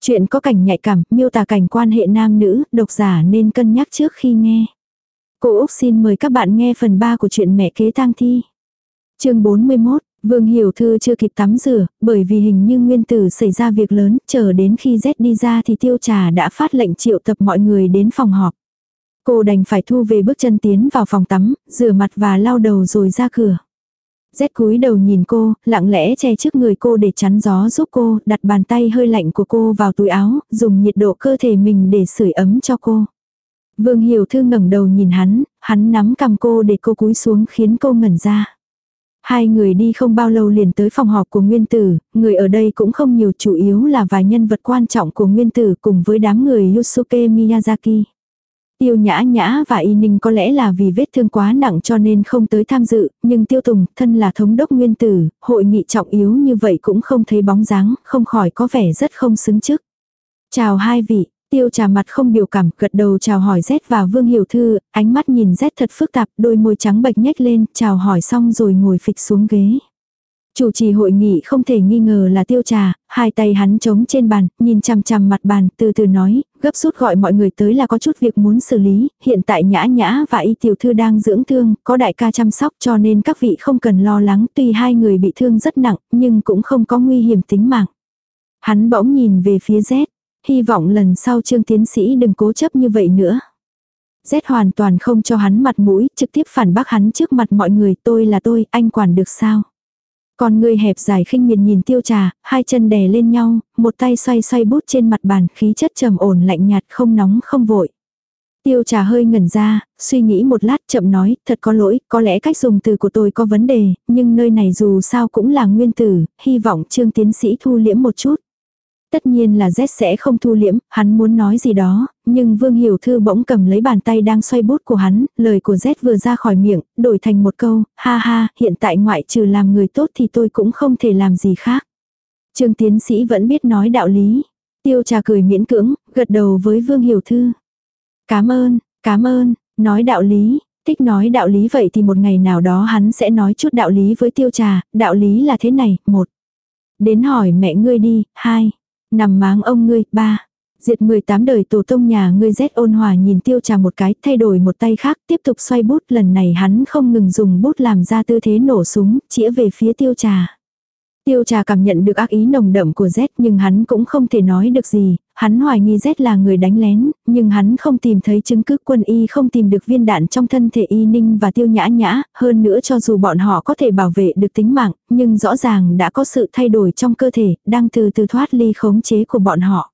Chuyện có cảnh nhạy cảm, miêu tả cảnh quan hệ nam nữ, độc giả nên cân nhắc trước khi nghe. Cô Úc xin mời các bạn nghe phần 3 của chuyện mẹ kế tang thi. chương 41, Vương Hiểu Thư chưa kịp tắm rửa, bởi vì hình như nguyên tử xảy ra việc lớn, chờ đến khi Z đi ra thì tiêu trà đã phát lệnh triệu tập mọi người đến phòng họp. Cô đành phải thu về bước chân tiến vào phòng tắm, rửa mặt và lau đầu rồi ra cửa rét cúi đầu nhìn cô, lặng lẽ che trước người cô để chắn gió giúp cô, đặt bàn tay hơi lạnh của cô vào túi áo, dùng nhiệt độ cơ thể mình để sưởi ấm cho cô. Vương Hiểu Thư ngẩng đầu nhìn hắn, hắn nắm cầm cô để cô cúi xuống khiến cô ngẩn ra. Hai người đi không bao lâu liền tới phòng họp của Nguyên Tử, người ở đây cũng không nhiều chủ yếu là vài nhân vật quan trọng của Nguyên Tử cùng với đám người Yusuke Miyazaki. Tiêu nhã nhã và y ninh có lẽ là vì vết thương quá nặng cho nên không tới tham dự, nhưng tiêu tùng, thân là thống đốc nguyên tử, hội nghị trọng yếu như vậy cũng không thấy bóng dáng, không khỏi có vẻ rất không xứng chức. Chào hai vị, tiêu trà mặt không biểu cảm, gật đầu chào hỏi Z và Vương Hiểu Thư, ánh mắt nhìn Z thật phức tạp, đôi môi trắng bệch nhếch lên, chào hỏi xong rồi ngồi phịch xuống ghế. Chủ trì hội nghị không thể nghi ngờ là tiêu trà, hai tay hắn trống trên bàn, nhìn chằm chằm mặt bàn, từ từ nói, gấp rút gọi mọi người tới là có chút việc muốn xử lý, hiện tại nhã nhã và y tiểu thư đang dưỡng thương, có đại ca chăm sóc cho nên các vị không cần lo lắng, tuy hai người bị thương rất nặng, nhưng cũng không có nguy hiểm tính mạng. Hắn bỗng nhìn về phía Z, hy vọng lần sau trương tiến sĩ đừng cố chấp như vậy nữa. Z hoàn toàn không cho hắn mặt mũi, trực tiếp phản bác hắn trước mặt mọi người, tôi là tôi, anh quản được sao? Con người hẹp dài khinh miệt nhìn tiêu trà, hai chân đè lên nhau, một tay xoay xoay bút trên mặt bàn, khí chất trầm ổn lạnh nhạt không nóng không vội. Tiêu trà hơi ngẩn ra, suy nghĩ một lát chậm nói, thật có lỗi, có lẽ cách dùng từ của tôi có vấn đề, nhưng nơi này dù sao cũng là nguyên tử, hy vọng trương tiến sĩ thu liễm một chút. Tất nhiên là Z sẽ không thu liễm, hắn muốn nói gì đó, nhưng Vương Hiểu Thư bỗng cầm lấy bàn tay đang xoay bút của hắn, lời của Z vừa ra khỏi miệng, đổi thành một câu, ha ha, hiện tại ngoại trừ làm người tốt thì tôi cũng không thể làm gì khác. Trương tiến sĩ vẫn biết nói đạo lý. Tiêu trà cười miễn cưỡng, gật đầu với Vương Hiểu Thư. Cảm ơn, cảm ơn, nói đạo lý, thích nói đạo lý vậy thì một ngày nào đó hắn sẽ nói chút đạo lý với tiêu trà, đạo lý là thế này, một. Đến hỏi mẹ ngươi đi, hai. Nằm máng ông ngươi, ba. Diệt 18 đời tổ tông nhà ngươi rét ôn hòa nhìn tiêu trà một cái, thay đổi một tay khác, tiếp tục xoay bút, lần này hắn không ngừng dùng bút làm ra tư thế nổ súng, chĩa về phía tiêu trà. Tiêu trà cảm nhận được ác ý nồng đậm của Z nhưng hắn cũng không thể nói được gì, hắn hoài nghi Z là người đánh lén, nhưng hắn không tìm thấy chứng cứ. Quân y không tìm được viên đạn trong thân thể y ninh và tiêu nhã nhã, hơn nữa cho dù bọn họ có thể bảo vệ được tính mạng, nhưng rõ ràng đã có sự thay đổi trong cơ thể, đang từ từ thoát ly khống chế của bọn họ.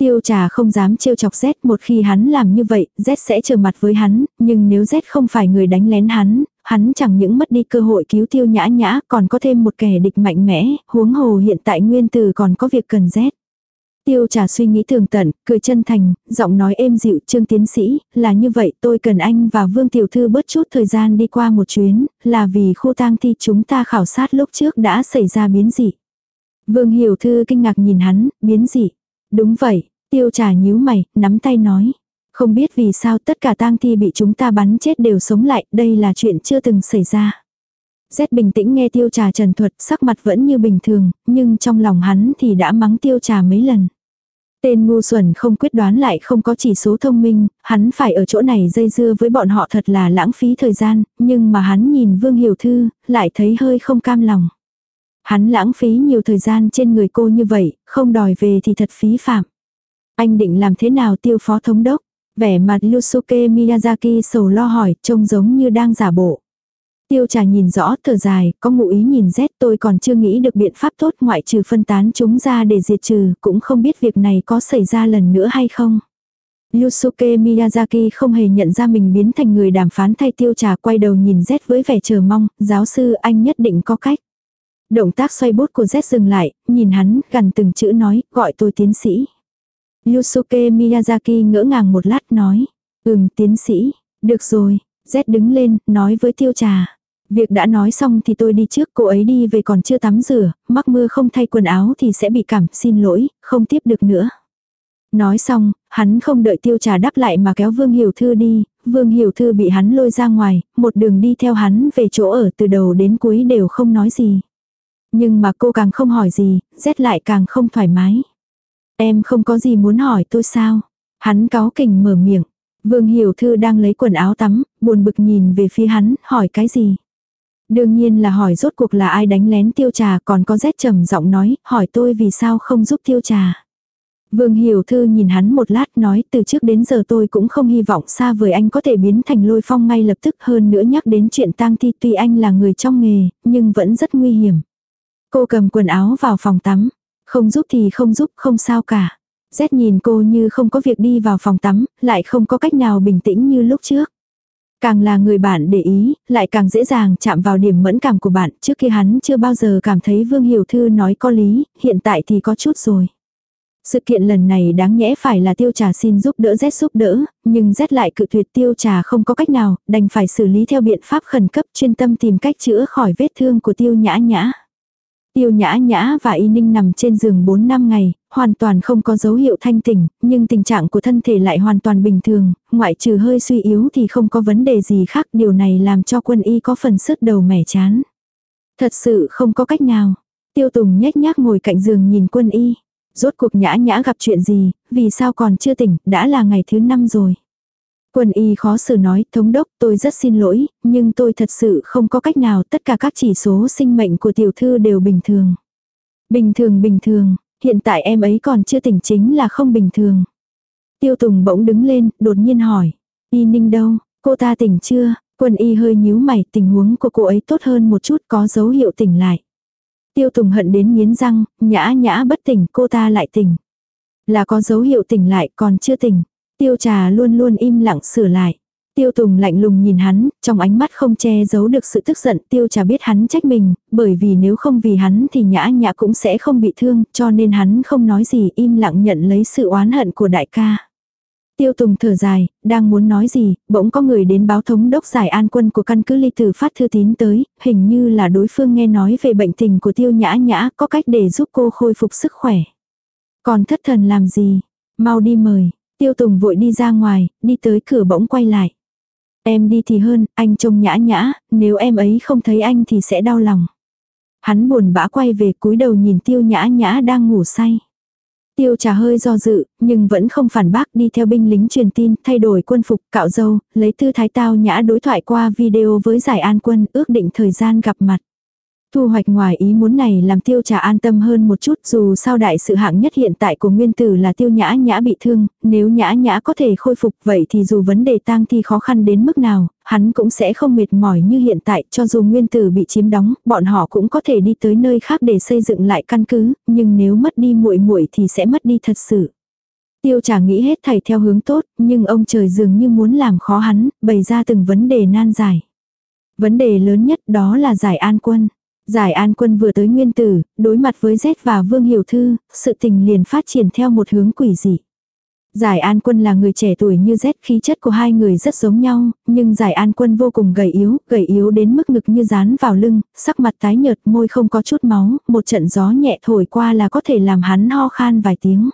Tiêu trà không dám trêu chọc Z một khi hắn làm như vậy, Z sẽ trở mặt với hắn, nhưng nếu Z không phải người đánh lén hắn, hắn chẳng những mất đi cơ hội cứu tiêu nhã nhã còn có thêm một kẻ địch mạnh mẽ, huống hồ hiện tại nguyên từ còn có việc cần Z. Tiêu trà suy nghĩ tường tận, cười chân thành, giọng nói êm dịu trương tiến sĩ, là như vậy tôi cần anh và Vương Tiểu Thư bớt chút thời gian đi qua một chuyến, là vì khu tang thi chúng ta khảo sát lúc trước đã xảy ra biến dị. Vương Hiểu Thư kinh ngạc nhìn hắn, biến dị. Đúng vậy, tiêu trà nhíu mày, nắm tay nói. Không biết vì sao tất cả tang thi bị chúng ta bắn chết đều sống lại, đây là chuyện chưa từng xảy ra. Z bình tĩnh nghe tiêu trà trần thuật, sắc mặt vẫn như bình thường, nhưng trong lòng hắn thì đã mắng tiêu trà mấy lần. Tên ngu xuẩn không quyết đoán lại không có chỉ số thông minh, hắn phải ở chỗ này dây dưa với bọn họ thật là lãng phí thời gian, nhưng mà hắn nhìn Vương Hiểu Thư, lại thấy hơi không cam lòng. Hắn lãng phí nhiều thời gian trên người cô như vậy, không đòi về thì thật phí phạm. Anh định làm thế nào tiêu phó thống đốc? Vẻ mặt Yusuke Miyazaki sầu lo hỏi, trông giống như đang giả bộ. Tiêu trà nhìn rõ thở dài, có ngụ ý nhìn rét tôi còn chưa nghĩ được biện pháp tốt ngoại trừ phân tán chúng ra để diệt trừ, cũng không biết việc này có xảy ra lần nữa hay không. Yusuke Miyazaki không hề nhận ra mình biến thành người đàm phán thay tiêu trà quay đầu nhìn rét với vẻ chờ mong, giáo sư anh nhất định có cách. Động tác xoay bút của Z dừng lại, nhìn hắn, gần từng chữ nói, gọi tôi tiến sĩ. Yusuke Miyazaki ngỡ ngàng một lát nói. Ừm tiến sĩ, được rồi. Z đứng lên, nói với tiêu trà. Việc đã nói xong thì tôi đi trước, cô ấy đi về còn chưa tắm rửa, mắc mưa không thay quần áo thì sẽ bị cảm, xin lỗi, không tiếp được nữa. Nói xong, hắn không đợi tiêu trà đáp lại mà kéo Vương Hiểu Thư đi, Vương Hiểu Thư bị hắn lôi ra ngoài, một đường đi theo hắn về chỗ ở từ đầu đến cuối đều không nói gì. Nhưng mà cô càng không hỏi gì, rét lại càng không thoải mái. Em không có gì muốn hỏi tôi sao? Hắn cáo kỉnh mở miệng. Vương Hiểu Thư đang lấy quần áo tắm, buồn bực nhìn về phía hắn, hỏi cái gì? Đương nhiên là hỏi rốt cuộc là ai đánh lén tiêu trà còn có rét trầm giọng nói, hỏi tôi vì sao không giúp tiêu trà. Vương Hiểu Thư nhìn hắn một lát nói từ trước đến giờ tôi cũng không hy vọng xa vời anh có thể biến thành lôi phong ngay lập tức hơn nữa nhắc đến chuyện tang thi tuy anh là người trong nghề, nhưng vẫn rất nguy hiểm. Cô cầm quần áo vào phòng tắm, không giúp thì không giúp không sao cả. Z nhìn cô như không có việc đi vào phòng tắm, lại không có cách nào bình tĩnh như lúc trước. Càng là người bạn để ý, lại càng dễ dàng chạm vào điểm mẫn cảm của bạn. Trước kia hắn chưa bao giờ cảm thấy Vương Hiểu Thư nói có lý, hiện tại thì có chút rồi. Sự kiện lần này đáng nhẽ phải là tiêu trà xin giúp đỡ Z giúp đỡ, nhưng Z lại cự tuyệt tiêu trà không có cách nào, đành phải xử lý theo biện pháp khẩn cấp chuyên tâm tìm cách chữa khỏi vết thương của tiêu nhã nhã. Tiêu nhã nhã và y ninh nằm trên giường 4 năm ngày, hoàn toàn không có dấu hiệu thanh tỉnh, nhưng tình trạng của thân thể lại hoàn toàn bình thường, ngoại trừ hơi suy yếu thì không có vấn đề gì khác, điều này làm cho quân y có phần sứt đầu mẻ chán. Thật sự không có cách nào. Tiêu Tùng nhếch nhác ngồi cạnh giường nhìn quân y. Rốt cuộc nhã nhã gặp chuyện gì, vì sao còn chưa tỉnh, đã là ngày thứ năm rồi. Quân y khó xử nói, thống đốc tôi rất xin lỗi, nhưng tôi thật sự không có cách nào, tất cả các chỉ số sinh mệnh của tiểu thư đều bình thường. Bình thường bình thường, hiện tại em ấy còn chưa tỉnh chính là không bình thường. Tiêu Tùng bỗng đứng lên, đột nhiên hỏi, y ninh đâu, cô ta tỉnh chưa? Quân y hơi nhíu mày, tình huống của cô ấy tốt hơn một chút có dấu hiệu tỉnh lại. Tiêu Tùng hận đến nghiến răng, nhã nhã bất tỉnh, cô ta lại tỉnh. Là có dấu hiệu tỉnh lại, còn chưa tỉnh. Tiêu trà luôn luôn im lặng sửa lại. Tiêu Tùng lạnh lùng nhìn hắn, trong ánh mắt không che giấu được sự tức giận. Tiêu trà biết hắn trách mình, bởi vì nếu không vì hắn thì nhã nhã cũng sẽ không bị thương, cho nên hắn không nói gì im lặng nhận lấy sự oán hận của đại ca. Tiêu Tùng thở dài, đang muốn nói gì, bỗng có người đến báo thống đốc giải an quân của căn cứ ly tử phát thư tín tới, hình như là đối phương nghe nói về bệnh tình của tiêu nhã nhã, có cách để giúp cô khôi phục sức khỏe. Còn thất thần làm gì? Mau đi mời. Tiêu Tùng vội đi ra ngoài, đi tới cửa bỗng quay lại. Em đi thì hơn, anh trông nhã nhã, nếu em ấy không thấy anh thì sẽ đau lòng. Hắn buồn bã quay về cúi đầu nhìn tiêu nhã nhã đang ngủ say. Tiêu trà hơi do dự, nhưng vẫn không phản bác đi theo binh lính truyền tin, thay đổi quân phục, cạo dâu, lấy tư thái tao nhã đối thoại qua video với giải an quân, ước định thời gian gặp mặt. Thu hoạch ngoài ý muốn này làm tiêu trà an tâm hơn một chút dù sao đại sự hạng nhất hiện tại của nguyên tử là tiêu nhã nhã bị thương, nếu nhã nhã có thể khôi phục vậy thì dù vấn đề tang thi khó khăn đến mức nào, hắn cũng sẽ không mệt mỏi như hiện tại cho dù nguyên tử bị chiếm đóng, bọn họ cũng có thể đi tới nơi khác để xây dựng lại căn cứ, nhưng nếu mất đi muội muội thì sẽ mất đi thật sự. Tiêu trà nghĩ hết thầy theo hướng tốt, nhưng ông trời dường như muốn làm khó hắn, bày ra từng vấn đề nan giải. Vấn đề lớn nhất đó là giải an quân. Giải an quân vừa tới nguyên tử, đối mặt với Z và Vương Hiểu Thư, sự tình liền phát triển theo một hướng quỷ dị. Giải An Quân là người trẻ tuổi như Z khí chất của hai người rất giống nhau, nhưng Giải An Quân vô cùng gầy yếu, gầy yếu đến mức ngực như dán vào lưng, sắc mặt tái nhợt môi không có chút máu, một trận gió nhẹ thổi qua là có thể làm hắn ho khan vài tiếng.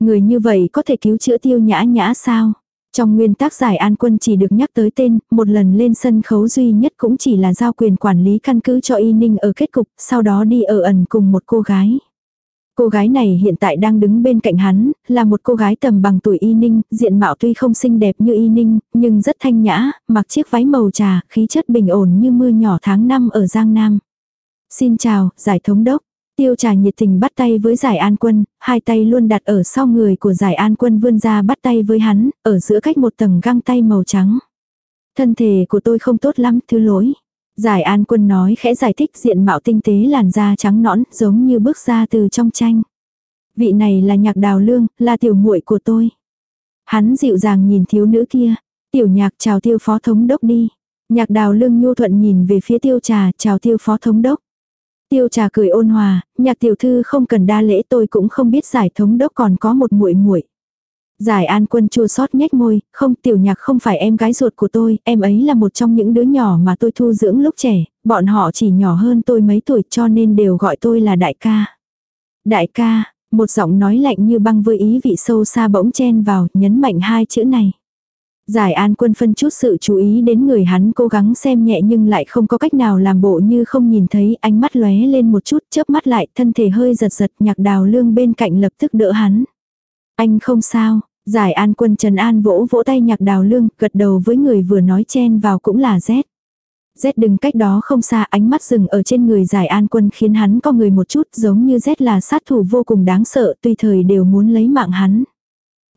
Người như vậy có thể cứu chữa tiêu nhã nhã sao? Trong nguyên tắc giải an quân chỉ được nhắc tới tên, một lần lên sân khấu duy nhất cũng chỉ là giao quyền quản lý căn cứ cho y ninh ở kết cục, sau đó đi ở ẩn cùng một cô gái. Cô gái này hiện tại đang đứng bên cạnh hắn, là một cô gái tầm bằng tuổi y ninh, diện mạo tuy không xinh đẹp như y ninh, nhưng rất thanh nhã, mặc chiếc váy màu trà, khí chất bình ổn như mưa nhỏ tháng năm ở Giang Nam. Xin chào, giải thống đốc. Tiêu trà nhiệt tình bắt tay với giải an quân, hai tay luôn đặt ở sau người của giải an quân vươn ra bắt tay với hắn, ở giữa cách một tầng găng tay màu trắng. Thân thể của tôi không tốt lắm, thứ lỗi. Giải an quân nói khẽ giải thích diện mạo tinh tế làn da trắng nõn, giống như bước ra từ trong tranh. Vị này là nhạc đào lương, là tiểu muội của tôi. Hắn dịu dàng nhìn thiếu nữ kia. Tiểu nhạc chào tiêu phó thống đốc đi. Nhạc đào lương nhu thuận nhìn về phía tiêu trà, chào tiêu phó thống đốc. Tiêu trà cười ôn hòa, nhạc tiểu thư không cần đa lễ tôi cũng không biết giải thống đốc còn có một muội muội. Giải an quân chua xót nhếch môi, không tiểu nhạc không phải em gái ruột của tôi, em ấy là một trong những đứa nhỏ mà tôi thu dưỡng lúc trẻ, bọn họ chỉ nhỏ hơn tôi mấy tuổi cho nên đều gọi tôi là đại ca. Đại ca, một giọng nói lạnh như băng với ý vị sâu xa bỗng chen vào, nhấn mạnh hai chữ này. Giải an quân phân chút sự chú ý đến người hắn cố gắng xem nhẹ nhưng lại không có cách nào làm bộ như không nhìn thấy ánh mắt lóe lên một chút chớp mắt lại thân thể hơi giật giật nhạc đào lương bên cạnh lập tức đỡ hắn. Anh không sao, giải an quân trần an vỗ vỗ tay nhạc đào lương gật đầu với người vừa nói chen vào cũng là Z. Z đừng cách đó không xa ánh mắt dừng ở trên người giải an quân khiến hắn có người một chút giống như Z là sát thủ vô cùng đáng sợ tùy thời đều muốn lấy mạng hắn.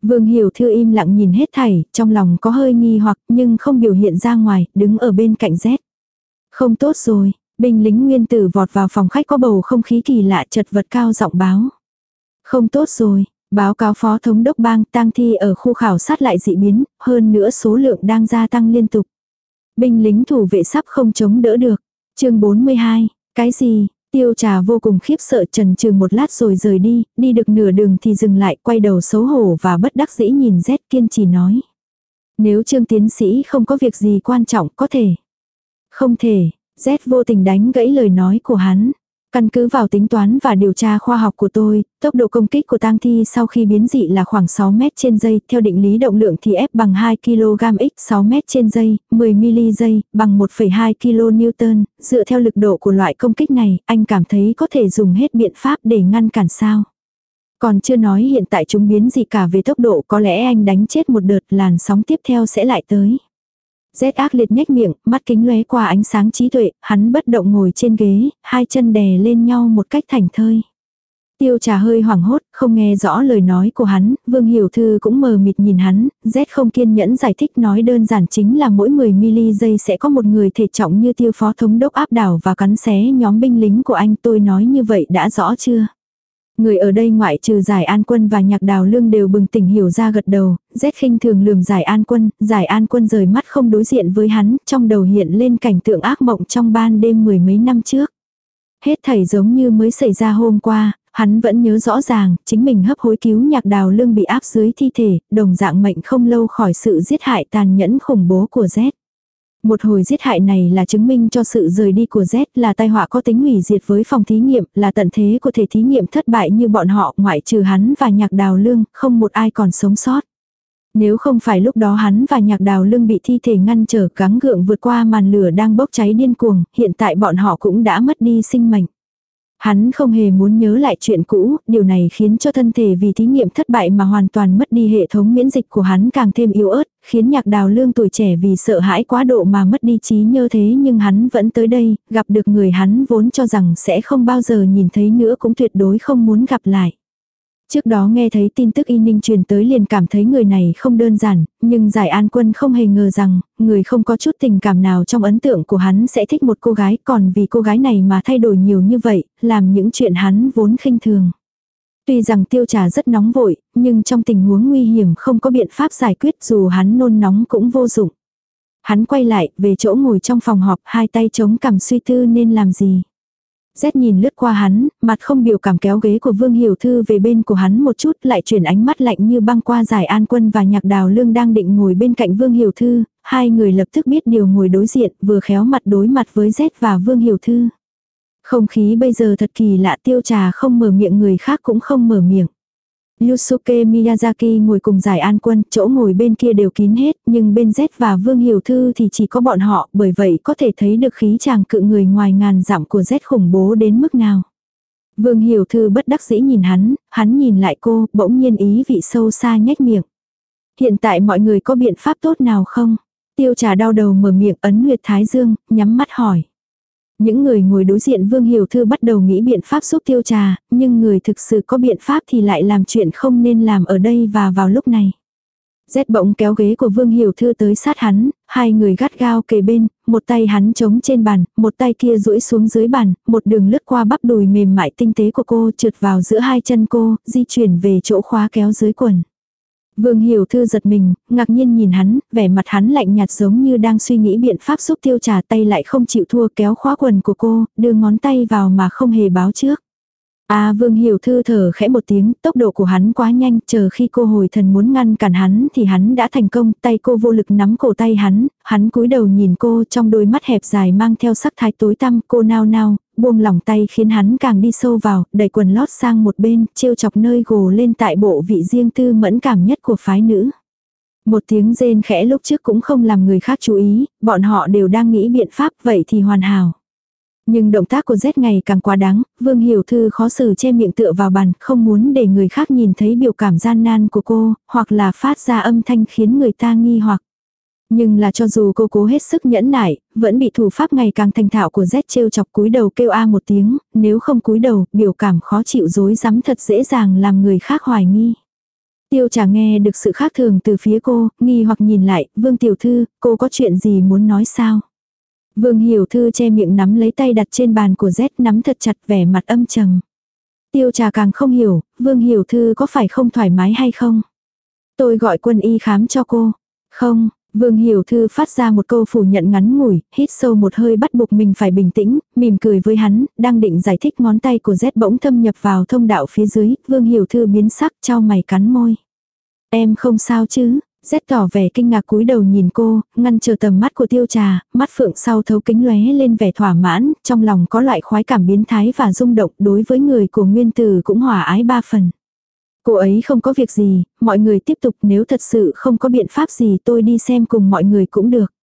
Vương Hiểu Thư im lặng nhìn hết thảy, trong lòng có hơi nghi hoặc nhưng không biểu hiện ra ngoài, đứng ở bên cạnh Z. Không tốt rồi, binh lính nguyên tử vọt vào phòng khách có bầu không khí kỳ lạ chật vật cao giọng báo. Không tốt rồi, báo cáo phó thống đốc bang tang thi ở khu khảo sát lại dị biến, hơn nữa số lượng đang gia tăng liên tục. Binh lính thủ vệ sắp không chống đỡ được. chương 42, cái gì, Tiêu trà vô cùng khiếp sợ trần trừ một lát rồi rời đi, đi được nửa đường thì dừng lại quay đầu xấu hổ và bất đắc dĩ nhìn Z kiên trì nói. Nếu trương tiến sĩ không có việc gì quan trọng có thể. Không thể, Z vô tình đánh gãy lời nói của hắn. Căn cứ vào tính toán và điều tra khoa học của tôi, tốc độ công kích của tang thi sau khi biến dị là khoảng 6 mét trên giây, theo định lý động lượng thì F bằng 2 kg x 6 mét trên giây, 10 mili giây, bằng 1,2 kN, dựa theo lực độ của loại công kích này, anh cảm thấy có thể dùng hết biện pháp để ngăn cản sao. Còn chưa nói hiện tại chúng biến dị cả về tốc độ có lẽ anh đánh chết một đợt làn sóng tiếp theo sẽ lại tới. Rét ác liệt nhếch miệng, mắt kính lóe qua ánh sáng trí tuệ, hắn bất động ngồi trên ghế, hai chân đè lên nhau một cách thành thơi. Tiêu trà hơi hoảng hốt, không nghe rõ lời nói của hắn, Vương Hiểu Thư cũng mờ mịt nhìn hắn, Z không kiên nhẫn giải thích nói đơn giản chính là mỗi 10 mili giây sẽ có một người thể trọng như tiêu phó thống đốc áp đảo và cắn xé nhóm binh lính của anh tôi nói như vậy đã rõ chưa? Người ở đây ngoại trừ giải an quân và nhạc đào lương đều bừng tỉnh hiểu ra gật đầu, rét khinh thường lườm giải an quân, giải an quân rời mắt không đối diện với hắn, trong đầu hiện lên cảnh tượng ác mộng trong ban đêm mười mấy năm trước. Hết thảy giống như mới xảy ra hôm qua, hắn vẫn nhớ rõ ràng, chính mình hấp hối cứu nhạc đào lương bị áp dưới thi thể, đồng dạng mệnh không lâu khỏi sự giết hại tàn nhẫn khủng bố của Z. Một hồi giết hại này là chứng minh cho sự rời đi của Z là tai họa có tính hủy diệt với phòng thí nghiệm, là tận thế của thể thí nghiệm thất bại như bọn họ ngoại trừ hắn và nhạc đào lương, không một ai còn sống sót. Nếu không phải lúc đó hắn và nhạc đào lương bị thi thể ngăn trở gắng gượng vượt qua màn lửa đang bốc cháy điên cuồng, hiện tại bọn họ cũng đã mất đi sinh mệnh. Hắn không hề muốn nhớ lại chuyện cũ, điều này khiến cho thân thể vì thí nghiệm thất bại mà hoàn toàn mất đi hệ thống miễn dịch của hắn càng thêm yếu ớt, khiến nhạc đào lương tuổi trẻ vì sợ hãi quá độ mà mất đi trí nhớ thế nhưng hắn vẫn tới đây, gặp được người hắn vốn cho rằng sẽ không bao giờ nhìn thấy nữa cũng tuyệt đối không muốn gặp lại. Trước đó nghe thấy tin tức y ninh truyền tới liền cảm thấy người này không đơn giản, nhưng giải an quân không hề ngờ rằng, người không có chút tình cảm nào trong ấn tượng của hắn sẽ thích một cô gái còn vì cô gái này mà thay đổi nhiều như vậy, làm những chuyện hắn vốn khinh thường. Tuy rằng tiêu trà rất nóng vội, nhưng trong tình huống nguy hiểm không có biện pháp giải quyết dù hắn nôn nóng cũng vô dụng. Hắn quay lại, về chỗ ngồi trong phòng họp, hai tay chống cằm suy tư nên làm gì rét nhìn lướt qua hắn, mặt không biểu cảm kéo ghế của Vương Hiểu Thư về bên của hắn một chút lại chuyển ánh mắt lạnh như băng qua giải an quân và nhạc đào lương đang định ngồi bên cạnh Vương Hiểu Thư, hai người lập tức biết điều ngồi đối diện vừa khéo mặt đối mặt với rét và Vương Hiểu Thư. Không khí bây giờ thật kỳ lạ tiêu trà không mở miệng người khác cũng không mở miệng. Yusuke Miyazaki ngồi cùng giải an quân, chỗ ngồi bên kia đều kín hết, nhưng bên Z và Vương Hiểu Thư thì chỉ có bọn họ, bởi vậy có thể thấy được khí chàng cự người ngoài ngàn dặm của Z khủng bố đến mức nào. Vương Hiểu Thư bất đắc dĩ nhìn hắn, hắn nhìn lại cô, bỗng nhiên ý vị sâu xa nhếch miệng. Hiện tại mọi người có biện pháp tốt nào không? Tiêu trà đau đầu mở miệng ấn huyệt thái dương, nhắm mắt hỏi. Những người ngồi đối diện Vương Hiểu Thư bắt đầu nghĩ biện pháp giúp tiêu trà, nhưng người thực sự có biện pháp thì lại làm chuyện không nên làm ở đây và vào lúc này. Rét bỗng kéo ghế của Vương Hiểu Thư tới sát hắn, hai người gắt gao kề bên, một tay hắn chống trên bàn, một tay kia duỗi xuống dưới bàn, một đường lướt qua bắp đùi mềm mại tinh tế của cô trượt vào giữa hai chân cô, di chuyển về chỗ khóa kéo dưới quần. Vương Hiểu Thư giật mình, ngạc nhiên nhìn hắn, vẻ mặt hắn lạnh nhạt giống như đang suy nghĩ biện pháp giúp tiêu trà tay lại không chịu thua kéo khóa quần của cô, đưa ngón tay vào mà không hề báo trước. À Vương Hiểu Thư thở khẽ một tiếng, tốc độ của hắn quá nhanh, chờ khi cô hồi thần muốn ngăn cản hắn thì hắn đã thành công, tay cô vô lực nắm cổ tay hắn, hắn cúi đầu nhìn cô trong đôi mắt hẹp dài mang theo sắc thái tối tăm, cô nao nao, buông lỏng tay khiến hắn càng đi sâu vào, đẩy quần lót sang một bên, trêu chọc nơi gồ lên tại bộ vị riêng tư mẫn cảm nhất của phái nữ. Một tiếng rên khẽ lúc trước cũng không làm người khác chú ý, bọn họ đều đang nghĩ biện pháp vậy thì hoàn hảo. Nhưng động tác của Z ngày càng quá đáng, Vương Hiểu Thư khó xử che miệng tựa vào bàn, không muốn để người khác nhìn thấy biểu cảm gian nan của cô, hoặc là phát ra âm thanh khiến người ta nghi hoặc. Nhưng là cho dù cô cố hết sức nhẫn nại, vẫn bị thủ pháp ngày càng thành thạo của Z trêu chọc cúi đầu kêu a một tiếng, nếu không cúi đầu, biểu cảm khó chịu dối rắm thật dễ dàng làm người khác hoài nghi. Tiêu trà nghe được sự khác thường từ phía cô, nghi hoặc nhìn lại, vương tiểu thư, cô có chuyện gì muốn nói sao? Vương hiểu thư che miệng nắm lấy tay đặt trên bàn của Z nắm thật chặt vẻ mặt âm trầm. Tiêu trà càng không hiểu, vương hiểu thư có phải không thoải mái hay không? Tôi gọi quân y khám cho cô. Không, Vương Hiểu Thư phát ra một câu phủ nhận ngắn ngủi, hít sâu một hơi bắt buộc mình phải bình tĩnh, mỉm cười với hắn, đang định giải thích ngón tay của Z bỗng thâm nhập vào thông đạo phía dưới, Vương Hiểu Thư biến sắc trao mày cắn môi. Em không sao chứ, Z tỏ vẻ kinh ngạc cúi đầu nhìn cô, ngăn chờ tầm mắt của tiêu trà, mắt phượng sau thấu kính lóe lên vẻ thỏa mãn, trong lòng có loại khoái cảm biến thái và rung động đối với người của nguyên tử cũng hòa ái ba phần. Cô ấy không có việc gì, mọi người tiếp tục nếu thật sự không có biện pháp gì tôi đi xem cùng mọi người cũng được.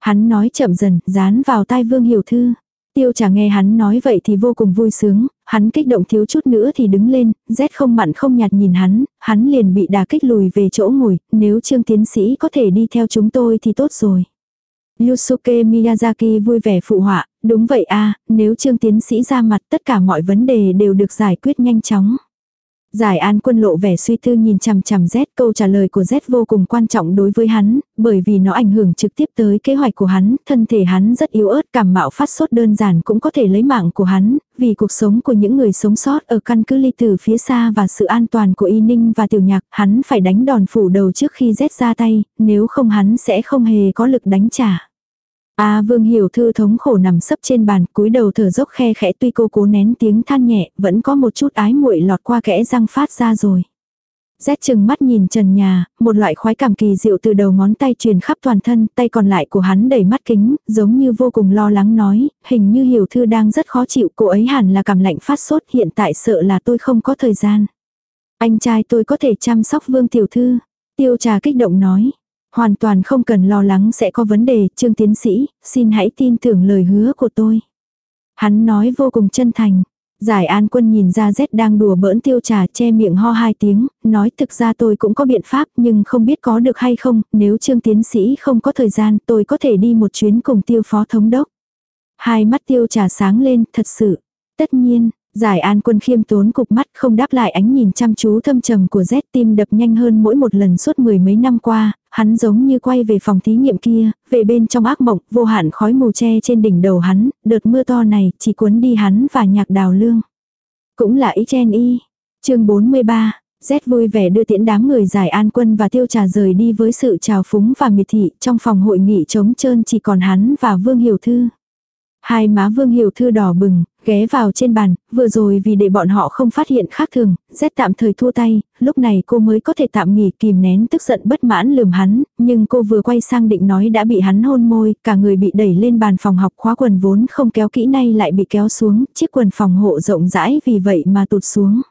Hắn nói chậm dần, dán vào tai Vương Hiểu Thư. Tiêu trả nghe hắn nói vậy thì vô cùng vui sướng, hắn kích động thiếu chút nữa thì đứng lên, rét không mặn không nhạt nhìn hắn, hắn liền bị đà kích lùi về chỗ ngồi, nếu trương tiến sĩ có thể đi theo chúng tôi thì tốt rồi. Yusuke Miyazaki vui vẻ phụ họa, đúng vậy a nếu trương tiến sĩ ra mặt tất cả mọi vấn đề đều được giải quyết nhanh chóng. Giải an quân lộ vẻ suy tư nhìn chằm chằm Z câu trả lời của Z vô cùng quan trọng đối với hắn, bởi vì nó ảnh hưởng trực tiếp tới kế hoạch của hắn, thân thể hắn rất yếu ớt cảm mạo phát sốt đơn giản cũng có thể lấy mạng của hắn, vì cuộc sống của những người sống sót ở căn cứ ly tử phía xa và sự an toàn của y ninh và tiểu nhạc, hắn phải đánh đòn phủ đầu trước khi Z ra tay, nếu không hắn sẽ không hề có lực đánh trả. A Vương Hiểu Thư thống khổ nằm sấp trên bàn, cúi đầu thở dốc khe khẽ tuy cô cố nén tiếng than nhẹ, vẫn có một chút ái muội lọt qua kẽ răng phát ra rồi. Rét chừng mắt nhìn trần nhà, một loại khoái cảm kỳ diệu từ đầu ngón tay truyền khắp toàn thân, tay còn lại của hắn đầy mắt kính, giống như vô cùng lo lắng nói, hình như hiểu thư đang rất khó chịu, cô ấy hẳn là cảm lạnh phát sốt, hiện tại sợ là tôi không có thời gian. Anh trai tôi có thể chăm sóc vương tiểu thư. Tiêu trà kích động nói. Hoàn toàn không cần lo lắng sẽ có vấn đề, trương tiến sĩ, xin hãy tin tưởng lời hứa của tôi. Hắn nói vô cùng chân thành. Giải an quân nhìn ra Z đang đùa bỡn tiêu trà che miệng ho hai tiếng, nói thực ra tôi cũng có biện pháp nhưng không biết có được hay không, nếu trương tiến sĩ không có thời gian tôi có thể đi một chuyến cùng tiêu phó thống đốc. Hai mắt tiêu trà sáng lên, thật sự. Tất nhiên, Giải an quân khiêm tốn cục mắt không đáp lại ánh nhìn chăm chú thâm trầm của Z tim đập nhanh hơn mỗi một lần suốt mười mấy năm qua, hắn giống như quay về phòng thí nghiệm kia, về bên trong ác mộng, vô hạn khói mù che trên đỉnh đầu hắn, đợt mưa to này chỉ cuốn đi hắn và nhạc đào lương. Cũng là ý chen y. chương 43, Z vui vẻ đưa tiễn đám người giải an quân và tiêu trà rời đi với sự trào phúng và miệt thị, trong phòng hội nghị trống trơn chỉ còn hắn và Vương Hiểu Thư. Hai má Vương Hiểu Thư đỏ bừng, ghé vào trên bàn, vừa rồi vì để bọn họ không phát hiện khác thường, Z tạm thời thua tay, lúc này cô mới có thể tạm nghỉ kìm nén tức giận bất mãn lườm hắn, nhưng cô vừa quay sang định nói đã bị hắn hôn môi, cả người bị đẩy lên bàn phòng học khóa quần vốn không kéo kỹ nay lại bị kéo xuống, chiếc quần phòng hộ rộng rãi vì vậy mà tụt xuống.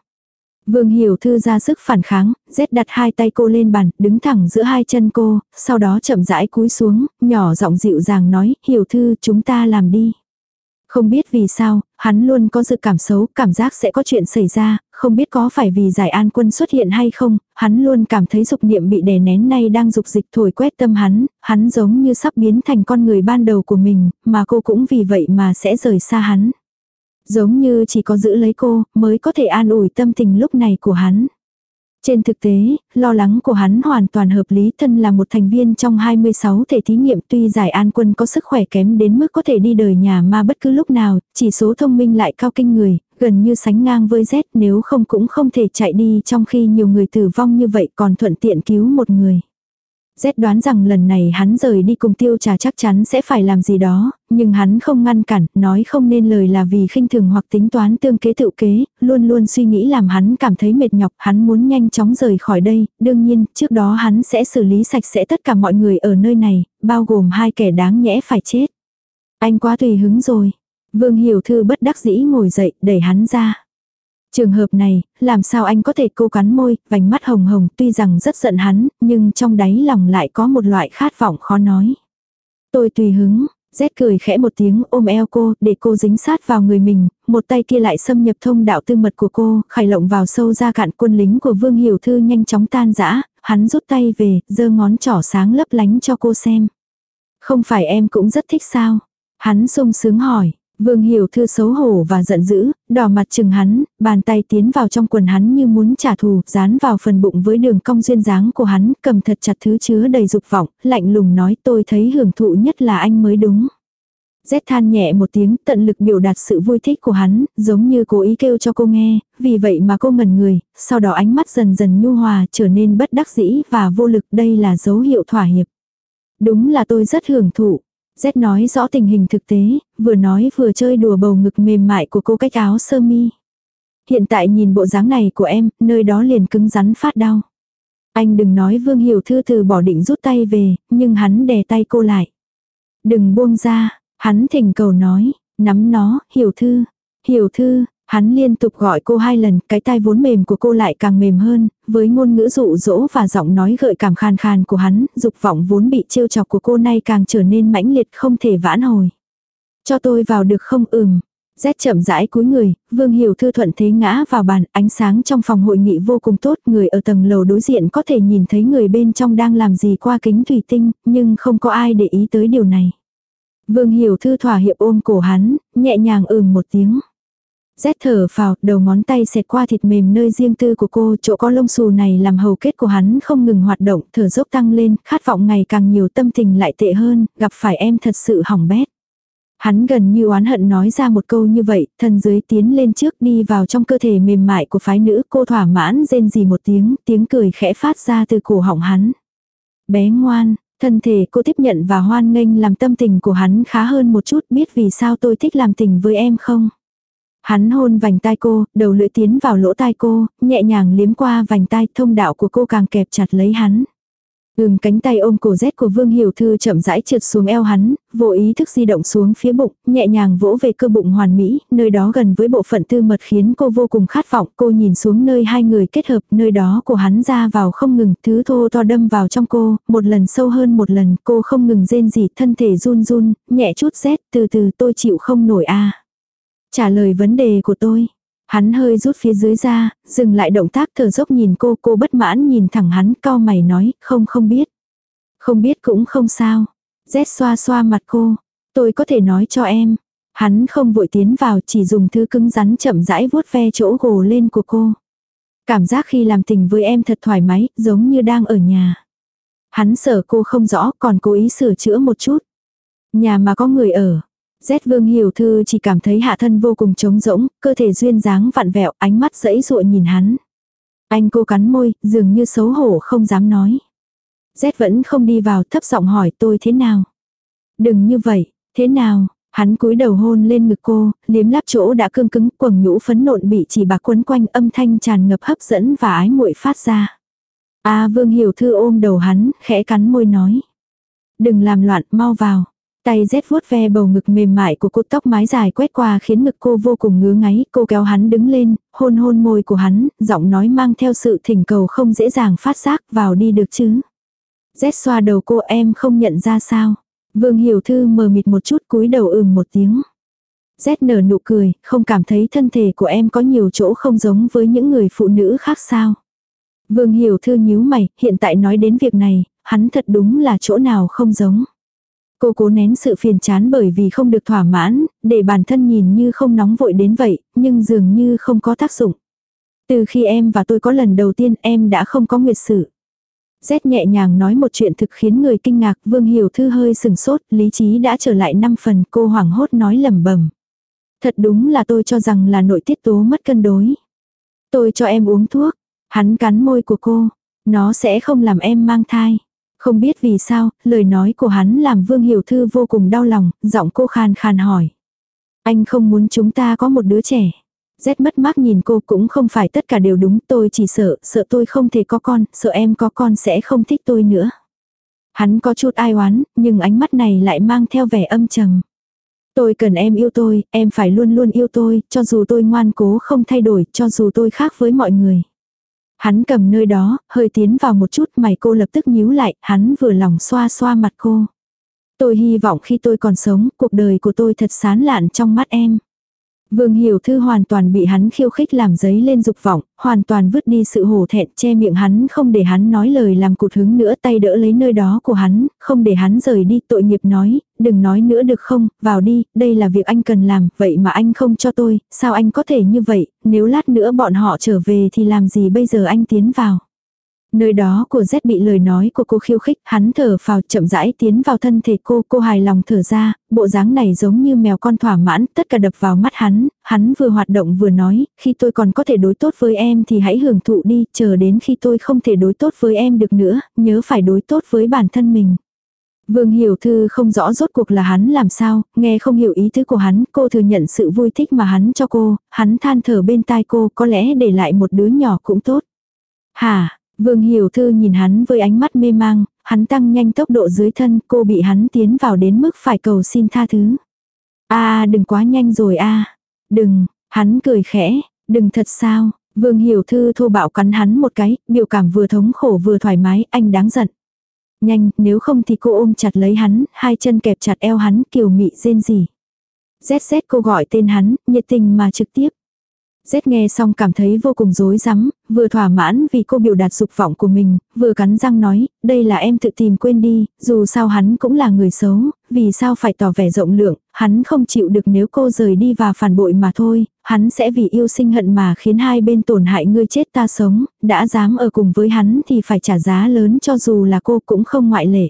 Vương Hiểu Thư ra sức phản kháng, Z đặt hai tay cô lên bàn, đứng thẳng giữa hai chân cô, sau đó chậm rãi cúi xuống, nhỏ giọng dịu dàng nói, Hiểu Thư chúng ta làm đi. Không biết vì sao, hắn luôn có dự cảm xấu, cảm giác sẽ có chuyện xảy ra, không biết có phải vì giải an quân xuất hiện hay không, hắn luôn cảm thấy dục niệm bị đè nén nay đang dục dịch thổi quét tâm hắn, hắn giống như sắp biến thành con người ban đầu của mình, mà cô cũng vì vậy mà sẽ rời xa hắn. Giống như chỉ có giữ lấy cô, mới có thể an ủi tâm tình lúc này của hắn. Trên thực tế, lo lắng của hắn hoàn toàn hợp lý thân là một thành viên trong 26 thể thí nghiệm tuy giải an quân có sức khỏe kém đến mức có thể đi đời nhà ma bất cứ lúc nào, chỉ số thông minh lại cao kinh người, gần như sánh ngang với Z nếu không cũng không thể chạy đi trong khi nhiều người tử vong như vậy còn thuận tiện cứu một người. Rét đoán rằng lần này hắn rời đi cùng tiêu trà chắc chắn sẽ phải làm gì đó, nhưng hắn không ngăn cản, nói không nên lời là vì khinh thường hoặc tính toán tương kế tự kế, luôn luôn suy nghĩ làm hắn cảm thấy mệt nhọc, hắn muốn nhanh chóng rời khỏi đây, đương nhiên, trước đó hắn sẽ xử lý sạch sẽ tất cả mọi người ở nơi này, bao gồm hai kẻ đáng nhẽ phải chết. Anh quá tùy hứng rồi. Vương Hiểu Thư bất đắc dĩ ngồi dậy, đẩy hắn ra. Trường hợp này, làm sao anh có thể cô cắn môi, vành mắt hồng hồng tuy rằng rất giận hắn, nhưng trong đáy lòng lại có một loại khát vọng khó nói. Tôi tùy hứng, rét cười khẽ một tiếng ôm eo cô, để cô dính sát vào người mình, một tay kia lại xâm nhập thông đạo tư mật của cô, khải lộng vào sâu ra cạn quân lính của Vương Hiểu Thư nhanh chóng tan rã, hắn rút tay về, giơ ngón trỏ sáng lấp lánh cho cô xem. Không phải em cũng rất thích sao? Hắn sung sướng hỏi, Vương Hiểu Thư xấu hổ và giận dữ, đỏ mặt chừng hắn, bàn tay tiến vào trong quần hắn như muốn trả thù, dán vào phần bụng với đường cong duyên dáng của hắn, cầm thật chặt thứ chứa đầy dục vọng, lạnh lùng nói tôi thấy hưởng thụ nhất là anh mới đúng. Rét than nhẹ một tiếng tận lực biểu đạt sự vui thích của hắn, giống như cố ý kêu cho cô nghe, vì vậy mà cô ngẩn người, sau đó ánh mắt dần dần nhu hòa trở nên bất đắc dĩ và vô lực đây là dấu hiệu thỏa hiệp. Đúng là tôi rất hưởng thụ, Z nói rõ tình hình thực tế, vừa nói vừa chơi đùa bầu ngực mềm mại của cô cách áo sơ mi. Hiện tại nhìn bộ dáng này của em, nơi đó liền cứng rắn phát đau. Anh đừng nói Vương Hiểu Thư từ bỏ định rút tay về, nhưng hắn đè tay cô lại. Đừng buông ra, hắn thỉnh cầu nói, nắm nó, Hiểu Thư, Hiểu Thư, Hắn liên tục gọi cô hai lần, cái tai vốn mềm của cô lại càng mềm hơn, với ngôn ngữ dụ dỗ và giọng nói gợi cảm khàn khàn của hắn, dục vọng vốn bị trêu chọc của cô nay càng trở nên mãnh liệt không thể vãn hồi. Cho tôi vào được không ừm. Rét chậm rãi cúi người, Vương Hiểu Thư thuận thế ngã vào bàn, ánh sáng trong phòng hội nghị vô cùng tốt, người ở tầng lầu đối diện có thể nhìn thấy người bên trong đang làm gì qua kính thủy tinh, nhưng không có ai để ý tới điều này. Vương Hiểu Thư thỏa hiệp ôm cổ hắn, nhẹ nhàng ừm một tiếng. Rét thở vào, đầu ngón tay xẹt qua thịt mềm nơi riêng tư của cô, chỗ có lông xù này làm hầu kết của hắn không ngừng hoạt động, thở dốc tăng lên, khát vọng ngày càng nhiều tâm tình lại tệ hơn, gặp phải em thật sự hỏng bét. Hắn gần như oán hận nói ra một câu như vậy, thân dưới tiến lên trước đi vào trong cơ thể mềm mại của phái nữ, cô thỏa mãn rên gì một tiếng, tiếng cười khẽ phát ra từ cổ họng hắn. Bé ngoan, thân thể cô tiếp nhận và hoan nghênh làm tâm tình của hắn khá hơn một chút, biết vì sao tôi thích làm tình với em không? Hắn hôn vành tai cô, đầu lưỡi tiến vào lỗ tai cô, nhẹ nhàng liếm qua vành tai thông đạo của cô càng kẹp chặt lấy hắn. Ừm cánh tay ôm cổ rét của Vương Hiểu Thư chậm rãi trượt xuống eo hắn, vô ý thức di động xuống phía bụng, nhẹ nhàng vỗ về cơ bụng hoàn mỹ, nơi đó gần với bộ phận tư mật khiến cô vô cùng khát vọng. Cô nhìn xuống nơi hai người kết hợp, nơi đó của hắn ra vào không ngừng, thứ thô to đâm vào trong cô, một lần sâu hơn một lần, cô không ngừng rên rỉ, thân thể run run, nhẹ chút rét, từ từ tôi chịu không nổi a. Trả lời vấn đề của tôi. Hắn hơi rút phía dưới ra, dừng lại động tác thở dốc nhìn cô, cô bất mãn nhìn thẳng hắn, cao mày nói, không không biết. Không biết cũng không sao. Z xoa xoa mặt cô, tôi có thể nói cho em. Hắn không vội tiến vào chỉ dùng thứ cứng rắn chậm rãi vuốt ve chỗ gồ lên của cô. Cảm giác khi làm tình với em thật thoải mái, giống như đang ở nhà. Hắn sợ cô không rõ còn cố ý sửa chữa một chút. Nhà mà có người ở, Rét Vương Hiểu Thư chỉ cảm thấy hạ thân vô cùng trống rỗng, cơ thể duyên dáng vặn vẹo, ánh mắt dẫy dụa nhìn hắn. Anh cô cắn môi, dường như xấu hổ không dám nói. Rét vẫn không đi vào thấp giọng hỏi tôi thế nào. Đừng như vậy, thế nào, hắn cúi đầu hôn lên ngực cô, liếm láp chỗ đã cương cứng, quầng nhũ phấn nộn bị chỉ bạc quấn quanh âm thanh tràn ngập hấp dẫn và ái muội phát ra. A Vương Hiểu Thư ôm đầu hắn, khẽ cắn môi nói. Đừng làm loạn, mau vào. Tay rét vuốt ve bầu ngực mềm mại của cô tóc mái dài quét qua khiến ngực cô vô cùng ngứa ngáy. Cô kéo hắn đứng lên, hôn hôn môi của hắn, giọng nói mang theo sự thỉnh cầu không dễ dàng phát giác vào đi được chứ. Rét xoa đầu cô em không nhận ra sao. Vương Hiểu Thư mờ mịt một chút cúi đầu ừm một tiếng. Rét nở nụ cười, không cảm thấy thân thể của em có nhiều chỗ không giống với những người phụ nữ khác sao. Vương Hiểu Thư nhíu mày, hiện tại nói đến việc này, hắn thật đúng là chỗ nào không giống. Cô cố nén sự phiền chán bởi vì không được thỏa mãn, để bản thân nhìn như không nóng vội đến vậy, nhưng dường như không có tác dụng. Từ khi em và tôi có lần đầu tiên em đã không có nguyệt sự. Rét nhẹ nhàng nói một chuyện thực khiến người kinh ngạc, Vương Hiểu Thư hơi sừng sốt, lý trí đã trở lại năm phần, cô hoảng hốt nói lầm bầm Thật đúng là tôi cho rằng là nội tiết tố mất cân đối. Tôi cho em uống thuốc, hắn cắn môi của cô, nó sẽ không làm em mang thai. Không biết vì sao, lời nói của hắn làm Vương Hiểu Thư vô cùng đau lòng, giọng cô khan khan hỏi. Anh không muốn chúng ta có một đứa trẻ. Rét mất mát nhìn cô cũng không phải tất cả đều đúng tôi chỉ sợ, sợ tôi không thể có con, sợ em có con sẽ không thích tôi nữa. Hắn có chút ai oán, nhưng ánh mắt này lại mang theo vẻ âm trầm. Tôi cần em yêu tôi, em phải luôn luôn yêu tôi, cho dù tôi ngoan cố không thay đổi, cho dù tôi khác với mọi người. Hắn cầm nơi đó, hơi tiến vào một chút mày cô lập tức nhíu lại, hắn vừa lòng xoa xoa mặt cô. Tôi hy vọng khi tôi còn sống, cuộc đời của tôi thật sán lạn trong mắt em. Vương Hiểu Thư hoàn toàn bị hắn khiêu khích làm giấy lên dục vọng, hoàn toàn vứt đi sự hổ thẹn che miệng hắn không để hắn nói lời làm cụt hứng nữa tay đỡ lấy nơi đó của hắn, không để hắn rời đi tội nghiệp nói, đừng nói nữa được không, vào đi, đây là việc anh cần làm, vậy mà anh không cho tôi, sao anh có thể như vậy, nếu lát nữa bọn họ trở về thì làm gì bây giờ anh tiến vào. Nơi đó của Z bị lời nói của cô khiêu khích, hắn thở phào chậm rãi tiến vào thân thể cô, cô hài lòng thở ra, bộ dáng này giống như mèo con thỏa mãn, tất cả đập vào mắt hắn, hắn vừa hoạt động vừa nói, khi tôi còn có thể đối tốt với em thì hãy hưởng thụ đi, chờ đến khi tôi không thể đối tốt với em được nữa, nhớ phải đối tốt với bản thân mình. Vương Hiểu Thư không rõ rốt cuộc là hắn làm sao, nghe không hiểu ý tứ của hắn, cô thừa nhận sự vui thích mà hắn cho cô, hắn than thở bên tai cô, có lẽ để lại một đứa nhỏ cũng tốt. Hả, Vương Hiểu Thư nhìn hắn với ánh mắt mê mang, hắn tăng nhanh tốc độ dưới thân, cô bị hắn tiến vào đến mức phải cầu xin tha thứ. a đừng quá nhanh rồi a Đừng, hắn cười khẽ, đừng thật sao. Vương Hiểu Thư thô bạo cắn hắn một cái, biểu cảm vừa thống khổ vừa thoải mái, anh đáng giận. Nhanh, nếu không thì cô ôm chặt lấy hắn, hai chân kẹp chặt eo hắn, kiều mị rên gì. ZZ cô gọi tên hắn, nhiệt tình mà trực tiếp. Rét nghe xong cảm thấy vô cùng rối rắm, vừa thỏa mãn vì cô biểu đạt dục vọng của mình, vừa cắn răng nói, đây là em tự tìm quên đi, dù sao hắn cũng là người xấu, vì sao phải tỏ vẻ rộng lượng, hắn không chịu được nếu cô rời đi và phản bội mà thôi, hắn sẽ vì yêu sinh hận mà khiến hai bên tổn hại ngươi chết ta sống, đã dám ở cùng với hắn thì phải trả giá lớn cho dù là cô cũng không ngoại lệ.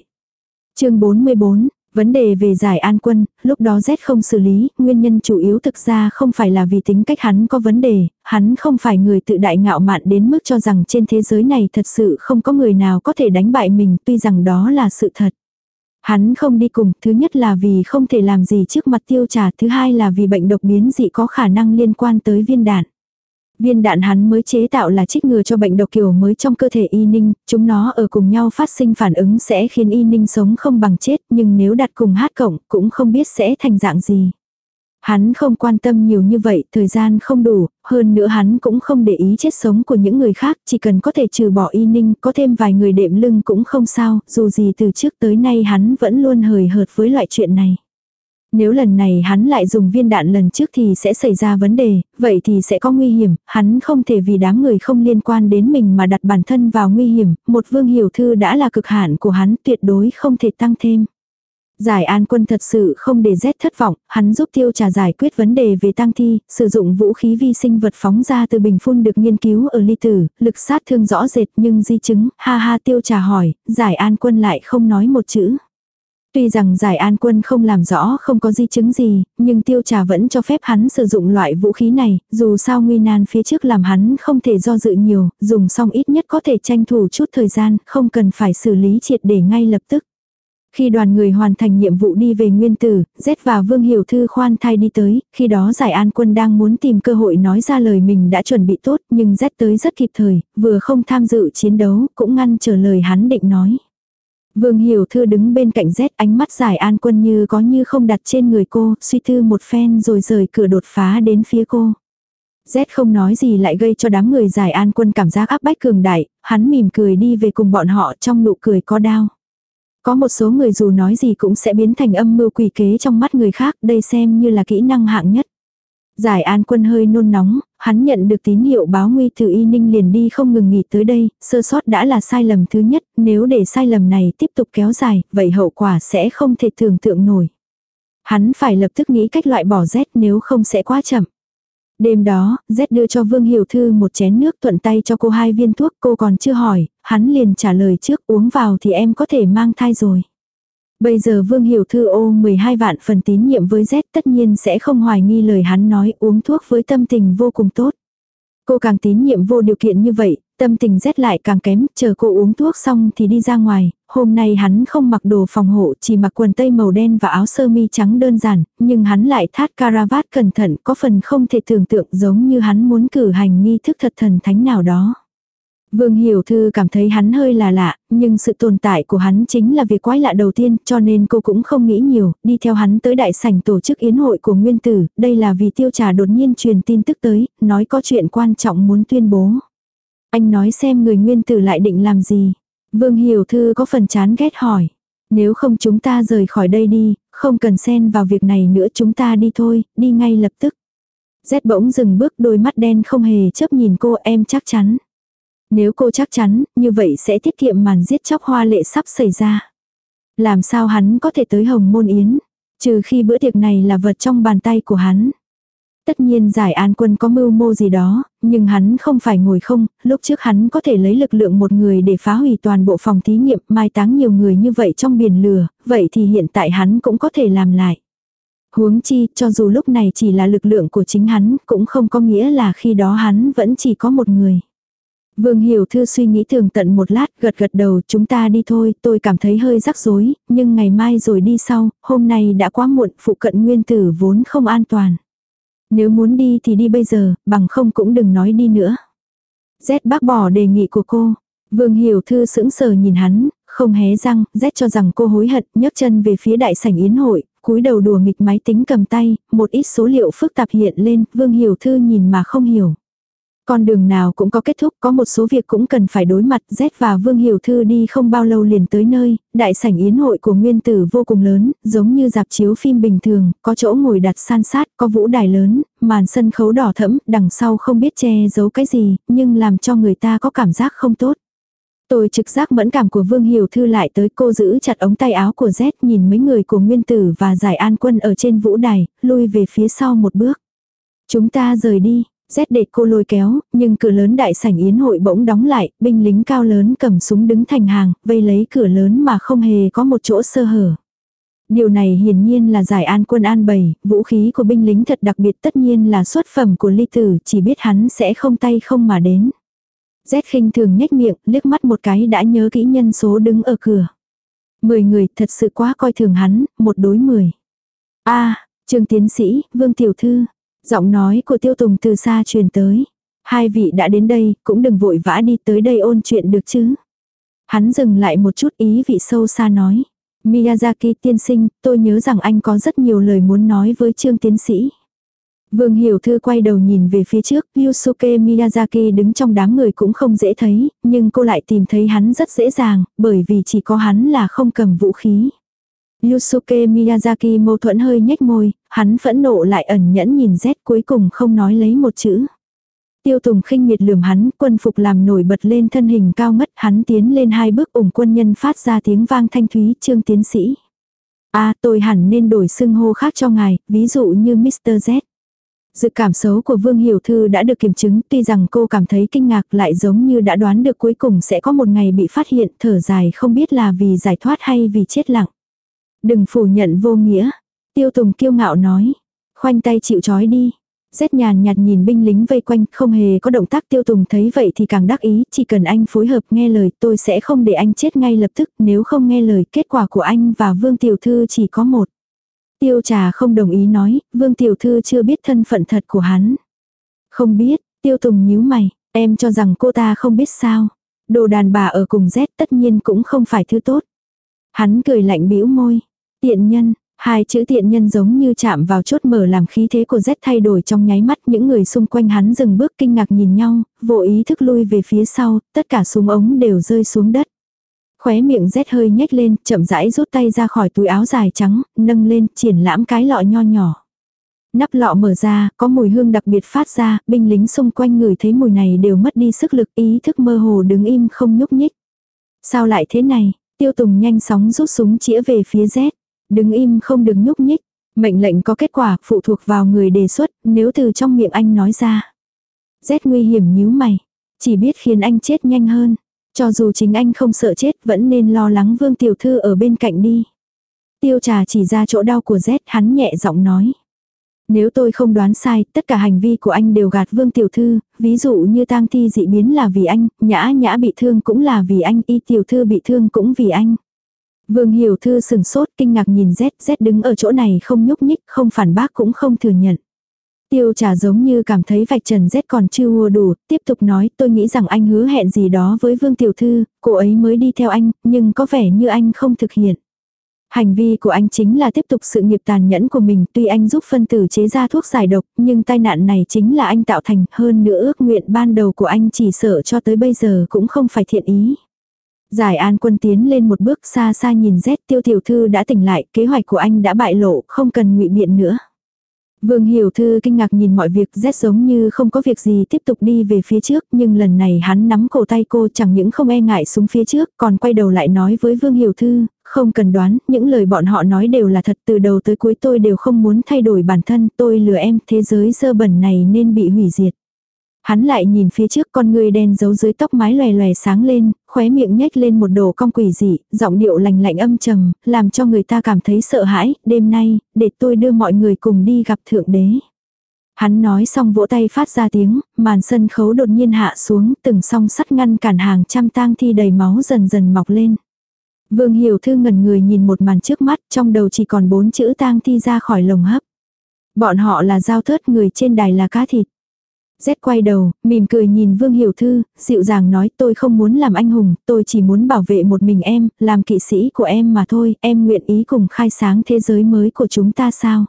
chương 44 Vấn đề về giải an quân, lúc đó Z không xử lý, nguyên nhân chủ yếu thực ra không phải là vì tính cách hắn có vấn đề, hắn không phải người tự đại ngạo mạn đến mức cho rằng trên thế giới này thật sự không có người nào có thể đánh bại mình tuy rằng đó là sự thật. Hắn không đi cùng, thứ nhất là vì không thể làm gì trước mặt tiêu trà, thứ hai là vì bệnh độc biến dị có khả năng liên quan tới viên đạn. Viên đạn hắn mới chế tạo là trích ngừa cho bệnh độc kiểu mới trong cơ thể y ninh, chúng nó ở cùng nhau phát sinh phản ứng sẽ khiến y ninh sống không bằng chết, nhưng nếu đặt cùng hát cộng cũng không biết sẽ thành dạng gì. Hắn không quan tâm nhiều như vậy, thời gian không đủ, hơn nữa hắn cũng không để ý chết sống của những người khác, chỉ cần có thể trừ bỏ y ninh, có thêm vài người đệm lưng cũng không sao, dù gì từ trước tới nay hắn vẫn luôn hời hợt với loại chuyện này. Nếu lần này hắn lại dùng viên đạn lần trước thì sẽ xảy ra vấn đề, vậy thì sẽ có nguy hiểm, hắn không thể vì đám người không liên quan đến mình mà đặt bản thân vào nguy hiểm, một vương hiểu thư đã là cực hạn của hắn tuyệt đối không thể tăng thêm. Giải an quân thật sự không để rét thất vọng, hắn giúp tiêu trà giải quyết vấn đề về tăng thi, sử dụng vũ khí vi sinh vật phóng ra từ bình phun được nghiên cứu ở ly tử, lực sát thương rõ rệt nhưng di chứng, ha ha tiêu trà hỏi, giải an quân lại không nói một chữ. Tuy rằng giải an quân không làm rõ không có di chứng gì, nhưng tiêu trà vẫn cho phép hắn sử dụng loại vũ khí này, dù sao nguy nan phía trước làm hắn không thể do dự nhiều, dùng xong ít nhất có thể tranh thủ chút thời gian, không cần phải xử lý triệt để ngay lập tức. Khi đoàn người hoàn thành nhiệm vụ đi về nguyên tử, Z và Vương Hiểu Thư khoan thai đi tới, khi đó giải an quân đang muốn tìm cơ hội nói ra lời mình đã chuẩn bị tốt nhưng Z tới rất kịp thời, vừa không tham dự chiến đấu, cũng ngăn trở lời hắn định nói. Vương Hiểu Thư đứng bên cạnh rét ánh mắt giải an quân như có như không đặt trên người cô, suy tư một phen rồi rời cửa đột phá đến phía cô. Rét không nói gì lại gây cho đám người giải an quân cảm giác áp bách cường đại, hắn mỉm cười đi về cùng bọn họ trong nụ cười có đau. Có một số người dù nói gì cũng sẽ biến thành âm mưu quỷ kế trong mắt người khác, đây xem như là kỹ năng hạng nhất. Giải an quân hơi nôn nóng, hắn nhận được tín hiệu báo nguy từ y ninh liền đi không ngừng nghỉ tới đây, sơ sót đã là sai lầm thứ nhất, nếu để sai lầm này tiếp tục kéo dài, vậy hậu quả sẽ không thể tưởng tượng nổi. Hắn phải lập tức nghĩ cách loại bỏ Z nếu không sẽ quá chậm. Đêm đó, Z đưa cho Vương Hiểu Thư một chén nước thuận tay cho cô hai viên thuốc cô còn chưa hỏi, hắn liền trả lời trước uống vào thì em có thể mang thai rồi. Bây giờ Vương Hiểu Thư ô 12 vạn phần tín nhiệm với Z tất nhiên sẽ không hoài nghi lời hắn nói uống thuốc với tâm tình vô cùng tốt. Cô càng tín nhiệm vô điều kiện như vậy, tâm tình Z lại càng kém, chờ cô uống thuốc xong thì đi ra ngoài, hôm nay hắn không mặc đồ phòng hộ, chỉ mặc quần tây màu đen và áo sơ mi trắng đơn giản, nhưng hắn lại thắt caravat cẩn thận, có phần không thể tưởng tượng giống như hắn muốn cử hành nghi thức thật thần thánh nào đó. Vương Hiểu Thư cảm thấy hắn hơi là lạ, nhưng sự tồn tại của hắn chính là việc quái lạ đầu tiên cho nên cô cũng không nghĩ nhiều, đi theo hắn tới đại sảnh tổ chức yến hội của Nguyên Tử, đây là vì tiêu trà đột nhiên truyền tin tức tới, nói có chuyện quan trọng muốn tuyên bố. Anh nói xem người Nguyên Tử lại định làm gì. Vương Hiểu Thư có phần chán ghét hỏi. Nếu không chúng ta rời khỏi đây đi, không cần xen vào việc này nữa chúng ta đi thôi, đi ngay lập tức. Z bỗng dừng bước đôi mắt đen không hề chấp nhìn cô em chắc chắn. Nếu cô chắc chắn, như vậy sẽ tiết kiệm màn giết chóc hoa lệ sắp xảy ra. Làm sao hắn có thể tới hồng môn yến, trừ khi bữa tiệc này là vật trong bàn tay của hắn. Tất nhiên giải an quân có mưu mô gì đó, nhưng hắn không phải ngồi không, lúc trước hắn có thể lấy lực lượng một người để phá hủy toàn bộ phòng thí nghiệm mai táng nhiều người như vậy trong biển lửa, vậy thì hiện tại hắn cũng có thể làm lại. Huống chi, cho dù lúc này chỉ là lực lượng của chính hắn, cũng không có nghĩa là khi đó hắn vẫn chỉ có một người. Vương Hiểu Thư suy nghĩ thường tận một lát, gật gật đầu, chúng ta đi thôi, tôi cảm thấy hơi rắc rối, nhưng ngày mai rồi đi sau, hôm nay đã quá muộn, phụ cận nguyên tử vốn không an toàn. Nếu muốn đi thì đi bây giờ, bằng không cũng đừng nói đi nữa. Z bác bỏ đề nghị của cô. Vương Hiểu Thư sững sờ nhìn hắn, không hé răng, Z cho rằng cô hối hận, nhấc chân về phía đại sảnh yến hội, cúi đầu đùa nghịch máy tính cầm tay, một ít số liệu phức tạp hiện lên, Vương Hiểu Thư nhìn mà không hiểu. Con đường nào cũng có kết thúc, có một số việc cũng cần phải đối mặt. Z và Vương Hiểu Thư đi không bao lâu liền tới nơi, đại sảnh yến hội của nguyên tử vô cùng lớn, giống như dạp chiếu phim bình thường, có chỗ ngồi đặt san sát, có vũ đài lớn, màn sân khấu đỏ thẫm, đằng sau không biết che giấu cái gì, nhưng làm cho người ta có cảm giác không tốt. Tôi trực giác mẫn cảm của Vương Hiểu Thư lại tới cô giữ chặt ống tay áo của Z nhìn mấy người của Nguyên Tử và Giải An Quân ở trên vũ đài, lui về phía sau một bước. Chúng ta rời đi, Rét để cô lôi kéo, nhưng cửa lớn đại sảnh yến hội bỗng đóng lại, binh lính cao lớn cầm súng đứng thành hàng, vây lấy cửa lớn mà không hề có một chỗ sơ hở. Điều này hiển nhiên là giải an quân an bày, vũ khí của binh lính thật đặc biệt tất nhiên là xuất phẩm của ly tử, chỉ biết hắn sẽ không tay không mà đến. Rét khinh thường nhếch miệng, liếc mắt một cái đã nhớ kỹ nhân số đứng ở cửa. Mười người thật sự quá coi thường hắn, một đối mười. a trường tiến sĩ, vương tiểu thư, Giọng nói của tiêu tùng từ xa truyền tới. Hai vị đã đến đây, cũng đừng vội vã đi tới đây ôn chuyện được chứ. Hắn dừng lại một chút ý vị sâu xa nói. Miyazaki tiên sinh, tôi nhớ rằng anh có rất nhiều lời muốn nói với trương tiến sĩ. Vương Hiểu Thư quay đầu nhìn về phía trước, Yusuke Miyazaki đứng trong đám người cũng không dễ thấy, nhưng cô lại tìm thấy hắn rất dễ dàng, bởi vì chỉ có hắn là không cầm vũ khí. Yusuke Miyazaki mâu thuẫn hơi nhếch môi, hắn phẫn nộ lại ẩn nhẫn nhìn Z cuối cùng không nói lấy một chữ. Tiêu Tùng khinh miệt lườm hắn, quân phục làm nổi bật lên thân hình cao ngất, hắn tiến lên hai bước ủng quân nhân phát ra tiếng vang thanh thúy, trương tiến sĩ. a tôi hẳn nên đổi xưng hô khác cho ngài, ví dụ như Mr. Z. Dự cảm xấu của Vương Hiểu Thư đã được kiểm chứng, tuy rằng cô cảm thấy kinh ngạc lại giống như đã đoán được cuối cùng sẽ có một ngày bị phát hiện, thở dài không biết là vì giải thoát hay vì chết lặng. Đừng phủ nhận vô nghĩa. Tiêu Tùng kiêu ngạo nói. Khoanh tay chịu trói đi. Rét nhàn nhạt nhìn binh lính vây quanh, không hề có động tác tiêu tùng thấy vậy thì càng đắc ý, chỉ cần anh phối hợp nghe lời tôi sẽ không để anh chết ngay lập tức, nếu không nghe lời kết quả của anh và Vương Tiểu Thư chỉ có một. Tiêu trà không đồng ý nói, Vương Tiểu Thư chưa biết thân phận thật của hắn. Không biết, Tiêu Tùng nhíu mày, em cho rằng cô ta không biết sao. Đồ đàn bà ở cùng Z tất nhiên cũng không phải thứ tốt. Hắn cười lạnh bĩu môi. Tiện nhân, hai chữ tiện nhân giống như chạm vào chốt mở làm khí thế của Z thay đổi trong nháy mắt những người xung quanh hắn dừng bước kinh ngạc nhìn nhau, vô ý thức lui về phía sau, tất cả súng ống đều rơi xuống đất. Khóe miệng Z hơi nhếch lên, chậm rãi rút tay ra khỏi túi áo dài trắng, nâng lên, triển lãm cái lọ nho nhỏ. Nắp lọ mở ra, có mùi hương đặc biệt phát ra, binh lính xung quanh người thấy mùi này đều mất đi sức lực ý thức mơ hồ đứng im không nhúc nhích. Sao lại thế này? Tiêu Tùng nhanh sóng rút súng chĩa về phía Z. Đứng im không được nhúc nhích. Mệnh lệnh có kết quả phụ thuộc vào người đề xuất, nếu từ trong miệng anh nói ra. Rét nguy hiểm nhíu mày. Chỉ biết khiến anh chết nhanh hơn. Cho dù chính anh không sợ chết vẫn nên lo lắng vương tiểu thư ở bên cạnh đi. Tiêu trà chỉ ra chỗ đau của Z hắn nhẹ giọng nói. Nếu tôi không đoán sai, tất cả hành vi của anh đều gạt vương tiểu thư, ví dụ như tang thi dị biến là vì anh, nhã nhã bị thương cũng là vì anh, y tiểu thư bị thương cũng vì anh. Vương hiểu thư sừng sốt kinh ngạc nhìn Z, Z đứng ở chỗ này không nhúc nhích, không phản bác cũng không thừa nhận. Tiêu trà giống như cảm thấy vạch trần Z còn chưa hùa đủ, tiếp tục nói tôi nghĩ rằng anh hứa hẹn gì đó với Vương Tiểu Thư, cô ấy mới đi theo anh, nhưng có vẻ như anh không thực hiện. Hành vi của anh chính là tiếp tục sự nghiệp tàn nhẫn của mình, tuy anh giúp phân tử chế ra thuốc giải độc, nhưng tai nạn này chính là anh tạo thành, hơn nữa ước nguyện ban đầu của anh chỉ sợ cho tới bây giờ cũng không phải thiện ý. Giải an quân tiến lên một bước xa xa nhìn rét tiêu tiểu thư đã tỉnh lại, kế hoạch của anh đã bại lộ, không cần ngụy biện nữa. Vương Hiểu Thư kinh ngạc nhìn mọi việc rét giống như không có việc gì tiếp tục đi về phía trước nhưng lần này hắn nắm cổ tay cô chẳng những không e ngại xuống phía trước còn quay đầu lại nói với Vương Hiểu Thư, không cần đoán, những lời bọn họ nói đều là thật từ đầu tới cuối tôi đều không muốn thay đổi bản thân tôi lừa em thế giới sơ bẩn này nên bị hủy diệt. Hắn lại nhìn phía trước con người đen giấu dưới tóc mái lòe lòe sáng lên, khóe miệng nhếch lên một đồ cong quỷ dị, giọng điệu lạnh lạnh âm trầm, làm cho người ta cảm thấy sợ hãi, đêm nay, để tôi đưa mọi người cùng đi gặp thượng đế. Hắn nói xong vỗ tay phát ra tiếng, màn sân khấu đột nhiên hạ xuống, từng song sắt ngăn cản hàng trăm tang thi đầy máu dần dần mọc lên. Vương Hiểu Thư ngẩn người nhìn một màn trước mắt, trong đầu chỉ còn bốn chữ tang thi ra khỏi lồng hấp. Bọn họ là giao thớt người trên đài là cá thịt. Z quay đầu, mỉm cười nhìn Vương Hiểu Thư, dịu dàng nói tôi không muốn làm anh hùng, tôi chỉ muốn bảo vệ một mình em, làm kỵ sĩ của em mà thôi, em nguyện ý cùng khai sáng thế giới mới của chúng ta sao.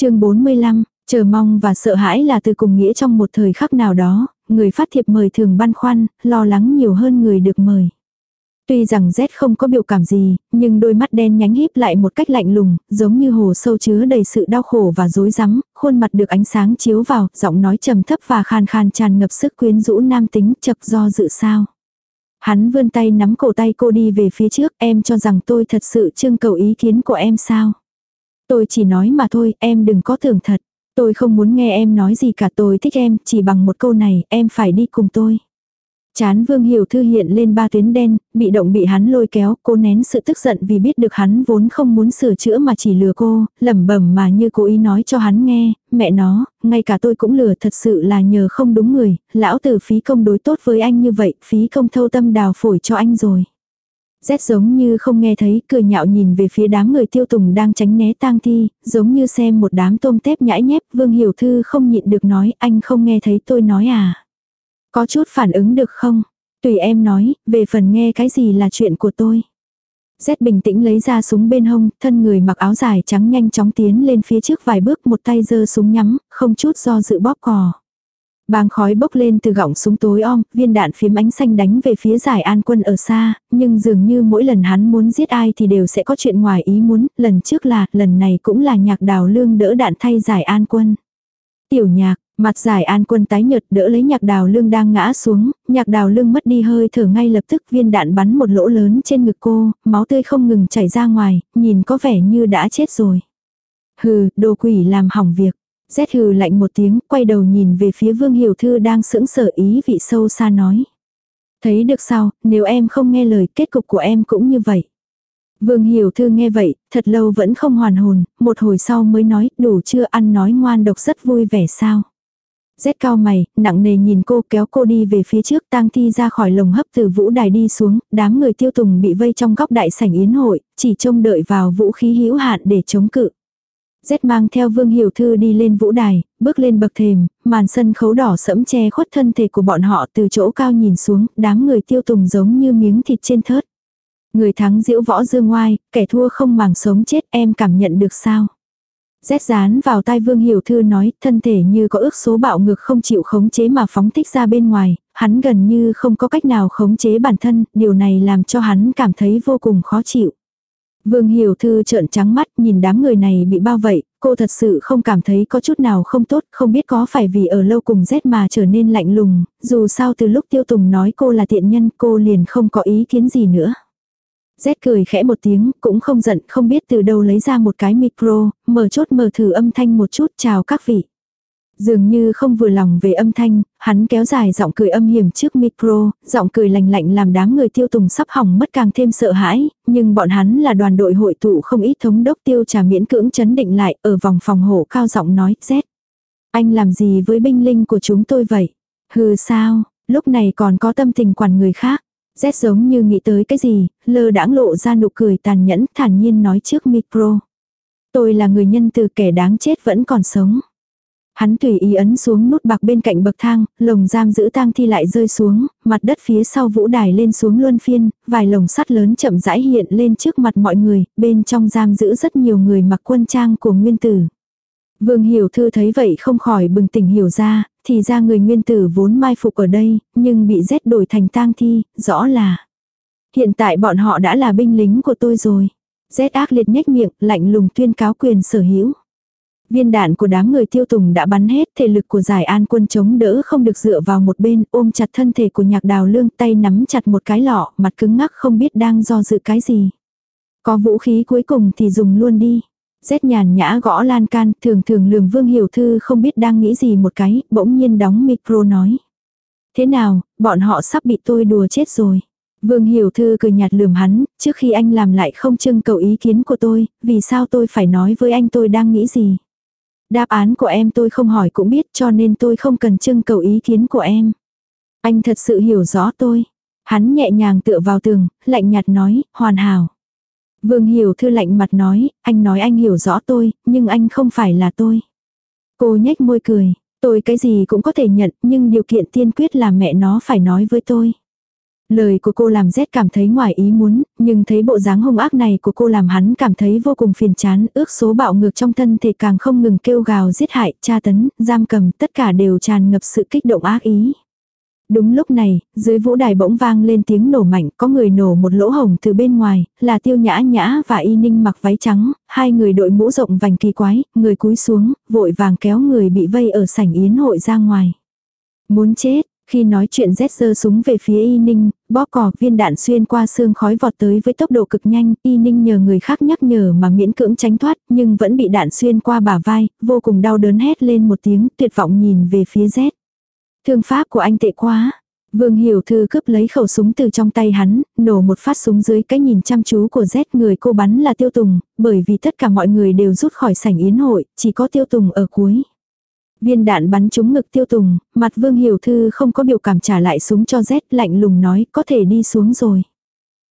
chương 45, chờ mong và sợ hãi là từ cùng nghĩa trong một thời khắc nào đó, người phát thiệp mời thường băn khoăn, lo lắng nhiều hơn người được mời. Tuy rằng Z không có biểu cảm gì, nhưng đôi mắt đen nhánh híp lại một cách lạnh lùng, giống như hồ sâu chứa đầy sự đau khổ và rối rắm, khuôn mặt được ánh sáng chiếu vào, giọng nói trầm thấp và khan khan tràn ngập sức quyến rũ nam tính, chật do dự sao. Hắn vươn tay nắm cổ tay cô đi về phía trước, em cho rằng tôi thật sự trưng cầu ý kiến của em sao. Tôi chỉ nói mà thôi, em đừng có tưởng thật. Tôi không muốn nghe em nói gì cả tôi thích em, chỉ bằng một câu này, em phải đi cùng tôi. Chán Vương Hiểu Thư hiện lên ba tuyến đen, bị động bị hắn lôi kéo, cô nén sự tức giận vì biết được hắn vốn không muốn sửa chữa mà chỉ lừa cô, lẩm bẩm mà như cố ý nói cho hắn nghe, mẹ nó, ngay cả tôi cũng lừa thật sự là nhờ không đúng người, lão tử phí công đối tốt với anh như vậy, phí công thâu tâm đào phổi cho anh rồi. Rét giống như không nghe thấy, cười nhạo nhìn về phía đám người tiêu tùng đang tránh né tang thi, giống như xem một đám tôm tép nhãi nhép, Vương Hiểu Thư không nhịn được nói, anh không nghe thấy tôi nói à. Có chút phản ứng được không? Tùy em nói, về phần nghe cái gì là chuyện của tôi. Z bình tĩnh lấy ra súng bên hông, thân người mặc áo dài trắng nhanh chóng tiến lên phía trước vài bước một tay giơ súng nhắm, không chút do dự bóp cò. Bàng khói bốc lên từ gọng súng tối om, viên đạn phím ánh xanh đánh về phía giải an quân ở xa, nhưng dường như mỗi lần hắn muốn giết ai thì đều sẽ có chuyện ngoài ý muốn, lần trước là, lần này cũng là nhạc đào lương đỡ đạn thay giải an quân. Tiểu nhạc, Mặt giải an quân tái nhợt đỡ lấy nhạc đào lương đang ngã xuống, nhạc đào lương mất đi hơi thở ngay lập tức viên đạn bắn một lỗ lớn trên ngực cô, máu tươi không ngừng chảy ra ngoài, nhìn có vẻ như đã chết rồi. Hừ, đồ quỷ làm hỏng việc. Rét hừ lạnh một tiếng, quay đầu nhìn về phía vương hiểu thư đang sững sở ý vị sâu xa nói. Thấy được sao, nếu em không nghe lời kết cục của em cũng như vậy. Vương Hiểu Thư nghe vậy, thật lâu vẫn không hoàn hồn, một hồi sau mới nói, đủ chưa ăn nói ngoan độc rất vui vẻ sao. Rét cao mày, nặng nề nhìn cô kéo cô đi về phía trước tang thi ra khỏi lồng hấp từ vũ đài đi xuống, đám người tiêu tùng bị vây trong góc đại sảnh yến hội, chỉ trông đợi vào vũ khí hữu hạn để chống cự. Rét mang theo Vương Hiểu Thư đi lên vũ đài, bước lên bậc thềm, màn sân khấu đỏ sẫm che khuất thân thể của bọn họ từ chỗ cao nhìn xuống, đám người tiêu tùng giống như miếng thịt trên thớt. Người thắng diễu võ dương ngoai, kẻ thua không màng sống chết em cảm nhận được sao. Rét dán vào tai Vương Hiểu Thư nói, thân thể như có ước số bạo ngược không chịu khống chế mà phóng thích ra bên ngoài, hắn gần như không có cách nào khống chế bản thân, điều này làm cho hắn cảm thấy vô cùng khó chịu. Vương Hiểu Thư trợn trắng mắt nhìn đám người này bị bao vây, cô thật sự không cảm thấy có chút nào không tốt, không biết có phải vì ở lâu cùng rét mà trở nên lạnh lùng, dù sao từ lúc Tiêu Tùng nói cô là tiện nhân cô liền không có ý kiến gì nữa. Z cười khẽ một tiếng, cũng không giận, không biết từ đâu lấy ra một cái micro, mở chốt mở thử âm thanh một chút chào các vị. Dường như không vừa lòng về âm thanh, hắn kéo dài giọng cười âm hiểm trước micro, giọng cười lạnh lạnh làm đám người tiêu tùng sắp hỏng mất càng thêm sợ hãi, nhưng bọn hắn là đoàn đội hội tụ không ít thống đốc tiêu trà miễn cưỡng chấn định lại ở vòng phòng hộ cao giọng nói, Z. Anh làm gì với binh linh của chúng tôi vậy? Hừ sao, lúc này còn có tâm tình quản người khác. Z giống như nghĩ tới cái gì, lơ đãng lộ ra nụ cười tàn nhẫn thản nhiên nói trước micro. Tôi là người nhân từ kẻ đáng chết vẫn còn sống. Hắn tùy ý ấn xuống nút bạc bên cạnh bậc thang, lồng giam giữ tang thi lại rơi xuống, mặt đất phía sau vũ đài lên xuống luân phiên, vài lồng sắt lớn chậm rãi hiện lên trước mặt mọi người, bên trong giam giữ rất nhiều người mặc quân trang của nguyên tử. Vương Hiểu Thư thấy vậy không khỏi bừng tỉnh hiểu ra, thì ra người nguyên tử vốn mai phục ở đây, nhưng bị rét đổi thành tang thi, rõ là. Hiện tại bọn họ đã là binh lính của tôi rồi. Rét ác liệt nhếch miệng, lạnh lùng tuyên cáo quyền sở hữu. Viên đạn của đám người tiêu tùng đã bắn hết, thể lực của giải an quân chống đỡ không được dựa vào một bên, ôm chặt thân thể của nhạc đào lương tay nắm chặt một cái lọ, mặt cứng ngắc không biết đang do dự cái gì. Có vũ khí cuối cùng thì dùng luôn đi. Rét nhàn nhã gõ lan can, thường thường lường vương hiểu thư không biết đang nghĩ gì một cái, bỗng nhiên đóng micro nói. Thế nào, bọn họ sắp bị tôi đùa chết rồi. Vương Hiểu Thư cười nhạt lườm hắn, trước khi anh làm lại không trưng cầu ý kiến của tôi, vì sao tôi phải nói với anh tôi đang nghĩ gì. Đáp án của em tôi không hỏi cũng biết cho nên tôi không cần trưng cầu ý kiến của em. Anh thật sự hiểu rõ tôi. Hắn nhẹ nhàng tựa vào tường, lạnh nhạt nói, hoàn hảo. Vương Hiểu Thư lạnh mặt nói, anh nói anh hiểu rõ tôi, nhưng anh không phải là tôi. Cô nhếch môi cười, tôi cái gì cũng có thể nhận, nhưng điều kiện tiên quyết là mẹ nó phải nói với tôi. Lời của cô làm rét cảm thấy ngoài ý muốn, nhưng thấy bộ dáng hung ác này của cô làm hắn cảm thấy vô cùng phiền chán, ước số bạo ngược trong thân thể càng không ngừng kêu gào giết hại, tra tấn, giam cầm, tất cả đều tràn ngập sự kích động ác ý. Đúng lúc này, dưới vũ đài bỗng vang lên tiếng nổ mạnh, có người nổ một lỗ hồng từ bên ngoài, là tiêu nhã nhã và y ninh mặc váy trắng, hai người đội mũ rộng vành kỳ quái, người cúi xuống, vội vàng kéo người bị vây ở sảnh yến hội ra ngoài. Muốn chết, khi nói chuyện rét giơ súng về phía Y Ninh, bóp cò viên đạn xuyên qua xương khói vọt tới với tốc độ cực nhanh, Y Ninh nhờ người khác nhắc nhở mà miễn cưỡng tránh thoát, nhưng vẫn bị đạn xuyên qua bả vai, vô cùng đau đớn hét lên một tiếng, tuyệt vọng nhìn về phía rét. Thương pháp của anh tệ quá. Vương Hiểu Thư cướp lấy khẩu súng từ trong tay hắn, nổ một phát súng dưới cái nhìn chăm chú của Z người cô bắn là Tiêu Tùng, bởi vì tất cả mọi người đều rút khỏi sảnh yến hội, chỉ có Tiêu Tùng ở cuối. Viên đạn bắn trúng ngực tiêu tùng, mặt vương hiểu thư không có biểu cảm trả lại súng cho Z lạnh lùng nói có thể đi xuống rồi.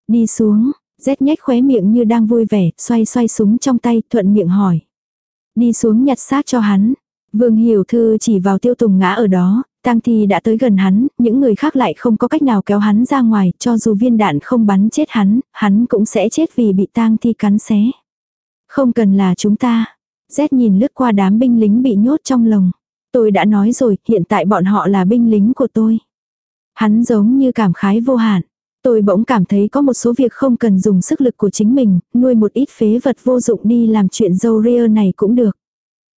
Đi xuống, Z nhếch khóe miệng như đang vui vẻ, xoay xoay súng trong tay, thuận miệng hỏi. Đi xuống nhặt xác cho hắn. Vương hiểu thư chỉ vào tiêu tùng ngã ở đó, tang thi đã tới gần hắn, những người khác lại không có cách nào kéo hắn ra ngoài, cho dù viên đạn không bắn chết hắn, hắn cũng sẽ chết vì bị tang thi cắn xé. Không cần là chúng ta. Z nhìn lướt qua đám binh lính bị nhốt trong lồng. Tôi đã nói rồi, hiện tại bọn họ là binh lính của tôi. Hắn giống như cảm khái vô hạn. Tôi bỗng cảm thấy có một số việc không cần dùng sức lực của chính mình, nuôi một ít phế vật vô dụng đi làm chuyện dâu ria này cũng được.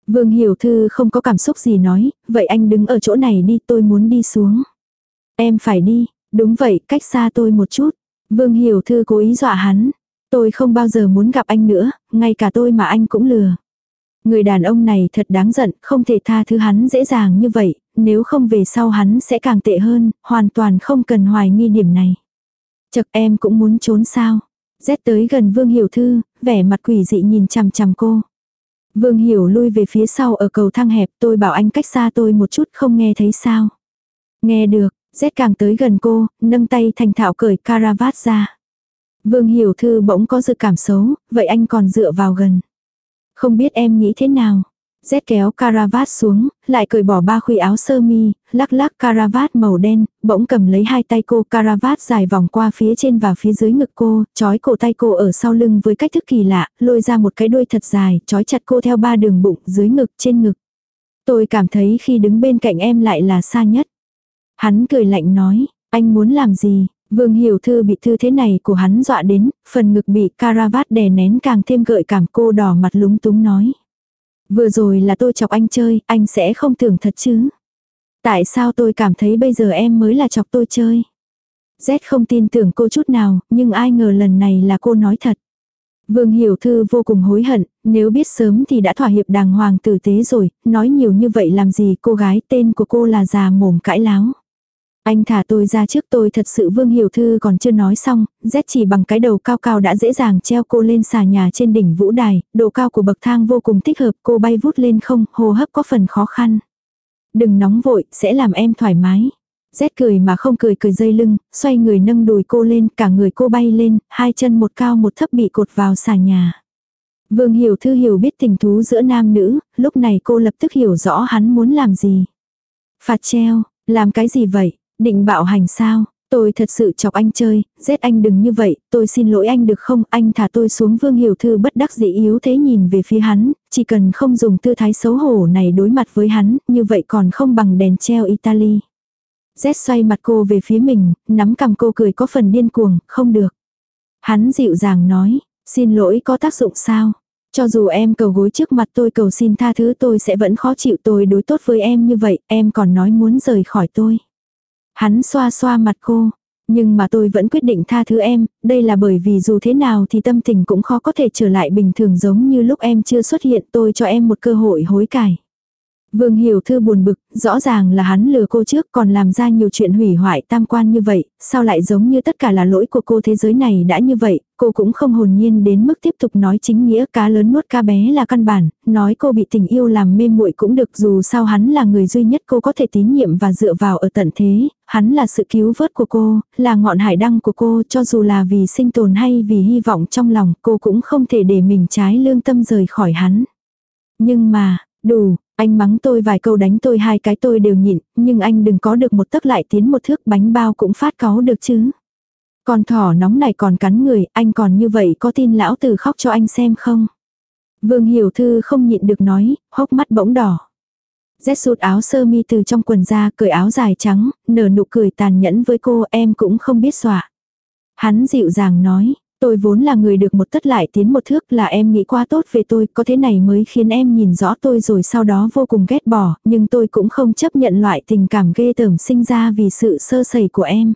Vương Hiểu Thư không có cảm xúc gì nói, vậy anh đứng ở chỗ này đi tôi muốn đi xuống. Em phải đi, đúng vậy, cách xa tôi một chút. Vương Hiểu Thư cố ý dọa hắn. Tôi không bao giờ muốn gặp anh nữa, ngay cả tôi mà anh cũng lừa. Người đàn ông này thật đáng giận, không thể tha thứ hắn dễ dàng như vậy, nếu không về sau hắn sẽ càng tệ hơn, hoàn toàn không cần hoài nghi điểm này. Chật em cũng muốn trốn sao. Rét tới gần Vương Hiểu Thư, vẻ mặt quỷ dị nhìn chằm chằm cô. Vương Hiểu lui về phía sau ở cầu thang hẹp tôi bảo anh cách xa tôi một chút không nghe thấy sao. Nghe được, rét càng tới gần cô, nâng tay thành thạo cởi caravat ra. Vương Hiểu Thư bỗng có dự cảm xấu, vậy anh còn dựa vào gần. Không biết em nghĩ thế nào. Z kéo caravat xuống, lại cởi bỏ ba khuy áo sơ mi, lắc lắc caravat màu đen, bỗng cầm lấy hai tay cô caravat dài vòng qua phía trên và phía dưới ngực cô, trói cổ tay cô ở sau lưng với cách thức kỳ lạ, lôi ra một cái đuôi thật dài, trói chặt cô theo ba đường bụng, dưới ngực, trên ngực. Tôi cảm thấy khi đứng bên cạnh em lại là xa nhất. Hắn cười lạnh nói, anh muốn làm gì? Vương Hiểu Thư bị thư thế này của hắn dọa đến, phần ngực bị caravat đè nén càng thêm gợi cảm cô đỏ mặt lúng túng nói. Vừa rồi là tôi chọc anh chơi, anh sẽ không tưởng thật chứ. Tại sao tôi cảm thấy bây giờ em mới là chọc tôi chơi? Z không tin tưởng cô chút nào, nhưng ai ngờ lần này là cô nói thật. Vương Hiểu Thư vô cùng hối hận, nếu biết sớm thì đã thỏa hiệp đàng hoàng tử tế rồi, nói nhiều như vậy làm gì cô gái tên của cô là già mồm cãi láo. Anh thả tôi ra trước tôi thật sự Vương Hiểu Thư còn chưa nói xong, rét chỉ bằng cái đầu cao cao đã dễ dàng treo cô lên xà nhà trên đỉnh vũ đài, độ cao của bậc thang vô cùng thích hợp cô bay vút lên không, hô hấp có phần khó khăn. Đừng nóng vội, sẽ làm em thoải mái. Rét cười mà không cười cười dây lưng, xoay người nâng đùi cô lên, cả người cô bay lên, hai chân một cao một thấp bị cột vào xà nhà. Vương Hiểu Thư hiểu biết tình thú giữa nam nữ, lúc này cô lập tức hiểu rõ hắn muốn làm gì. Phạt treo, làm cái gì vậy? Định bạo hành sao? Tôi thật sự chọc anh chơi, giết anh đừng như vậy, tôi xin lỗi anh được không, anh thả tôi xuống Vương Hiểu Thư bất đắc dĩ yếu thế nhìn về phía hắn, chỉ cần không dùng tư thái xấu hổ này đối mặt với hắn, như vậy còn không bằng đèn treo Italy. Rét xoay mặt cô về phía mình, nắm cầm cô cười có phần điên cuồng, không được. Hắn dịu dàng nói, xin lỗi có tác dụng sao? Cho dù em cầu gối trước mặt tôi cầu xin tha thứ tôi sẽ vẫn khó chịu tôi đối tốt với em như vậy, em còn nói muốn rời khỏi tôi. Hắn xoa xoa mặt cô, nhưng mà tôi vẫn quyết định tha thứ em, đây là bởi vì dù thế nào thì tâm tình cũng khó có thể trở lại bình thường giống như lúc em chưa xuất hiện tôi cho em một cơ hội hối cải. Vương Hiểu Thư buồn bực, rõ ràng là hắn lừa cô trước còn làm ra nhiều chuyện hủy hoại tam quan như vậy, sao lại giống như tất cả là lỗi của cô thế giới này đã như vậy, cô cũng không hồn nhiên đến mức tiếp tục nói chính nghĩa cá lớn nuốt cá bé là căn bản, nói cô bị tình yêu làm mê muội cũng được dù sao hắn là người duy nhất cô có thể tín nhiệm và dựa vào ở tận thế, hắn là sự cứu vớt của cô, là ngọn hải đăng của cô cho dù là vì sinh tồn hay vì hy vọng trong lòng cô cũng không thể để mình trái lương tâm rời khỏi hắn. Nhưng mà, đủ, anh mắng tôi vài câu đánh tôi hai cái tôi đều nhịn, nhưng anh đừng có được một tấc lại tiến một thước bánh bao cũng phát cáu được chứ. Con thỏ nóng này còn cắn người, anh còn như vậy có tin lão tử khóc cho anh xem không? Vương Hiểu Thư không nhịn được nói, hốc mắt bỗng đỏ. Rét sụt áo sơ mi từ trong quần ra, cởi áo dài trắng, nở nụ cười tàn nhẫn với cô em cũng không biết dọa. Hắn dịu dàng nói, Tôi vốn là người được một tất lại tiến một thước là em nghĩ quá tốt về tôi, có thế này mới khiến em nhìn rõ tôi rồi sau đó vô cùng ghét bỏ, nhưng tôi cũng không chấp nhận loại tình cảm ghê tởm sinh ra vì sự sơ sẩy của em.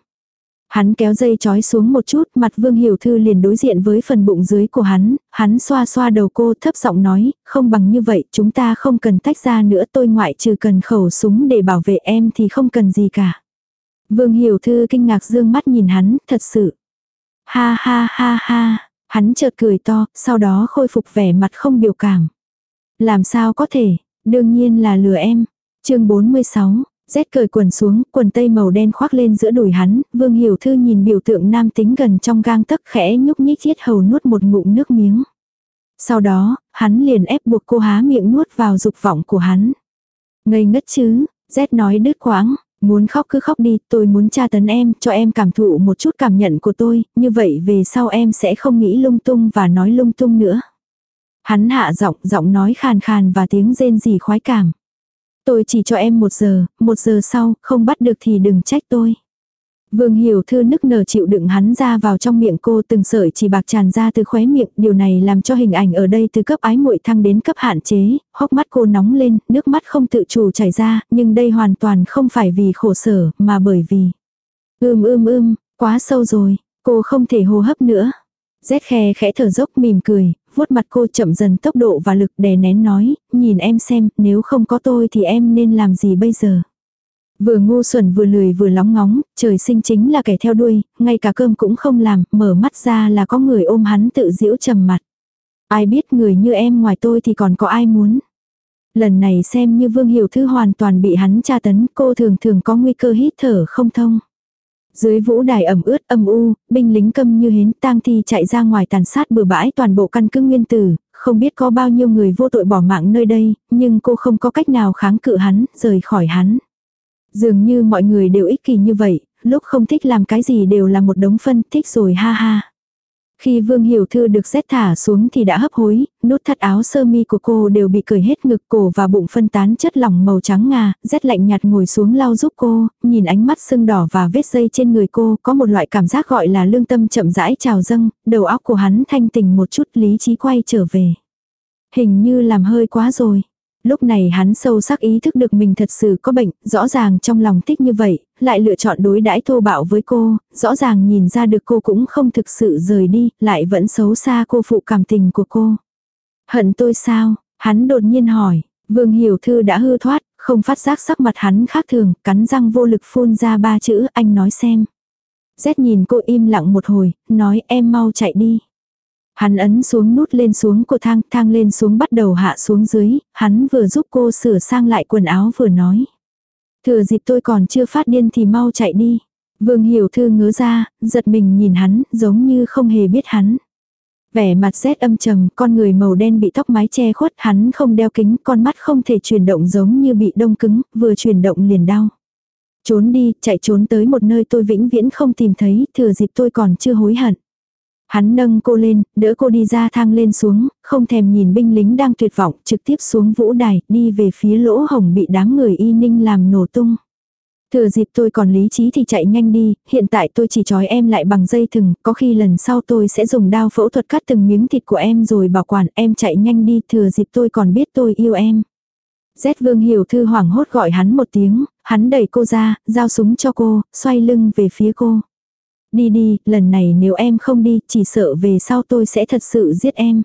Hắn kéo dây chói xuống một chút, mặt Vương Hiểu Thư liền đối diện với phần bụng dưới của hắn, hắn xoa xoa đầu cô thấp giọng nói, không bằng như vậy, chúng ta không cần tách ra nữa tôi ngoại trừ cần khẩu súng để bảo vệ em thì không cần gì cả. Vương Hiểu Thư kinh ngạc dương mắt nhìn hắn, thật sự. Ha ha ha ha, hắn chợt cười to, sau đó khôi phục vẻ mặt không biểu cảm. Làm sao có thể, đương nhiên là lừa em. chương 46, rét cởi quần xuống, quần tây màu đen khoác lên giữa đùi hắn, Vương Hiểu Thư nhìn biểu tượng nam tính gần trong gang tấc khẽ nhúc nhích chiết hầu nuốt một ngụm nước miếng. Sau đó, hắn liền ép buộc cô há miệng nuốt vào dục vọng của hắn. Ngây ngất chứ, rét nói đứt quãng, Muốn khóc cứ khóc đi, tôi muốn tra tấn em, cho em cảm thụ một chút cảm nhận của tôi, như vậy về sau em sẽ không nghĩ lung tung và nói lung tung nữa. Hắn hạ giọng, giọng nói khàn khàn và tiếng rên rỉ khoái cảm. Tôi chỉ cho em một giờ, một giờ sau, không bắt được thì đừng trách tôi. Vương Hiểu Thư nức nở chịu đựng hắn ra vào trong miệng cô từng sợi chỉ bạc tràn ra từ khóe miệng, điều này làm cho hình ảnh ở đây từ cấp ái muội thăng đến cấp hạn chế, hốc mắt cô nóng lên, nước mắt không tự chủ chảy ra, nhưng đây hoàn toàn không phải vì khổ sở, mà bởi vì ưm ưm ưm, quá sâu rồi, cô không thể hô hấp nữa. Rét khe khẽ thở dốc mỉm cười, vuốt mặt cô chậm dần tốc độ và lực đè nén nói, nhìn em xem, nếu không có tôi thì em nên làm gì bây giờ. Vừa ngu xuẩn vừa lười vừa lóng ngóng, trời sinh chính là kẻ theo đuôi, ngay cả cơm cũng không làm, mở mắt ra là có người ôm hắn tự giễu trầm mặt. Ai biết người như em ngoài tôi thì còn có ai muốn. Lần này xem như Vương Hiểu Thư hoàn toàn bị hắn tra tấn, cô thường thường có nguy cơ hít thở không thông. Dưới vũ đài ẩm ướt âm u, binh lính câm như hến tang thi chạy ra ngoài tàn sát bừa bãi toàn bộ căn cứ nguyên tử, không biết có bao nhiêu người vô tội bỏ mạng nơi đây, nhưng cô không có cách nào kháng cự hắn, rời khỏi hắn. Dường như mọi người đều ích kỷ như vậy, lúc không thích làm cái gì đều là một đống phân thích rồi ha ha. Khi Vương Hiểu Thư được xét thả xuống thì đã hấp hối, nút thắt áo sơ mi của cô đều bị cởi hết ngực cổ và bụng phân tán chất lỏng màu trắng ngà, rét lạnh nhạt ngồi xuống lau giúp cô, nhìn ánh mắt sưng đỏ và vết dây trên người cô, có một loại cảm giác gọi là lương tâm chậm rãi trào dâng, đầu óc của hắn thanh tình một chút lý trí quay trở về. Hình như làm hơi quá rồi. Lúc này hắn sâu sắc ý thức được mình thật sự có bệnh, rõ ràng trong lòng thích như vậy, lại lựa chọn đối đãi thô bạo với cô, rõ ràng nhìn ra được cô cũng không thực sự rời đi, lại vẫn xấu xa cô phụ cảm tình của cô. Hận tôi sao? Hắn đột nhiên hỏi, Vương Hiểu Thư đã hư thoát, không phát giác sắc mặt hắn khác thường, cắn răng vô lực phun ra ba chữ anh nói xem. Z nhìn cô im lặng một hồi, nói em mau chạy đi. Hắn ấn xuống nút lên xuống của thang, thang lên xuống bắt đầu hạ xuống dưới, hắn vừa giúp cô sửa sang lại quần áo vừa nói. Thừa dịp tôi còn chưa phát điên thì mau chạy đi. Vương Hiểu Thư ngớ ra, giật mình nhìn hắn, giống như không hề biết hắn. Vẻ mặt rét âm trầm, con người màu đen bị tóc mái che khuất, hắn không đeo kính, con mắt không thể chuyển động giống như bị đông cứng, vừa chuyển động liền đau. Trốn đi, chạy trốn tới một nơi tôi vĩnh viễn không tìm thấy, thừa dịp tôi còn chưa hối hận. Hắn nâng cô lên, đỡ cô đi ra thang lên xuống, không thèm nhìn binh lính đang tuyệt vọng, trực tiếp xuống vũ đài, đi về phía lỗ hồng bị đám người y ninh làm nổ tung. Thừa dịp tôi còn lý trí thì chạy nhanh đi, hiện tại tôi chỉ trói em lại bằng dây thừng, có khi lần sau tôi sẽ dùng đao phẫu thuật cắt từng miếng thịt của em rồi bảo quản em chạy nhanh đi, thừa dịp tôi còn biết tôi yêu em. Z Vương Hiểu Thư hoảng hốt gọi hắn một tiếng, hắn đẩy cô ra, giao súng cho cô, xoay lưng về phía cô. Đi đi, lần này nếu em không đi, chỉ sợ về sau tôi sẽ thật sự giết em.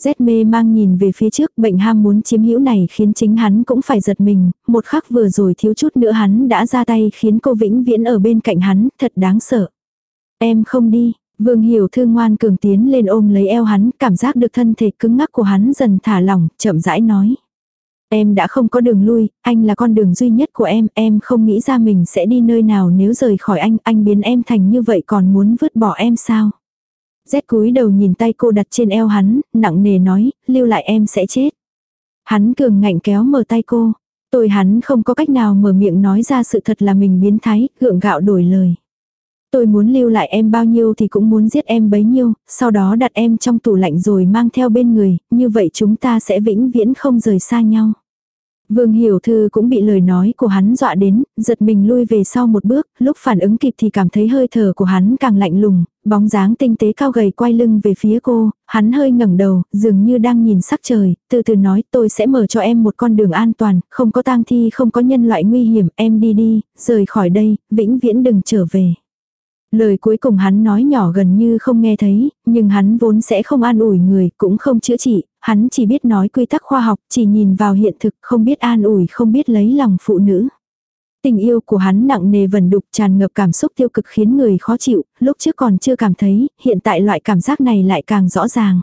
Rét mê mang nhìn về phía trước, bệnh ham muốn chiếm hữu này khiến chính hắn cũng phải giật mình, một khắc vừa rồi thiếu chút nữa hắn đã ra tay khiến cô vĩnh viễn ở bên cạnh hắn, thật đáng sợ. Em không đi, Vương Hiểu thương ngoan cường tiến lên ôm lấy eo hắn, cảm giác được thân thể cứng ngắc của hắn dần thả lỏng, chậm rãi nói. Em đã không có đường lui, anh là con đường duy nhất của em, em không nghĩ ra mình sẽ đi nơi nào nếu rời khỏi anh, anh biến em thành như vậy còn muốn vứt bỏ em sao? Z cúi đầu nhìn tay cô đặt trên eo hắn, nặng nề nói, lưu lại em sẽ chết. Hắn cường ngạnh kéo mở tay cô. Tôi hắn không có cách nào mở miệng nói ra sự thật là mình biến thái, gượng gạo đổi lời. Tôi muốn lưu lại em bao nhiêu thì cũng muốn giết em bấy nhiêu, sau đó đặt em trong tủ lạnh rồi mang theo bên người, như vậy chúng ta sẽ vĩnh viễn không rời xa nhau. Vương Hiểu Thư cũng bị lời nói của hắn dọa đến, giật mình lui về sau một bước, lúc phản ứng kịp thì cảm thấy hơi thở của hắn càng lạnh lùng, bóng dáng tinh tế cao gầy quay lưng về phía cô, hắn hơi ngẩng đầu, dường như đang nhìn sắc trời, từ từ nói tôi sẽ mở cho em một con đường an toàn, không có tang thi không có nhân loại nguy hiểm, em đi đi, rời khỏi đây, vĩnh viễn đừng trở về. Lời cuối cùng hắn nói nhỏ gần như không nghe thấy, nhưng hắn vốn sẽ không an ủi người, cũng không chữa trị, hắn chỉ biết nói quy tắc khoa học, chỉ nhìn vào hiện thực, không biết an ủi, không biết lấy lòng phụ nữ. Tình yêu của hắn nặng nề vần đục tràn ngập cảm xúc tiêu cực khiến người khó chịu, lúc trước còn chưa cảm thấy, hiện tại loại cảm giác này lại càng rõ ràng.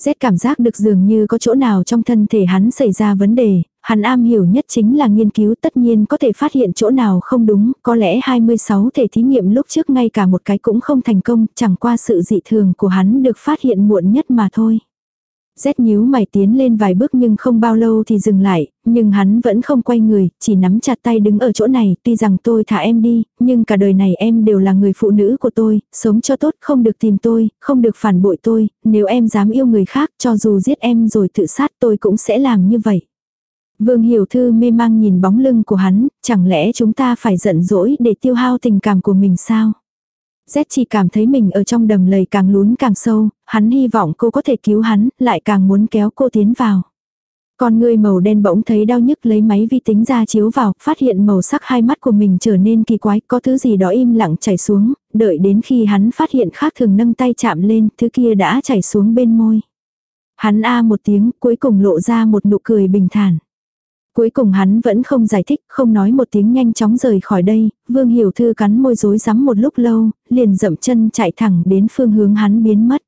Rét cảm giác được dường như có chỗ nào trong thân thể hắn xảy ra vấn đề, hắn am hiểu nhất chính là nghiên cứu tất nhiên có thể phát hiện chỗ nào không đúng, có lẽ 26 thể thí nghiệm lúc trước ngay cả một cái cũng không thành công, chẳng qua sự dị thường của hắn được phát hiện muộn nhất mà thôi. Rét nhíu mày tiến lên vài bước nhưng không bao lâu thì dừng lại, nhưng hắn vẫn không quay người, chỉ nắm chặt tay đứng ở chỗ này, tuy rằng tôi thả em đi, nhưng cả đời này em đều là người phụ nữ của tôi, sống cho tốt không được tìm tôi, không được phản bội tôi, nếu em dám yêu người khác cho dù giết em rồi tự sát tôi cũng sẽ làm như vậy. Vương Hiểu Thư mê mang nhìn bóng lưng của hắn, chẳng lẽ chúng ta phải giận dỗi để tiêu hao tình cảm của mình sao? Z chỉ cảm thấy mình ở trong đầm lầy càng lún càng sâu, hắn hy vọng cô có thể cứu hắn, lại càng muốn kéo cô tiến vào. Con người màu đen bỗng thấy đau nhức lấy máy vi tính ra chiếu vào, phát hiện màu sắc hai mắt của mình trở nên kỳ quái, có thứ gì đó im lặng chảy xuống, đợi đến khi hắn phát hiện khác thường nâng tay chạm lên, thứ kia đã chảy xuống bên môi. Hắn a một tiếng, cuối cùng lộ ra một nụ cười bình thản. Cuối cùng hắn vẫn không giải thích, không nói một tiếng nhanh chóng rời khỏi đây, Vương Hiểu Thư cắn môi rối rắm một lúc lâu, liền dậm chân chạy thẳng đến phương hướng hắn biến mất.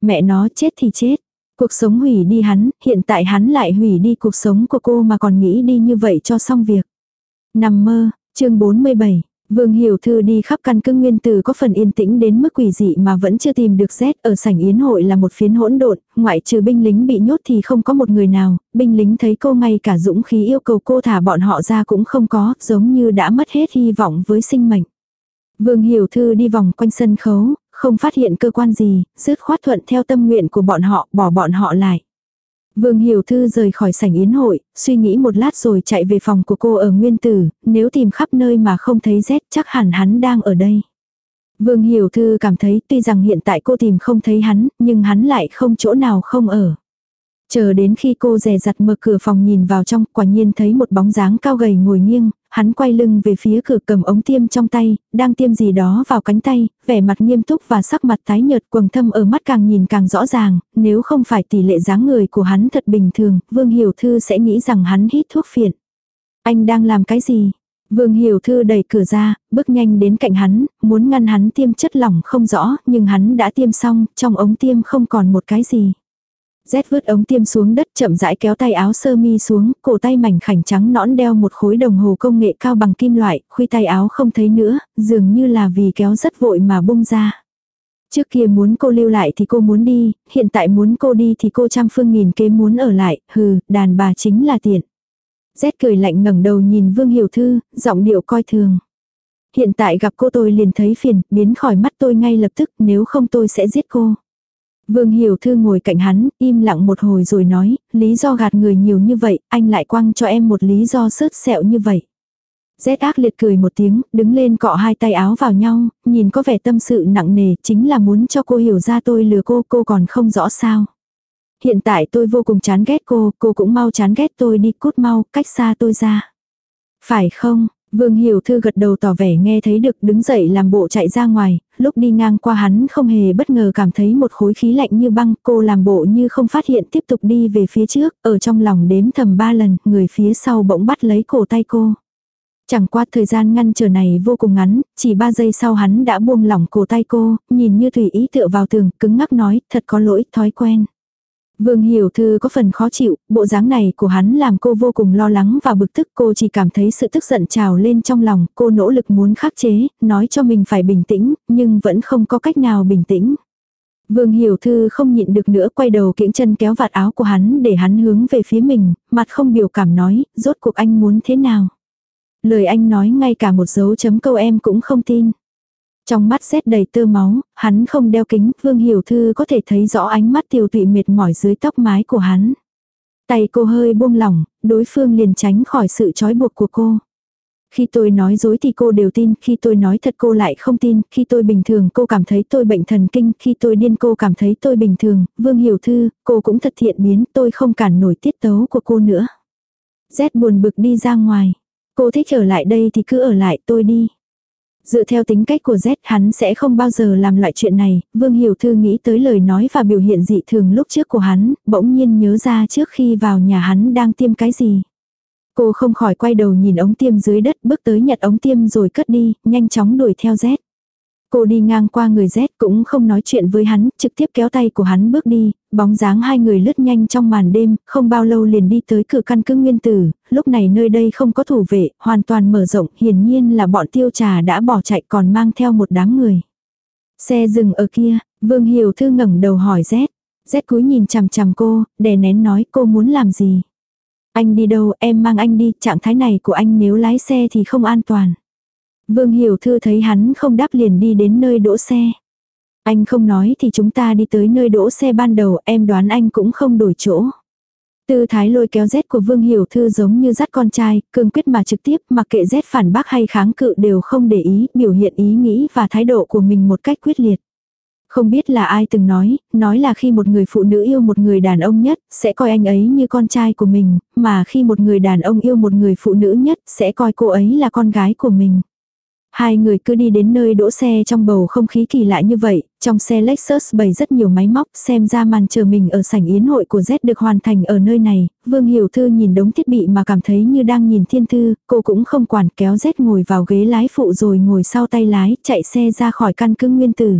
Mẹ nó chết thì chết. Cuộc sống hủy đi hắn, hiện tại hắn lại hủy đi cuộc sống của cô mà còn nghĩ đi như vậy cho xong việc. Nằm mơ, chương 47, Vương Hiểu Thư đi khắp căn cứ nguyên tử có phần yên tĩnh đến mức quỷ dị mà vẫn chưa tìm được xét ở sảnh yến hội là một phiến hỗn độn, ngoại trừ binh lính bị nhốt thì không có một người nào, binh lính thấy cô ngay cả dũng khí yêu cầu cô thả bọn họ ra cũng không có, giống như đã mất hết hy vọng với sinh mệnh. Vương Hiểu Thư đi vòng quanh sân khấu, không phát hiện cơ quan gì, dứt khoát thuận theo tâm nguyện của bọn họ, bỏ bọn họ lại. Vương Hiểu Thư rời khỏi sảnh yến hội, suy nghĩ một lát rồi chạy về phòng của cô ở Nguyên Tử, nếu tìm khắp nơi mà không thấy rét chắc hẳn hắn đang ở đây. Vương Hiểu Thư cảm thấy tuy rằng hiện tại cô tìm không thấy hắn, nhưng hắn lại không chỗ nào không ở. Chờ đến khi cô rè rặt mở cửa phòng nhìn vào trong, quả nhiên thấy một bóng dáng cao gầy ngồi nghiêng, hắn quay lưng về phía cửa cầm ống tiêm trong tay, đang tiêm gì đó vào cánh tay, vẻ mặt nghiêm túc và sắc mặt tái nhợt quầng thâm ở mắt càng nhìn càng rõ ràng, nếu không phải tỷ lệ dáng người của hắn thật bình thường, Vương Hiểu Thư sẽ nghĩ rằng hắn hít thuốc phiện. Anh đang làm cái gì? Vương Hiểu Thư đẩy cửa ra, bước nhanh đến cạnh hắn, muốn ngăn hắn tiêm chất lỏng không rõ, nhưng hắn đã tiêm xong, trong ống tiêm không còn một cái gì rét vứt ống tiêm xuống đất chậm rãi kéo tay áo sơ mi xuống, cổ tay mảnh khảnh trắng nõn đeo một khối đồng hồ công nghệ cao bằng kim loại, khuy tay áo không thấy nữa, dường như là vì kéo rất vội mà bung ra. Trước kia muốn cô lưu lại thì cô muốn đi, hiện tại muốn cô đi thì cô trăm phương nghìn kế muốn ở lại, hừ, đàn bà chính là tiện. Rét cười lạnh ngẩng đầu nhìn Vương Hiểu Thư, giọng điệu coi thường. Hiện tại gặp cô tôi liền thấy phiền, biến khỏi mắt tôi ngay lập tức, nếu không tôi sẽ giết cô. Vương Hiểu Thư ngồi cạnh hắn, im lặng một hồi rồi nói, lý do gạt người nhiều như vậy, anh lại quăng cho em một lý do sớt sẹo như vậy. Rét ác liệt cười một tiếng, đứng lên cọ hai tay áo vào nhau, nhìn có vẻ tâm sự nặng nề, chính là muốn cho cô hiểu ra tôi lừa cô, cô còn không rõ sao. Hiện tại tôi vô cùng chán ghét cô, cô cũng mau chán ghét tôi đi cút mau, cách xa tôi ra. Phải không, Vương Hiểu Thư gật đầu tỏ vẻ nghe thấy được đứng dậy làm bộ chạy ra ngoài, lúc đi ngang qua hắn không hề bất ngờ cảm thấy một khối khí lạnh như băng, cô làm bộ như không phát hiện tiếp tục đi về phía trước, ở trong lòng đếm thầm ba lần, người phía sau bỗng bắt lấy cổ tay cô. Chẳng qua thời gian ngăn trở này vô cùng ngắn, chỉ ba giây sau hắn đã buông lỏng cổ tay cô, nhìn như tùy ý tựa vào tường, cứng ngắc nói, thật có lỗi, thói quen. Vương Hiểu Thư có phần khó chịu, bộ dáng này của hắn làm cô vô cùng lo lắng và bực tức cô chỉ cảm thấy sự tức giận trào lên trong lòng, cô nỗ lực muốn khắc chế, nói cho mình phải bình tĩnh, nhưng vẫn không có cách nào bình tĩnh. Vương Hiểu Thư không nhịn được nữa quay đầu kiễng chân kéo vạt áo của hắn để hắn hướng về phía mình, mặt không biểu cảm nói, rốt cuộc anh muốn thế nào. Lời anh nói ngay cả một dấu chấm câu em cũng không tin. Trong mắt rét đầy tơ máu, hắn không đeo kính, Vương Hiểu Thư có thể thấy rõ ánh mắt tiêu tụy mệt mỏi dưới tóc mái của hắn. Tay cô hơi buông lỏng, đối phương liền tránh khỏi sự trói buộc của cô. Khi tôi nói dối thì cô đều tin, khi tôi nói thật cô lại không tin, khi tôi bình thường cô cảm thấy tôi bệnh thần kinh, khi tôi điên cô cảm thấy tôi bình thường, Vương Hiểu Thư, cô cũng thật thiện biến, tôi không cản nổi tiết tấu của cô nữa. Z buồn bực đi ra ngoài. Cô thích ở lại đây thì cứ ở lại tôi đi. Dựa theo tính cách của Z hắn sẽ không bao giờ làm loại chuyện này, Vương Hiểu Thư nghĩ tới lời nói và biểu hiện dị thường lúc trước của hắn, bỗng nhiên nhớ ra trước khi vào nhà hắn đang tiêm cái gì. Cô không khỏi quay đầu nhìn ống tiêm dưới đất bước tới nhặt ống tiêm rồi cất đi, nhanh chóng đuổi theo Z. Cô đi ngang qua người Z cũng không nói chuyện với hắn, trực tiếp kéo tay của hắn bước đi, bóng dáng hai người lướt nhanh trong màn đêm, không bao lâu liền đi tới cửa căn cứ nguyên tử, lúc này nơi đây không có thủ vệ, hoàn toàn mở rộng, hiển nhiên là bọn tiêu trà đã bỏ chạy còn mang theo một đám người. Xe dừng ở kia, Vương Hiểu Thư ngẩng đầu hỏi Z. Z cúi nhìn chằm chằm cô, đè nén nói cô muốn làm gì. Anh đi đâu, em mang anh đi, trạng thái này của anh nếu lái xe thì không an toàn. Vương Hiểu Thư thấy hắn không đáp liền đi đến nơi đỗ xe. Anh không nói thì chúng ta đi tới nơi đỗ xe ban đầu, em đoán anh cũng không đổi chỗ. Tư thái lôi kéo rét của Vương Hiểu Thư giống như dắt con trai, cương quyết mà trực tiếp mặc kệ rét phản bác hay kháng cự đều không để ý, biểu hiện ý nghĩ và thái độ của mình một cách quyết liệt. Không biết là ai từng nói, nói là khi một người phụ nữ yêu một người đàn ông nhất, sẽ coi anh ấy như con trai của mình, mà khi một người đàn ông yêu một người phụ nữ nhất, sẽ coi cô ấy là con gái của mình. Hai người cứ đi đến nơi đỗ xe trong bầu không khí kỳ lạ như vậy, trong xe Lexus bày rất nhiều máy móc, xem ra màn chờ mình ở sảnh yến hội của Z được hoàn thành ở nơi này, Vương Hiểu Thư nhìn đống thiết bị mà cảm thấy như đang nhìn thiên thư, cô cũng không quản kéo Z ngồi vào ghế lái phụ rồi ngồi sau tay lái, chạy xe ra khỏi căn cứ nguyên tử.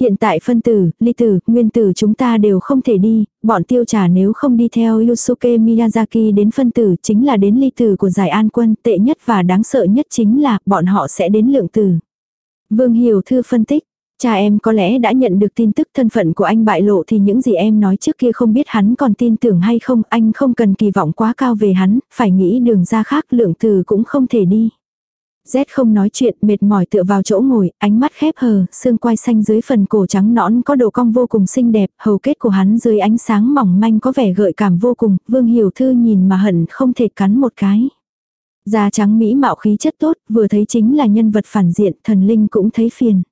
Hiện tại phân tử, ly tử, nguyên tử chúng ta đều không thể đi, bọn tiêu trả nếu không đi theo Yusuke Miyazaki đến phân tử chính là đến ly tử của giải an quân, tệ nhất và đáng sợ nhất chính là bọn họ sẽ đến lượng tử. Vương Hiểu Thư phân tích, cha em có lẽ đã nhận được tin tức thân phận của anh bại lộ thì những gì em nói trước kia không biết hắn còn tin tưởng hay không, anh không cần kỳ vọng quá cao về hắn, phải nghĩ đường ra khác lượng tử cũng không thể đi. Z không nói chuyện, mệt mỏi tựa vào chỗ ngồi, ánh mắt khép hờ, xương quai xanh dưới phần cổ trắng nõn có độ cong vô cùng xinh đẹp, hầu kết của hắn dưới ánh sáng mỏng manh có vẻ gợi cảm vô cùng, Vương Hiểu Thư nhìn mà hận không thể cắn một cái. Da trắng mỹ mạo khí chất tốt, vừa thấy chính là nhân vật phản diện, thần linh cũng thấy phiền.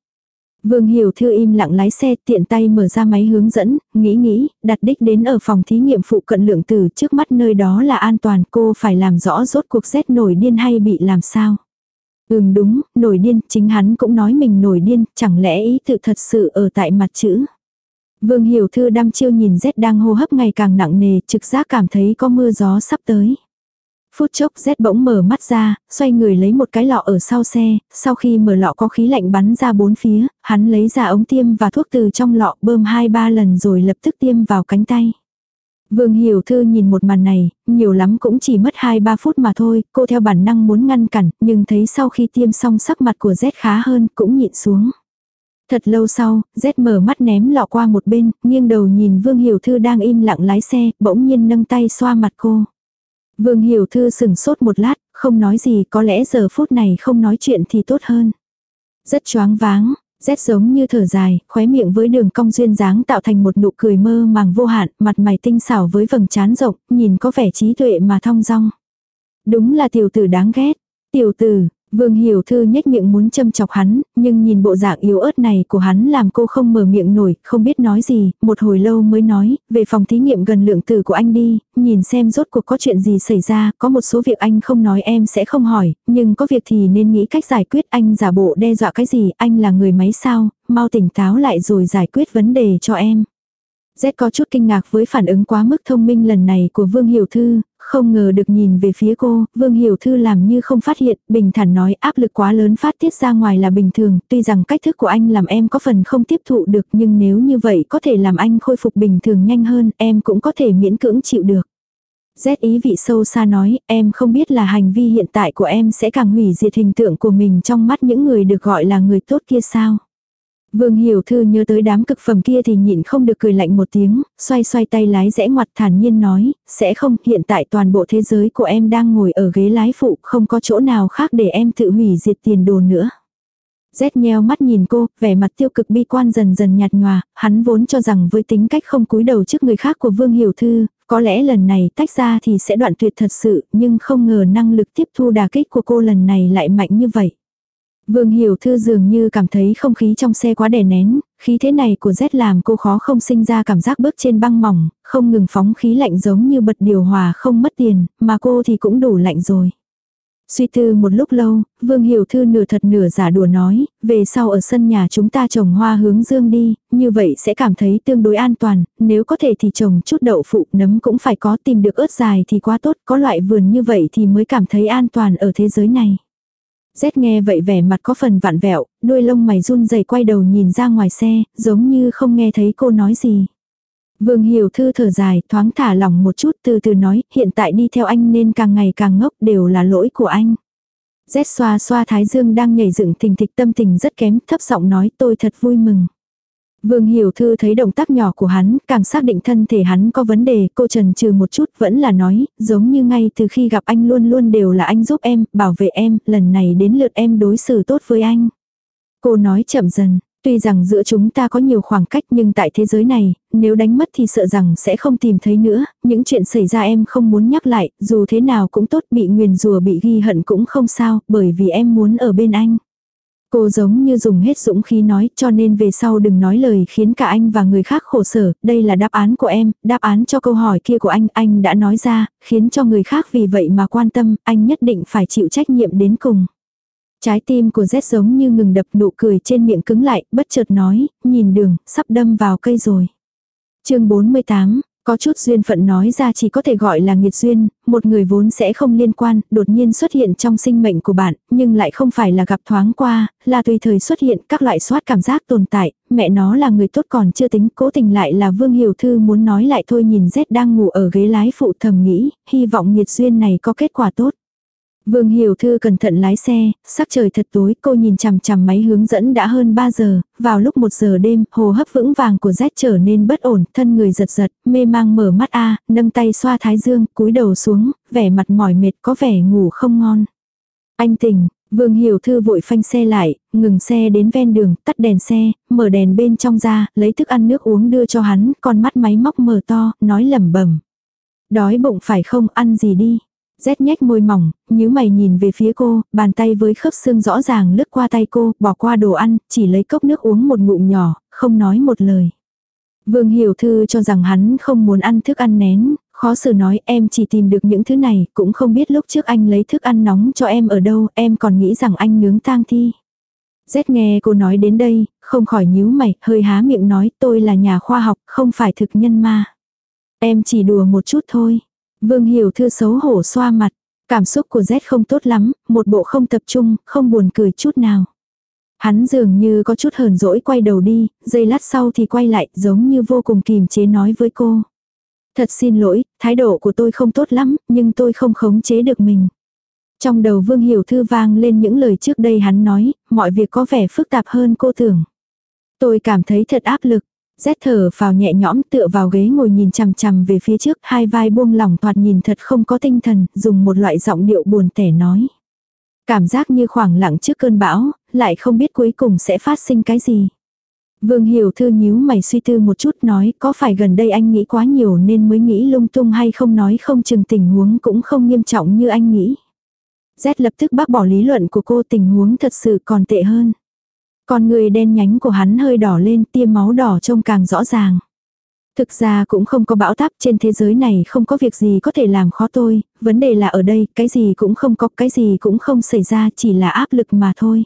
Vương Hiểu Thư im lặng lái xe tiện tay mở ra máy hướng dẫn, nghĩ nghĩ, đặt đích đến ở phòng thí nghiệm phụ cận lượng tử trước mắt nơi đó là an toàn cô phải làm rõ rốt cuộc xét nổi điên hay bị làm sao. Ừm đúng, nổi điên, chính hắn cũng nói mình nổi điên, chẳng lẽ ý tự thật sự ở tại mặt chữ. Vương Hiểu Thư đăm chiêu nhìn rét đang hô hấp ngày càng nặng nề, trực giác cảm thấy có mưa gió sắp tới. Phút chốc rét bỗng mở mắt ra, xoay người lấy một cái lọ ở sau xe, sau khi mở lọ có khí lạnh bắn ra bốn phía, hắn lấy ra ống tiêm và thuốc từ trong lọ bơm hai ba lần rồi lập tức tiêm vào cánh tay. Vương Hiểu Thư nhìn một màn này, nhiều lắm cũng chỉ mất 2-3 phút mà thôi, cô theo bản năng muốn ngăn cản, nhưng thấy sau khi tiêm xong sắc mặt của Z khá hơn, cũng nhịn xuống. Thật lâu sau, Z mở mắt ném lọ qua một bên, nghiêng đầu nhìn Vương Hiểu Thư đang im lặng lái xe, bỗng nhiên nâng tay xoa mặt cô. Vương Hiểu Thư sừng sốt một lát, không nói gì, có lẽ giờ phút này không nói chuyện thì tốt hơn. Rất choáng váng, rét giống như thở dài, khóe miệng với đường cong duyên dáng tạo thành một nụ cười mơ màng vô hạn, mặt mày tinh xảo với vầng trán rộng, nhìn có vẻ trí tuệ mà thong dong. Đúng là tiểu tử đáng ghét. Tiểu tử, Vương Hiểu Thư nhếch miệng muốn châm chọc hắn, nhưng nhìn bộ dạng yếu ớt này của hắn làm cô không mở miệng nổi, không biết nói gì, một hồi lâu mới nói, về phòng thí nghiệm gần lượng tử của anh đi, nhìn xem rốt cuộc có chuyện gì xảy ra, có một số việc anh không nói em sẽ không hỏi, nhưng có việc thì nên nghĩ cách giải quyết anh giả bộ đe dọa cái gì, anh là người máy sao, mau tỉnh táo lại rồi giải quyết vấn đề cho em. Z có chút kinh ngạc với phản ứng quá mức thông minh lần này của Vương Hiểu Thư, không ngờ được nhìn về phía cô, Vương Hiểu Thư làm như không phát hiện, bình thản nói áp lực quá lớn phát tiết ra ngoài là bình thường, tuy rằng cách thức của anh làm em có phần không tiếp thụ được nhưng nếu như vậy có thể làm anh khôi phục bình thường nhanh hơn, em cũng có thể miễn cưỡng chịu được. Z ý vị sâu xa nói, em không biết là hành vi hiện tại của em sẽ càng hủy diệt hình tượng của mình trong mắt những người được gọi là người tốt kia sao. Vương Hiểu Thư nhớ tới đám cực phẩm kia thì nhịn không được cười lạnh một tiếng, xoay xoay tay lái rẽ ngoặt thản nhiên nói, sẽ không, hiện tại toàn bộ thế giới của em đang ngồi ở ghế lái phụ, không có chỗ nào khác để em tự hủy diệt tiền đồ nữa. Rét nheo mắt nhìn cô, vẻ mặt tiêu cực bi quan dần dần nhạt nhòa, hắn vốn cho rằng với tính cách không cúi đầu trước người khác của Vương Hiểu Thư, có lẽ lần này tách ra thì sẽ đoạn tuyệt thật sự, nhưng không ngờ năng lực tiếp thu đà kích của cô lần này lại mạnh như vậy. Vương Hiểu Thư dường như cảm thấy không khí trong xe quá đè nén, khí thế này của rét làm cô khó không sinh ra cảm giác bước trên băng mỏng, không ngừng phóng khí lạnh giống như bật điều hòa không mất tiền, mà cô thì cũng đủ lạnh rồi. Suy tư một lúc lâu, Vương Hiểu Thư nửa thật nửa giả đùa nói, về sau ở sân nhà chúng ta trồng hoa hướng dương đi, như vậy sẽ cảm thấy tương đối an toàn, nếu có thể thì trồng chút đậu phụ nấm cũng phải có tìm được ớt dài thì quá tốt, có loại vườn như vậy thì mới cảm thấy an toàn ở thế giới này. Rét nghe vậy vẻ mặt có phần vặn vẹo, đuôi lông mày run rẩy quay đầu nhìn ra ngoài xe, giống như không nghe thấy cô nói gì. Vương Hiểu Thư thở dài, thoáng thả lỏng một chút từ từ nói, hiện tại đi theo anh nên càng ngày càng ngốc đều là lỗi của anh. Rét xoa xoa thái dương đang nhảy dựng thình thịch tâm tình rất kém, thấp giọng nói tôi thật vui mừng. Vương Hiểu Thư thấy động tác nhỏ của hắn, càng xác định thân thể hắn có vấn đề, cô trần trừ một chút vẫn là nói, giống như ngay từ khi gặp anh luôn luôn đều là anh giúp em, bảo vệ em, lần này đến lượt em đối xử tốt với anh. Cô nói chậm dần, tuy rằng giữa chúng ta có nhiều khoảng cách nhưng tại thế giới này, nếu đánh mất thì sợ rằng sẽ không tìm thấy nữa, những chuyện xảy ra em không muốn nhắc lại, dù thế nào cũng tốt bị nguyền rùa bị ghi hận cũng không sao, bởi vì em muốn ở bên anh. Cô giống như dùng hết dũng khí nói cho nên về sau đừng nói lời khiến cả anh và người khác khổ sở, đây là đáp án của em, đáp án cho câu hỏi kia của anh, anh đã nói ra, khiến cho người khác vì vậy mà quan tâm, anh nhất định phải chịu trách nhiệm đến cùng. Trái tim của Z giống như ngừng đập nụ cười trên miệng cứng lại, bất chợt nói, nhìn đường, sắp đâm vào cây rồi. chương 48, có chút duyên phận nói ra chỉ có thể gọi là nghiệt duyên, một người vốn sẽ không liên quan, đột nhiên xuất hiện trong sinh mệnh của bạn, nhưng lại không phải là gặp thoáng qua, là tùy thời xuất hiện các loại soát cảm giác tồn tại, mẹ nó là người tốt còn chưa tính, cố tình lại là Vương Hiểu Thư muốn nói lại thôi nhìn Z đang ngủ ở ghế lái phụ thầm nghĩ, hy vọng nghiệt duyên này có kết quả tốt. Vương Hiểu Thư cẩn thận lái xe, sắc trời thật tối, cô nhìn chằm chằm máy hướng dẫn đã hơn 3 giờ, vào lúc 1 giờ đêm, hồ hấp vững vàng của Z trở nên bất ổn, thân người giật giật, mê mang mở mắt a, nâng tay xoa thái dương, cúi đầu xuống, vẻ mặt mỏi mệt có vẻ ngủ không ngon. Anh tỉnh, Vương Hiểu Thư vội phanh xe lại, ngừng xe đến ven đường, tắt đèn xe, mở đèn bên trong ra, lấy thức ăn nước uống đưa cho hắn, con mắt máy móc mở to, nói lẩm bẩm. Đói bụng phải không, ăn gì đi. Rét nhách môi mỏng, nhíu mày nhìn về phía cô, bàn tay với khớp xương rõ ràng lướt qua tay cô, bỏ qua đồ ăn, chỉ lấy cốc nước uống một ngụm nhỏ, không nói một lời. Vương Hiểu Thư cho rằng hắn không muốn ăn thức ăn nén, khó xử nói em chỉ tìm được những thứ này, cũng không biết lúc trước anh lấy thức ăn nóng cho em ở đâu, em còn nghĩ rằng anh nướng tang thi. Rét nghe cô nói đến đây, không khỏi nhíu mày, hơi há miệng nói tôi là nhà khoa học, không phải thực nhân ma. Em chỉ đùa một chút thôi. Vương Hiểu Thư xấu hổ xoa mặt. Cảm xúc của Z không tốt lắm, một bộ không tập trung, không buồn cười chút nào. Hắn dường như có chút hờn dỗi quay đầu đi, giây lát sau thì quay lại giống như vô cùng kìm chế nói với cô. Thật xin lỗi, thái độ của tôi không tốt lắm, nhưng tôi không khống chế được mình. Trong đầu Vương Hiểu Thư vang lên những lời trước đây hắn nói, mọi việc có vẻ phức tạp hơn cô tưởng. Tôi cảm thấy thật áp lực. Rét thở vào nhẹ nhõm tựa vào ghế ngồi nhìn chằm chằm về phía trước, hai vai buông lỏng thoạt nhìn thật không có tinh thần, dùng một loại giọng điệu buồn tẻ nói. Cảm giác như khoảng lặng trước cơn bão, lại không biết cuối cùng sẽ phát sinh cái gì. Vương Hiểu Thư nhíu mày suy tư một chút nói có phải gần đây anh nghĩ quá nhiều nên mới nghĩ lung tung hay không nói không chừng tình huống cũng không nghiêm trọng như anh nghĩ. Z lập tức bác bỏ lý luận của cô tình huống thật sự còn tệ hơn. Con người đen nhánh của hắn hơi đỏ lên tiêm máu đỏ trông càng rõ ràng. Thực ra cũng không có bão táp trên thế giới này không có việc gì có thể làm khó tôi, vấn đề là ở đây, cái gì cũng không có, cái gì cũng không xảy ra chỉ là áp lực mà thôi.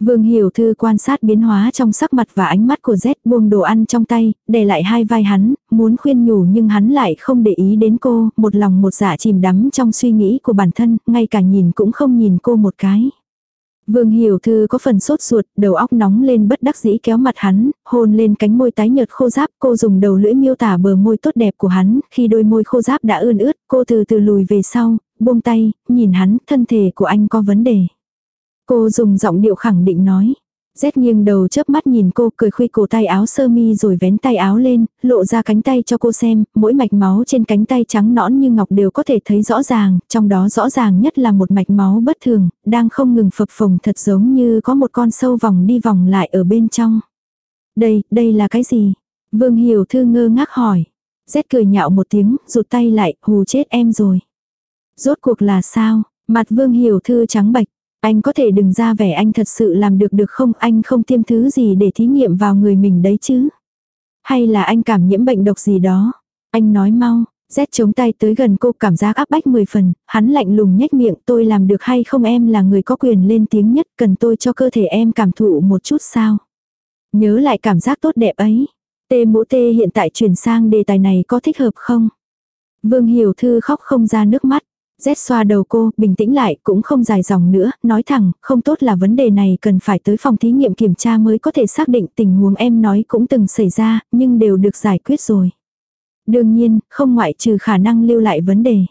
Vương Hiểu Thư quan sát biến hóa trong sắc mặt và ánh mắt của Z buông đồ ăn trong tay, để lại hai vai hắn, muốn khuyên nhủ nhưng hắn lại không để ý đến cô, một lòng một dạ chìm đắm trong suy nghĩ của bản thân, ngay cả nhìn cũng không nhìn cô một cái. Vương Hiểu Thư có phần sốt ruột, đầu óc nóng lên bất đắc dĩ kéo mặt hắn, hôn lên cánh môi tái nhợt khô ráp, cô dùng đầu lưỡi miêu tả bờ môi tốt đẹp của hắn, khi đôi môi khô ráp đã ươn ướt, cô từ từ lùi về sau, buông tay, nhìn hắn, thân thể của anh có vấn đề. Cô dùng giọng điệu khẳng định nói. Rét nghiêng đầu chớp mắt nhìn cô cười khuy cổ tay áo sơ mi rồi vén tay áo lên, lộ ra cánh tay cho cô xem, mỗi mạch máu trên cánh tay trắng nõn như ngọc đều có thể thấy rõ ràng, trong đó rõ ràng nhất là một mạch máu bất thường, đang không ngừng phập phồng thật giống như có một con sâu vòng đi vòng lại ở bên trong. Đây, đây là cái gì? Vương Hiểu Thư ngơ ngác hỏi. Rét cười nhạo một tiếng, rụt tay lại, hù chết em rồi. Rốt cuộc là sao? Mặt Vương Hiểu Thư trắng bạch, anh có thể đừng ra vẻ anh thật sự làm được được không anh không tiêm thứ gì để thí nghiệm vào người mình đấy chứ. Hay là anh cảm nhiễm bệnh độc gì đó. Anh nói mau, rét chống tay tới gần cô cảm giác áp bách 10 phần, hắn lạnh lùng nhếch miệng tôi làm được hay không em là người có quyền lên tiếng nhất cần tôi cho cơ thể em cảm thụ một chút sao. Nhớ lại cảm giác tốt đẹp ấy. Tê mũ tê hiện tại chuyển sang đề tài này có thích hợp không? Vương Hiểu Thư khóc không ra nước mắt. Z xoa đầu cô, bình tĩnh lại, cũng không dài dòng nữa, nói thẳng, không tốt là vấn đề này cần phải tới phòng thí nghiệm kiểm tra mới có thể xác định tình huống em nói cũng từng xảy ra, nhưng đều được giải quyết rồi. Đương nhiên, không ngoại trừ khả năng lưu lại vấn đề.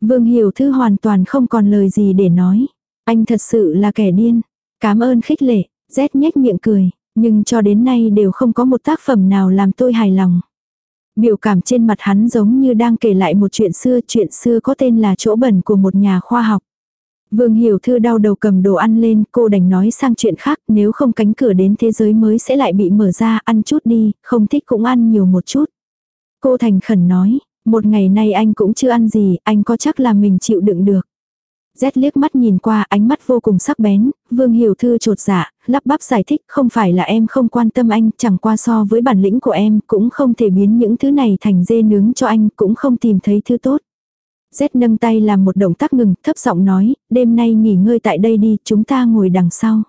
Vương Hiểu Thư hoàn toàn không còn lời gì để nói. Anh thật sự là kẻ điên. Cảm ơn khích lệ, Z nhếch miệng cười, nhưng cho đến nay đều không có một tác phẩm nào làm tôi hài lòng. Biểu cảm trên mặt hắn giống như đang kể lại một chuyện xưa, chuyện xưa có tên là chỗ bẩn của một nhà khoa học. Vương Hiểu Thư đau đầu cầm đồ ăn lên, cô đành nói sang chuyện khác, nếu không cánh cửa đến thế giới mới sẽ lại bị mở ra, ăn chút đi, không thích cũng ăn nhiều một chút. Cô thành khẩn nói, một ngày nay anh cũng chưa ăn gì, anh có chắc là mình chịu đựng được rét liếc mắt nhìn qua ánh mắt vô cùng sắc bén, Vương Hiểu Thư trột dạ, lắp bắp giải thích không phải là em không quan tâm anh, chẳng qua so với bản lĩnh của em cũng không thể biến những thứ này thành dê nướng cho anh, cũng không tìm thấy thứ tốt. rét nâng tay làm một động tác ngừng, thấp giọng nói, đêm nay nghỉ ngơi tại đây đi, chúng ta ngồi đằng sau.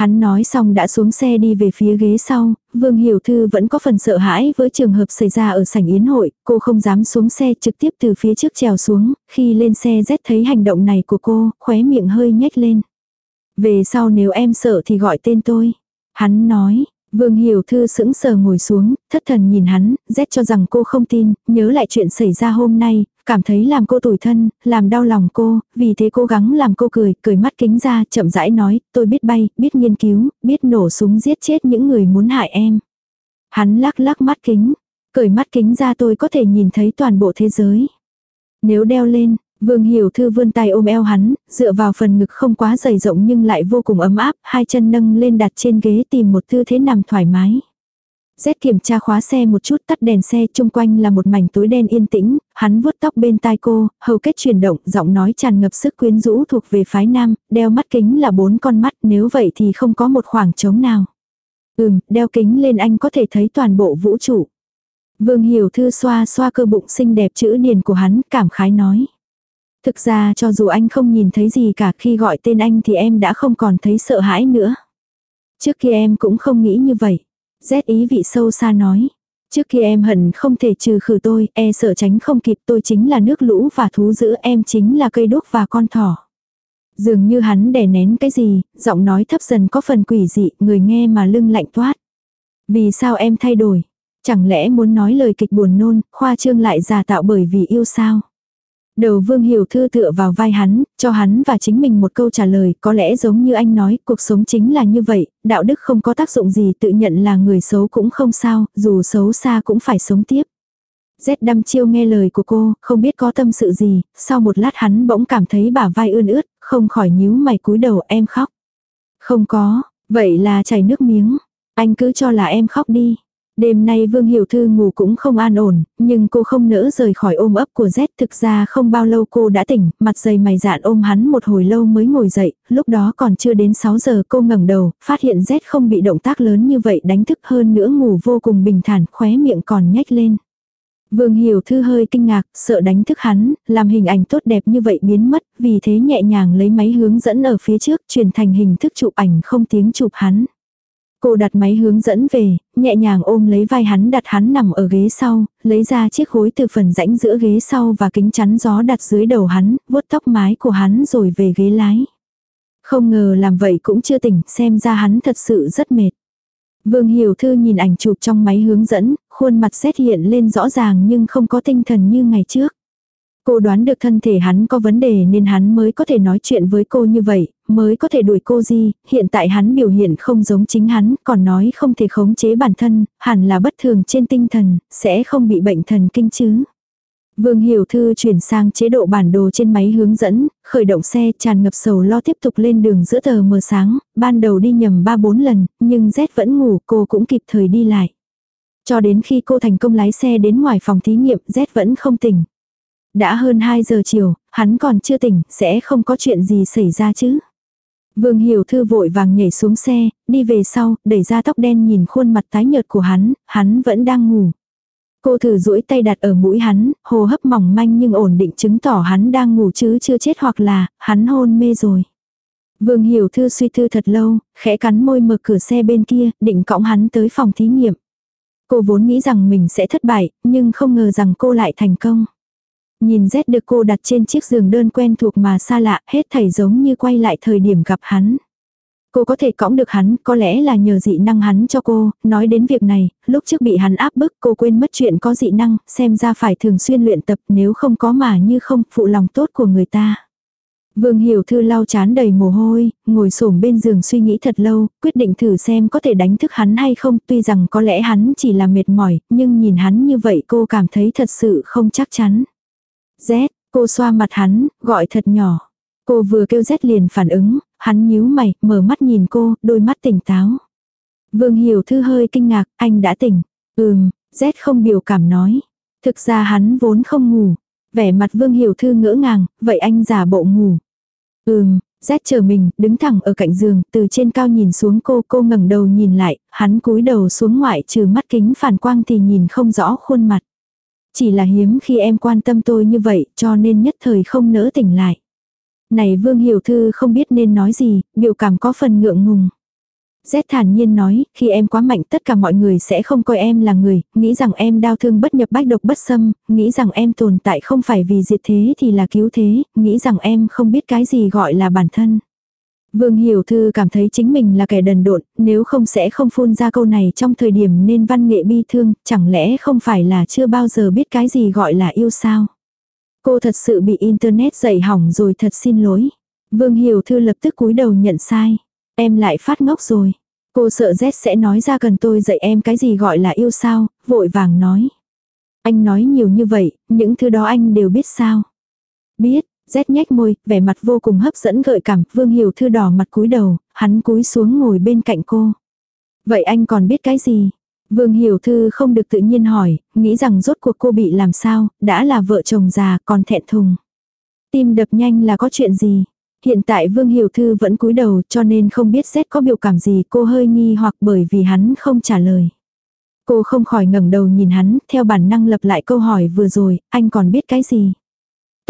Hắn nói xong đã xuống xe đi về phía ghế sau, Vương Hiểu Thư vẫn có phần sợ hãi với trường hợp xảy ra ở sảnh yến hội, cô không dám xuống xe trực tiếp từ phía trước trèo xuống, khi lên xe Z thấy hành động này của cô, khóe miệng hơi nhếch lên. Về sau nếu em sợ thì gọi tên tôi. Hắn nói, Vương Hiểu Thư sững sờ ngồi xuống, thất thần nhìn hắn, Z cho rằng cô không tin, nhớ lại chuyện xảy ra hôm nay, cảm thấy làm cô tủi thân, làm đau lòng cô, vì thế cố gắng làm cô cười, cười mắt kính ra, chậm rãi nói, tôi biết bay, biết nghiên cứu, biết nổ súng giết chết những người muốn hại em. Hắn lắc lắc mắt kính, cười mắt kính ra tôi có thể nhìn thấy toàn bộ thế giới. Nếu đeo lên, Vương Hiểu Thư vươn tay ôm eo hắn, dựa vào phần ngực không quá dày rộng nhưng lại vô cùng ấm áp, hai chân nâng lên đặt trên ghế tìm một tư thế nằm thoải mái. Z kiểm tra khóa xe một chút tắt đèn xe chung quanh là một mảnh tối đen yên tĩnh, hắn vuốt tóc bên tai cô, hầu kết chuyển động, giọng nói tràn ngập sức quyến rũ thuộc về phái nam, đeo mắt kính là bốn con mắt nếu vậy thì không có một khoảng trống nào. Ừm, đeo kính lên anh có thể thấy toàn bộ vũ trụ. Vương Hiểu Thư xoa xoa cơ bụng xinh đẹp chữ điền của hắn, cảm khái nói. Thực ra cho dù anh không nhìn thấy gì cả khi gọi tên anh thì em đã không còn thấy sợ hãi nữa. Trước kia em cũng không nghĩ như vậy. Z ý vị sâu xa nói. Trước kia em hận không thể trừ khử tôi, e sợ tránh không kịp tôi chính là nước lũ và thú dữ em chính là cây đúc và con thỏ. Dường như hắn đè nén cái gì, giọng nói thấp dần có phần quỷ dị, người nghe mà lưng lạnh toát. Vì sao em thay đổi? Chẳng lẽ muốn nói lời kịch buồn nôn, khoa trương lại giả tạo bởi vì yêu sao? Đầu Vương Hiểu Thư tựa vào vai hắn, cho hắn và chính mình một câu trả lời, có lẽ giống như anh nói, cuộc sống chính là như vậy, đạo đức không có tác dụng gì tự nhận là người xấu cũng không sao, dù xấu xa cũng phải sống tiếp. Rét đăm chiêu nghe lời của cô, không biết có tâm sự gì, sau một lát hắn bỗng cảm thấy bả vai ươn ướt, không khỏi nhíu mày cúi đầu em khóc. Không có, vậy là chảy nước miếng, anh cứ cho là em khóc đi. Đêm nay Vương Hiểu Thư ngủ cũng không an ổn, nhưng cô không nỡ rời khỏi ôm ấp của Z. Thực ra không bao lâu cô đã tỉnh, mặt dày mày dạn ôm hắn một hồi lâu mới ngồi dậy, lúc đó còn chưa đến 6 giờ cô ngẩng đầu, phát hiện Z không bị động tác lớn như vậy đánh thức hơn nữa ngủ vô cùng bình thản, khóe miệng còn nhếch lên. Vương Hiểu Thư hơi kinh ngạc, sợ đánh thức hắn, làm hình ảnh tốt đẹp như vậy biến mất, vì thế nhẹ nhàng lấy máy hướng dẫn ở phía trước, chuyển thành hình thức chụp ảnh không tiếng chụp hắn. Cô đặt máy hướng dẫn về, nhẹ nhàng ôm lấy vai hắn đặt hắn nằm ở ghế sau, lấy ra chiếc khối từ phần rãnh giữa ghế sau và kính chắn gió đặt dưới đầu hắn, vuốt tóc mái của hắn rồi về ghế lái. Không ngờ làm vậy cũng chưa tỉnh, xem ra hắn thật sự rất mệt. Vương Hiểu Thư nhìn ảnh chụp trong máy hướng dẫn, khuôn mặt xét hiện lên rõ ràng nhưng không có tinh thần như ngày trước. Cô đoán được thân thể hắn có vấn đề nên hắn mới có thể nói chuyện với cô như vậy, mới có thể đuổi cô gì, hiện tại hắn biểu hiện không giống chính hắn, còn nói không thể khống chế bản thân, hẳn là bất thường trên tinh thần, sẽ không bị bệnh thần kinh chứ. Vương Hiểu Thư chuyển sang chế độ bản đồ trên máy hướng dẫn, khởi động xe tràn ngập sầu lo tiếp tục lên đường giữa tờ mờ sáng, ban đầu đi nhầm 3-4 lần, nhưng Z vẫn ngủ cô cũng kịp thời đi lại. Cho đến khi cô thành công lái xe đến ngoài phòng thí nghiệm Z vẫn không tỉnh. Đã hơn 2 giờ chiều, hắn còn chưa tỉnh, sẽ không có chuyện gì xảy ra chứ. Vương Hiểu Thư vội vàng nhảy xuống xe, đi về sau, đẩy ra tóc đen nhìn khuôn mặt tái nhợt của hắn, hắn vẫn đang ngủ. Cô thử duỗi tay đặt ở mũi hắn, hô hấp mỏng manh nhưng ổn định chứng tỏ hắn đang ngủ chứ chưa chết hoặc là, hắn hôn mê rồi. Vương Hiểu Thư suy thư thật lâu, khẽ cắn môi mở cửa xe bên kia, định cõng hắn tới phòng thí nghiệm. Cô vốn nghĩ rằng mình sẽ thất bại, nhưng không ngờ rằng cô lại thành công. Nhìn Z được cô đặt trên chiếc giường đơn quen thuộc mà xa lạ, hết thảy giống như quay lại thời điểm gặp hắn. Cô có thể cõng được hắn, có lẽ là nhờ dị năng hắn cho cô, nói đến việc này, lúc trước bị hắn áp bức cô quên mất chuyện có dị năng, xem ra phải thường xuyên luyện tập nếu không có mà như không phụ lòng tốt của người ta. Vương Hiểu Thư lau chán đầy mồ hôi, ngồi xổm bên giường suy nghĩ thật lâu, quyết định thử xem có thể đánh thức hắn hay không, tuy rằng có lẽ hắn chỉ là mệt mỏi, nhưng nhìn hắn như vậy cô cảm thấy thật sự không chắc chắn. Z, cô xoa mặt hắn, gọi thật nhỏ. Cô vừa kêu Z liền phản ứng, hắn nhíu mày, mở mắt nhìn cô, đôi mắt tỉnh táo. Vương Hiểu Thư hơi kinh ngạc, anh đã tỉnh. Ừm, Z không biểu cảm nói. Thực ra hắn vốn không ngủ. Vẻ mặt Vương Hiểu Thư ngỡ ngàng, vậy anh giả bộ ngủ. Ừm, Z chờ mình, đứng thẳng ở cạnh giường, từ trên cao nhìn xuống cô, cô ngẩng đầu nhìn lại, hắn cúi đầu xuống ngoại trừ mắt kính phản quang thì nhìn không rõ khuôn mặt. Chỉ là hiếm khi em quan tâm tôi như vậy, cho nên nhất thời không nỡ tỉnh lại. Này Vương Hiểu Thư không biết nên nói gì, biểu cảm có phần ngượng ngùng. Z thản nhiên nói, khi em quá mạnh tất cả mọi người sẽ không coi em là người, nghĩ rằng em đau thương bất nhập bách độc bất xâm, nghĩ rằng em tồn tại không phải vì diệt thế thì là cứu thế, nghĩ rằng em không biết cái gì gọi là bản thân. Vương Hiểu Thư cảm thấy chính mình là kẻ đần độn, nếu không sẽ không phun ra câu này trong thời điểm nên văn nghệ bi thương, chẳng lẽ không phải là chưa bao giờ biết cái gì gọi là yêu sao. Cô thật sự bị Internet dạy hỏng rồi thật xin lỗi. Vương Hiểu Thư lập tức cúi đầu nhận sai. Em lại phát ngốc rồi. Cô sợ Z sẽ nói ra cần tôi dạy em cái gì gọi là yêu sao, vội vàng nói. Anh nói nhiều như vậy, những thứ đó anh đều biết sao. Biết, rét nhếch môi, vẻ mặt vô cùng hấp dẫn gợi cảm, Vương Hiểu Thư đỏ mặt cúi đầu, hắn cúi xuống ngồi bên cạnh cô. Vậy anh còn biết cái gì? Vương Hiểu Thư không được tự nhiên hỏi, nghĩ rằng rốt cuộc cô bị làm sao, đã là vợ chồng già còn thẹn thùng. Tim đập nhanh là có chuyện gì? Hiện tại Vương Hiểu Thư vẫn cúi đầu cho nên không biết xét có biểu cảm gì cô hơi nghi hoặc bởi vì hắn không trả lời. Cô không khỏi ngẩng đầu nhìn hắn, theo bản năng lập lại câu hỏi vừa rồi, anh còn biết cái gì?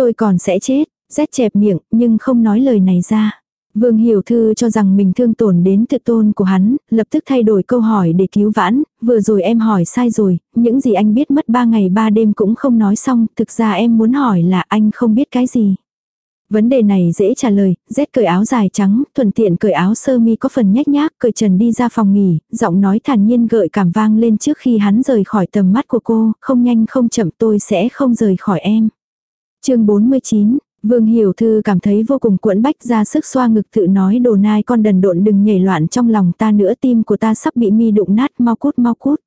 Tôi còn sẽ chết, rét chẹp miệng, nhưng không nói lời này ra. Vương Hiểu Thư cho rằng mình thương tổn đến tự tôn của hắn, lập tức thay đổi câu hỏi để cứu vãn, vừa rồi em hỏi sai rồi, những gì anh biết mất ba ngày ba đêm cũng không nói xong, thực ra em muốn hỏi là anh không biết cái gì. Vấn đề này dễ trả lời, Z cởi áo dài trắng, thuận tiện cởi áo sơ mi có phần nhách nhác, cởi trần đi ra phòng nghỉ, giọng nói thản nhiên gợi cảm vang lên trước khi hắn rời khỏi tầm mắt của cô, không nhanh không chậm tôi sẽ không rời khỏi em chương 49, Vương Hiểu Thư cảm thấy vô cùng cuộn bách ra sức xoa ngực tự nói đồ nai con đần độn đừng nhảy loạn trong lòng ta nữa tim của ta sắp bị mi đụng nát mau cút mau cút.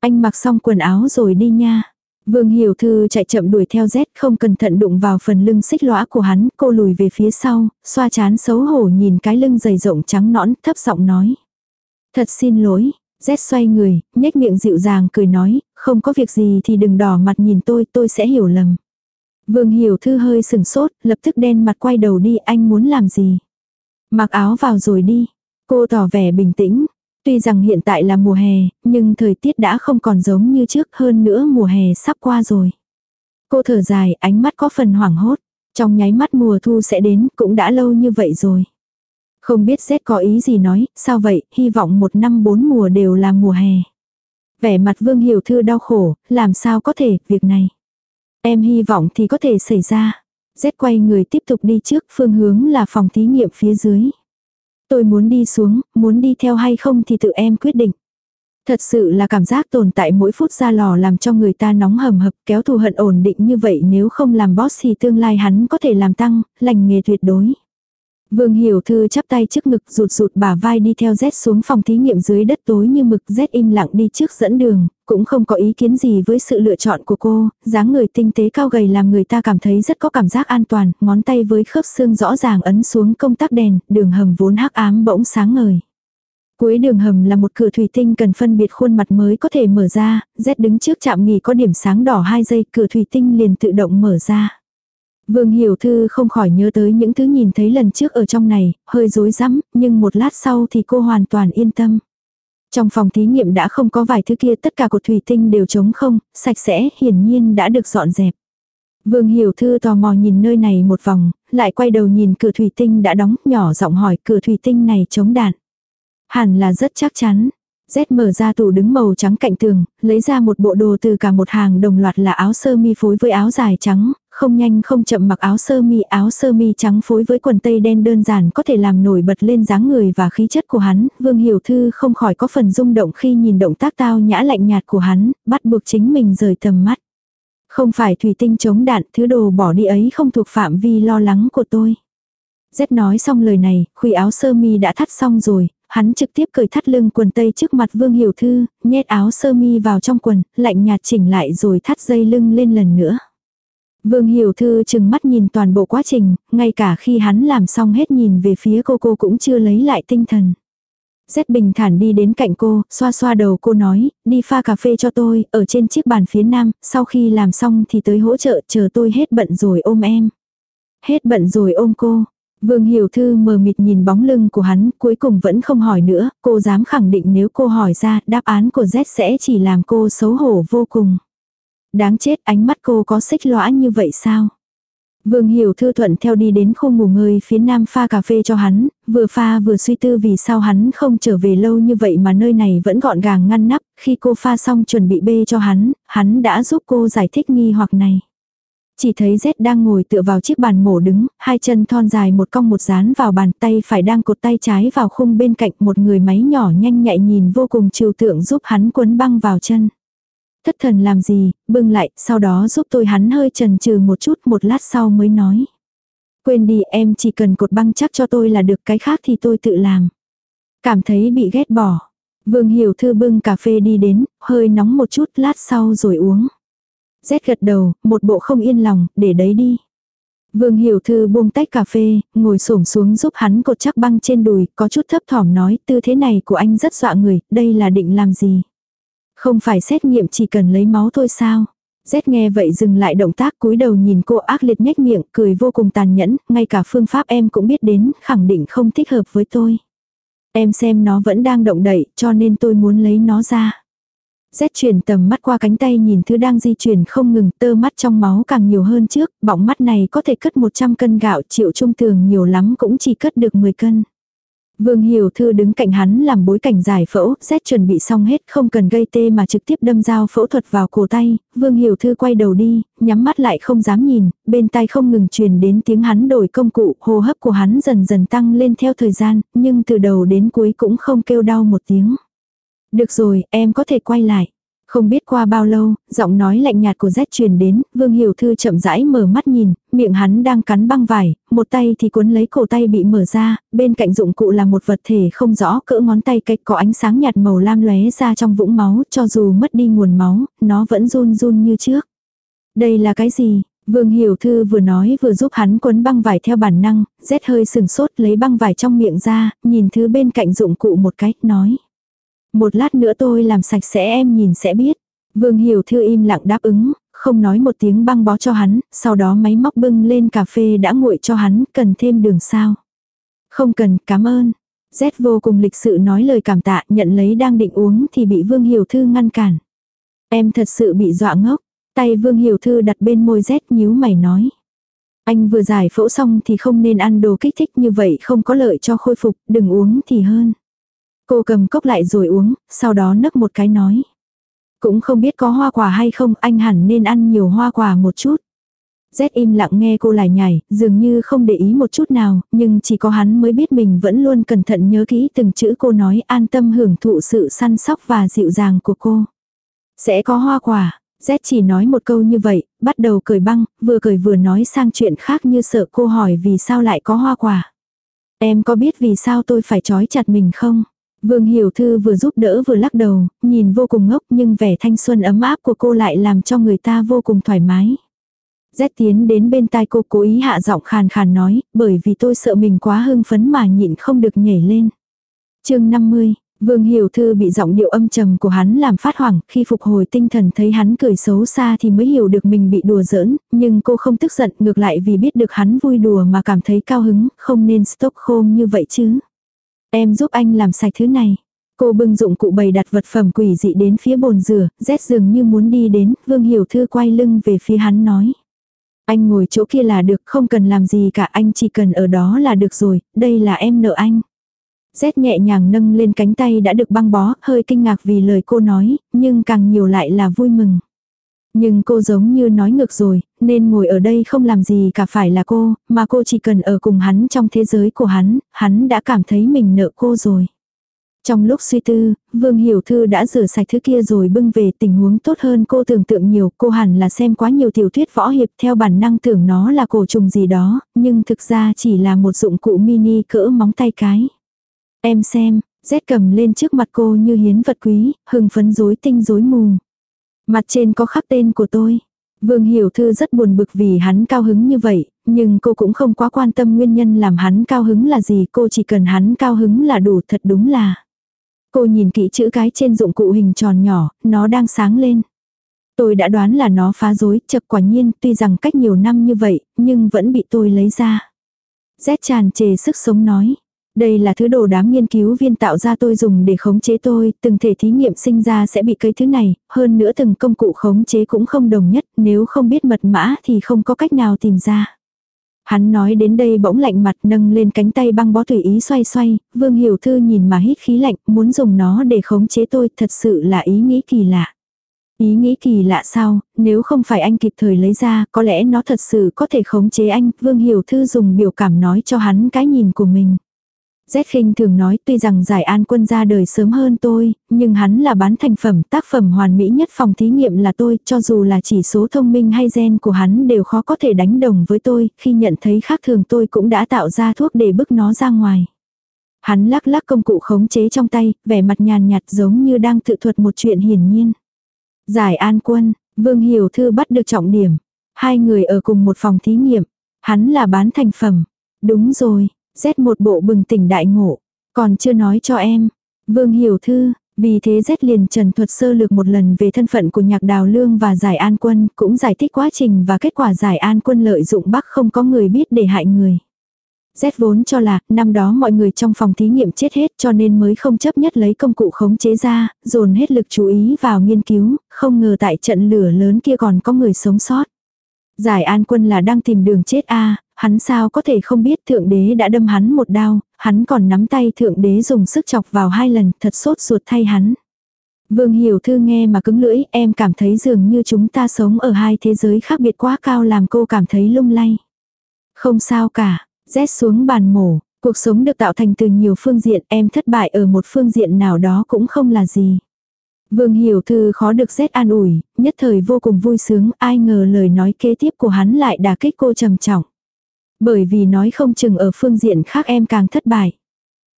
Anh mặc xong quần áo rồi đi nha. Vương Hiểu Thư chạy chậm đuổi theo Z không cẩn thận đụng vào phần lưng xích lõa của hắn, cô lùi về phía sau, xoa chán xấu hổ nhìn cái lưng dày rộng trắng nõn, thấp giọng nói. Thật xin lỗi, Z xoay người, nhếch miệng dịu dàng cười nói, không có việc gì thì đừng đỏ mặt nhìn tôi, tôi sẽ hiểu lầm. Vương Hiểu Thư hơi sừng sốt, lập tức đen mặt quay đầu đi, anh muốn làm gì? Mặc áo vào rồi đi. Cô tỏ vẻ bình tĩnh. Tuy rằng hiện tại là mùa hè, nhưng thời tiết đã không còn giống như trước hơn nữa mùa hè sắp qua rồi. Cô thở dài, ánh mắt có phần hoảng hốt. Trong nháy mắt mùa thu sẽ đến, cũng đã lâu như vậy rồi. Không biết Z có ý gì nói, sao vậy, hy vọng một năm bốn mùa đều là mùa hè. Vẻ mặt Vương Hiểu Thư đau khổ, làm sao có thể, việc này. Em hy vọng thì có thể xảy ra. Z quay người tiếp tục đi trước, phương hướng là phòng thí nghiệm phía dưới. Tôi muốn đi xuống, muốn đi theo hay không thì tự em quyết định. Thật sự là cảm giác tồn tại mỗi phút ra lò làm cho người ta nóng hầm hập kéo thù hận ổn định như vậy nếu không làm boss thì tương lai hắn có thể làm tăng, lành nghề tuyệt đối. Vương Hiểu Thư chắp tay trước ngực rụt rụt bả vai đi theo Z xuống phòng thí nghiệm dưới đất tối như mực Z im lặng đi trước dẫn đường, cũng không có ý kiến gì với sự lựa chọn của cô, dáng người tinh tế cao gầy làm người ta cảm thấy rất có cảm giác an toàn, ngón tay với khớp xương rõ ràng ấn xuống công tắc đèn, đường hầm vốn hắc ám bỗng sáng ngời. Cuối đường hầm là một cửa thủy tinh cần phân biệt khuôn mặt mới có thể mở ra, Z đứng trước chạm nghỉ có điểm sáng đỏ 2 giây, cửa thủy tinh liền tự động mở ra. Vương Hiểu Thư không khỏi nhớ tới những thứ nhìn thấy lần trước ở trong này, hơi rối rắm, nhưng một lát sau thì cô hoàn toàn yên tâm. Trong phòng thí nghiệm đã không có vài thứ kia tất cả cột thủy tinh đều trống không, sạch sẽ, hiển nhiên đã được dọn dẹp. Vương Hiểu Thư tò mò nhìn nơi này một vòng, lại quay đầu nhìn cửa thủy tinh đã đóng, nhỏ giọng hỏi cửa thủy tinh này chống đạn. Hẳn là rất chắc chắn, Z mở ra tủ đứng màu trắng cạnh tường, lấy ra một bộ đồ từ cả một hàng đồng loạt là áo sơ mi phối với áo dài trắng, không nhanh không chậm mặc áo sơ mi áo sơ mi trắng phối với quần tây đen đơn giản có thể làm nổi bật lên dáng người và khí chất của hắn, Vương Hiểu Thư không khỏi có phần rung động khi nhìn động tác tao nhã lạnh nhạt của hắn, bắt buộc chính mình rời tầm mắt. Không phải thủy tinh chống đạn, thứ đồ bỏ đi ấy không thuộc phạm vi lo lắng của tôi. Z nói xong lời này, khuy áo sơ mi đã thắt xong rồi, hắn trực tiếp cởi thắt lưng quần tây trước mặt Vương Hiểu Thư, nhét áo sơ mi vào trong quần, lạnh nhạt chỉnh lại rồi thắt dây lưng lên lần nữa. Vương Hiểu Thư chừng mắt nhìn toàn bộ quá trình, ngay cả khi hắn làm xong hết nhìn về phía cô cô cũng chưa lấy lại tinh thần. Rét bình thản đi đến cạnh cô, xoa xoa đầu cô nói, đi pha cà phê cho tôi, ở trên chiếc bàn phía nam, sau khi làm xong thì tới hỗ trợ, chờ tôi hết bận rồi ôm em. Hết bận rồi ôm cô, Vương Hiểu Thư mờ mịt nhìn bóng lưng của hắn, cuối cùng vẫn không hỏi nữa, cô dám khẳng định nếu cô hỏi ra, đáp án của Z sẽ chỉ làm cô xấu hổ vô cùng. Đáng chết ánh mắt cô có xích lõa như vậy sao? Vương Hiểu Thư thuận theo đi đến khu ngủ ngơi phía nam pha cà phê cho hắn, vừa pha vừa suy tư vì sao hắn không trở về lâu như vậy mà nơi này vẫn gọn gàng ngăn nắp, khi cô pha xong chuẩn bị bê cho hắn, hắn đã giúp cô giải thích nghi hoặc này. Chỉ thấy Z đang ngồi tựa vào chiếc bàn mổ đứng, hai chân thon dài một cong một dán vào bàn tay phải đang cột tay trái vào khung bên cạnh một người máy nhỏ nhanh nhạy nhìn vô cùng trừu tượng giúp hắn quấn băng vào chân. Thất thần làm gì, bưng lại, sau đó giúp tôi hắn hơi trần trừ một chút một lát sau mới nói. Quên đi em chỉ cần cột băng chắc cho tôi là được cái khác thì tôi tự làm. Cảm thấy bị ghét bỏ. Vương Hiểu Thư bưng cà phê đi đến, hơi nóng một chút lát sau rồi uống. rét gật đầu, một bộ không yên lòng, để đấy đi. Vương Hiểu Thư buông tách cà phê, ngồi xổm xuống giúp hắn cột chắc băng trên đùi, có chút thấp thỏm nói, tư thế này của anh rất dọa người, đây là định làm gì? Không phải xét nghiệm chỉ cần lấy máu thôi sao? Rét nghe vậy dừng lại động tác cúi đầu nhìn cô ác liệt nhếch miệng, cười vô cùng tàn nhẫn, ngay cả phương pháp em cũng biết đến, khẳng định không thích hợp với tôi. Em xem nó vẫn đang động đậy, cho nên tôi muốn lấy nó ra. Rét chuyển tầm mắt qua cánh tay nhìn thứ đang di chuyển không ngừng, tơ mắt trong máu càng nhiều hơn trước, bọng mắt này có thể cất 100 cân gạo, triệu trung tường nhiều lắm cũng chỉ cất được 10 cân. Vương Hiểu Thư đứng cạnh hắn làm bối cảnh giải phẫu, xét chuẩn bị xong hết không cần gây tê mà trực tiếp đâm dao phẫu thuật vào cổ tay, Vương Hiểu Thư quay đầu đi, nhắm mắt lại không dám nhìn, bên tai không ngừng truyền đến tiếng hắn đổi công cụ, hô hấp của hắn dần dần tăng lên theo thời gian, nhưng từ đầu đến cuối cũng không kêu đau một tiếng. Được rồi, em có thể quay lại. Không biết qua bao lâu, giọng nói lạnh nhạt của Z truyền đến, Vương Hiểu Thư chậm rãi mở mắt nhìn, miệng hắn đang cắn băng vải, một tay thì cuốn lấy cổ tay bị mở ra, bên cạnh dụng cụ là một vật thể không rõ cỡ ngón tay cách có ánh sáng nhạt màu lam lóe ra trong vũng máu, cho dù mất đi nguồn máu, nó vẫn run run như trước. Đây là cái gì? Vương Hiểu Thư vừa nói vừa giúp hắn quấn băng vải theo bản năng, rét hơi sừng sốt lấy băng vải trong miệng ra, nhìn thứ bên cạnh dụng cụ một cách, nói. Một lát nữa tôi làm sạch sẽ em nhìn sẽ biết. Vương Hiểu Thư im lặng đáp ứng, không nói một tiếng băng bó cho hắn, sau đó máy móc bưng lên cà phê đã nguội cho hắn, cần thêm đường sao. Không cần, cảm ơn. Z vô cùng lịch sự nói lời cảm tạ, nhận lấy đang định uống thì bị Vương Hiểu Thư ngăn cản. Em thật sự bị dọa ngốc. Tay Vương Hiểu Thư đặt bên môi Z nhíu mày nói. Anh vừa giải phẫu xong thì không nên ăn đồ kích thích như vậy không có lợi cho khôi phục, đừng uống thì hơn. Cô cầm cốc lại rồi uống, sau đó nấc một cái nói. Cũng không biết có hoa quả hay không, anh hẳn nên ăn nhiều hoa quả một chút. Z im lặng nghe cô lại nhảy, dường như không để ý một chút nào, nhưng chỉ có hắn mới biết mình vẫn luôn cẩn thận nhớ kỹ từng chữ cô nói an tâm hưởng thụ sự săn sóc và dịu dàng của cô. Sẽ có hoa quả, Z chỉ nói một câu như vậy, bắt đầu cười băng, vừa cười vừa nói sang chuyện khác như sợ cô hỏi vì sao lại có hoa quả. Em có biết vì sao tôi phải trói chặt mình không? Vương Hiểu Thư vừa giúp đỡ vừa lắc đầu, nhìn vô cùng ngốc nhưng vẻ thanh xuân ấm áp của cô lại làm cho người ta vô cùng thoải mái. Z tiến đến bên tai cô cố ý hạ giọng khàn khàn nói, bởi vì tôi sợ mình quá hưng phấn mà nhịn không được nhảy lên. chương 50, Vương Hiểu Thư bị giọng điệu âm trầm của hắn làm phát hoảng, khi phục hồi tinh thần thấy hắn cười xấu xa thì mới hiểu được mình bị đùa giỡn, nhưng cô không tức giận, ngược lại vì biết được hắn vui đùa mà cảm thấy cao hứng, không nên stop khôn như vậy chứ. Em giúp anh làm sạch thứ này. Cô bưng dụng cụ bày đặt vật phẩm quỷ dị đến phía bồn rửa, rét dường như muốn đi đến, Vương Hiểu Thư quay lưng về phía hắn nói. Anh ngồi chỗ kia là được, không cần làm gì cả, anh chỉ cần ở đó là được rồi, đây là em nợ anh. Rét nhẹ nhàng nâng lên cánh tay đã được băng bó, hơi kinh ngạc vì lời cô nói, nhưng càng nhiều lại là vui mừng. Nhưng cô giống như nói ngược rồi, nên ngồi ở đây không làm gì cả phải là cô, mà cô chỉ cần ở cùng hắn trong thế giới của hắn, hắn đã cảm thấy mình nợ cô rồi. Trong lúc suy tư, Vương Hiểu Thư đã rửa sạch thứ kia rồi bưng về tình huống tốt hơn cô tưởng tượng nhiều. Cô hẳn là xem quá nhiều tiểu thuyết võ hiệp theo bản năng tưởng nó là cổ trùng gì đó, nhưng thực ra chỉ là một dụng cụ mini cỡ móng tay cái. Em xem, Z cầm lên trước mặt cô như hiến vật quý, hừng phấn rối tinh rối mù. Mặt trên có khắc tên của tôi. Vương Hiểu Thư rất buồn bực vì hắn cao hứng như vậy, nhưng cô cũng không quá quan tâm nguyên nhân làm hắn cao hứng là gì, cô chỉ cần hắn cao hứng là đủ thật đúng là. Cô nhìn kỹ chữ cái trên dụng cụ hình tròn nhỏ, nó đang sáng lên. Tôi đã đoán là nó phá rối, chật quả nhiên, tuy rằng cách nhiều năm như vậy, nhưng vẫn bị tôi lấy ra. Z tràn trề sức sống nói. Đây là thứ đồ đám nghiên cứu viên tạo ra tôi dùng để khống chế tôi, từng thể thí nghiệm sinh ra sẽ bị cấy thứ này, hơn nữa từng công cụ khống chế cũng không đồng nhất, nếu không biết mật mã thì không có cách nào tìm ra. Hắn nói đến đây bỗng lạnh mặt nâng lên cánh tay băng bó tùy ý xoay xoay, Vương Hiểu Thư nhìn mà hít khí lạnh, muốn dùng nó để khống chế tôi, thật sự là ý nghĩ kỳ lạ. Ý nghĩ kỳ lạ sao, nếu không phải anh kịp thời lấy ra, có lẽ nó thật sự có thể khống chế anh, Vương Hiểu Thư dùng biểu cảm nói cho hắn cái nhìn của mình. Z khinh thường nói tuy rằng giải an quân ra đời sớm hơn tôi, nhưng hắn là bán thành phẩm tác phẩm hoàn mỹ nhất phòng thí nghiệm là tôi, cho dù là chỉ số thông minh hay gen của hắn đều khó có thể đánh đồng với tôi, khi nhận thấy khác thường tôi cũng đã tạo ra thuốc để bức nó ra ngoài. Hắn lắc lắc công cụ khống chế trong tay, vẻ mặt nhàn nhạt giống như đang tự thuật một chuyện hiển nhiên. Giải an quân, Vương Hiểu Thư bắt được trọng điểm. Hai người ở cùng một phòng thí nghiệm. Hắn là bán thành phẩm. Đúng rồi, Z một bộ bừng tỉnh đại ngộ. Còn chưa nói cho em. Vương hiểu thư, vì thế Z liền trần thuật sơ lược một lần về thân phận của nhạc đào lương và giải an quân, cũng giải thích quá trình và kết quả giải an quân lợi dụng Bắc không có người biết để hại người. Z vốn cho là, năm đó mọi người trong phòng thí nghiệm chết hết cho nên mới không chấp nhất lấy công cụ khống chế ra, dồn hết lực chú ý vào nghiên cứu, không ngờ tại trận lửa lớn kia còn có người sống sót. Giải an quân là đang tìm đường chết a hắn sao có thể không biết thượng đế đã đâm hắn một đao, hắn còn nắm tay thượng đế dùng sức chọc vào hai lần, thật sốt ruột thay hắn. Vương Hiểu Thư nghe mà cứng lưỡi, em cảm thấy dường như chúng ta sống ở hai thế giới khác biệt quá cao làm cô cảm thấy lung lay. Không sao cả, rét xuống bàn mổ, cuộc sống được tạo thành từ nhiều phương diện, em thất bại ở một phương diện nào đó cũng không là gì. Vương Hiểu Thư khó được rét an ủi, nhất thời vô cùng vui sướng, ai ngờ lời nói kế tiếp của hắn lại đả kích cô trầm trọng. Bởi vì nói không chừng ở phương diện khác em càng thất bại.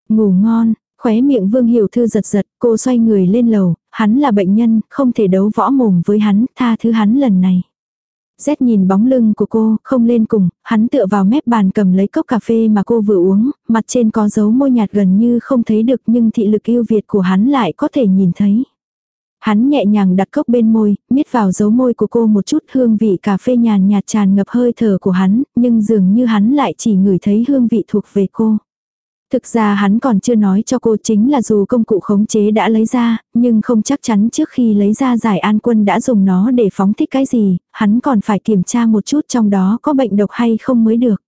Ngủ ngon, khóe miệng Vương Hiểu Thư giật giật, cô xoay người lên lầu, hắn là bệnh nhân, không thể đấu võ mồm với hắn, tha thứ hắn lần này. Rét nhìn bóng lưng của cô, không lên cùng, hắn tựa vào mép bàn cầm lấy cốc cà phê mà cô vừa uống, mặt trên có dấu môi nhạt gần như không thấy được nhưng thị lực yêu Việt của hắn lại có thể nhìn thấy. Hắn nhẹ nhàng đặt cốc bên môi, miết vào dấu môi của cô một chút hương vị cà phê nhàn nhạt tràn ngập hơi thở của hắn, nhưng dường như hắn lại chỉ ngửi thấy hương vị thuộc về cô. Thực ra hắn còn chưa nói cho cô chính là dù công cụ khống chế đã lấy ra, nhưng không chắc chắn trước khi lấy ra giải an quân đã dùng nó để phóng thích cái gì, hắn còn phải kiểm tra một chút trong đó có bệnh độc hay không mới được.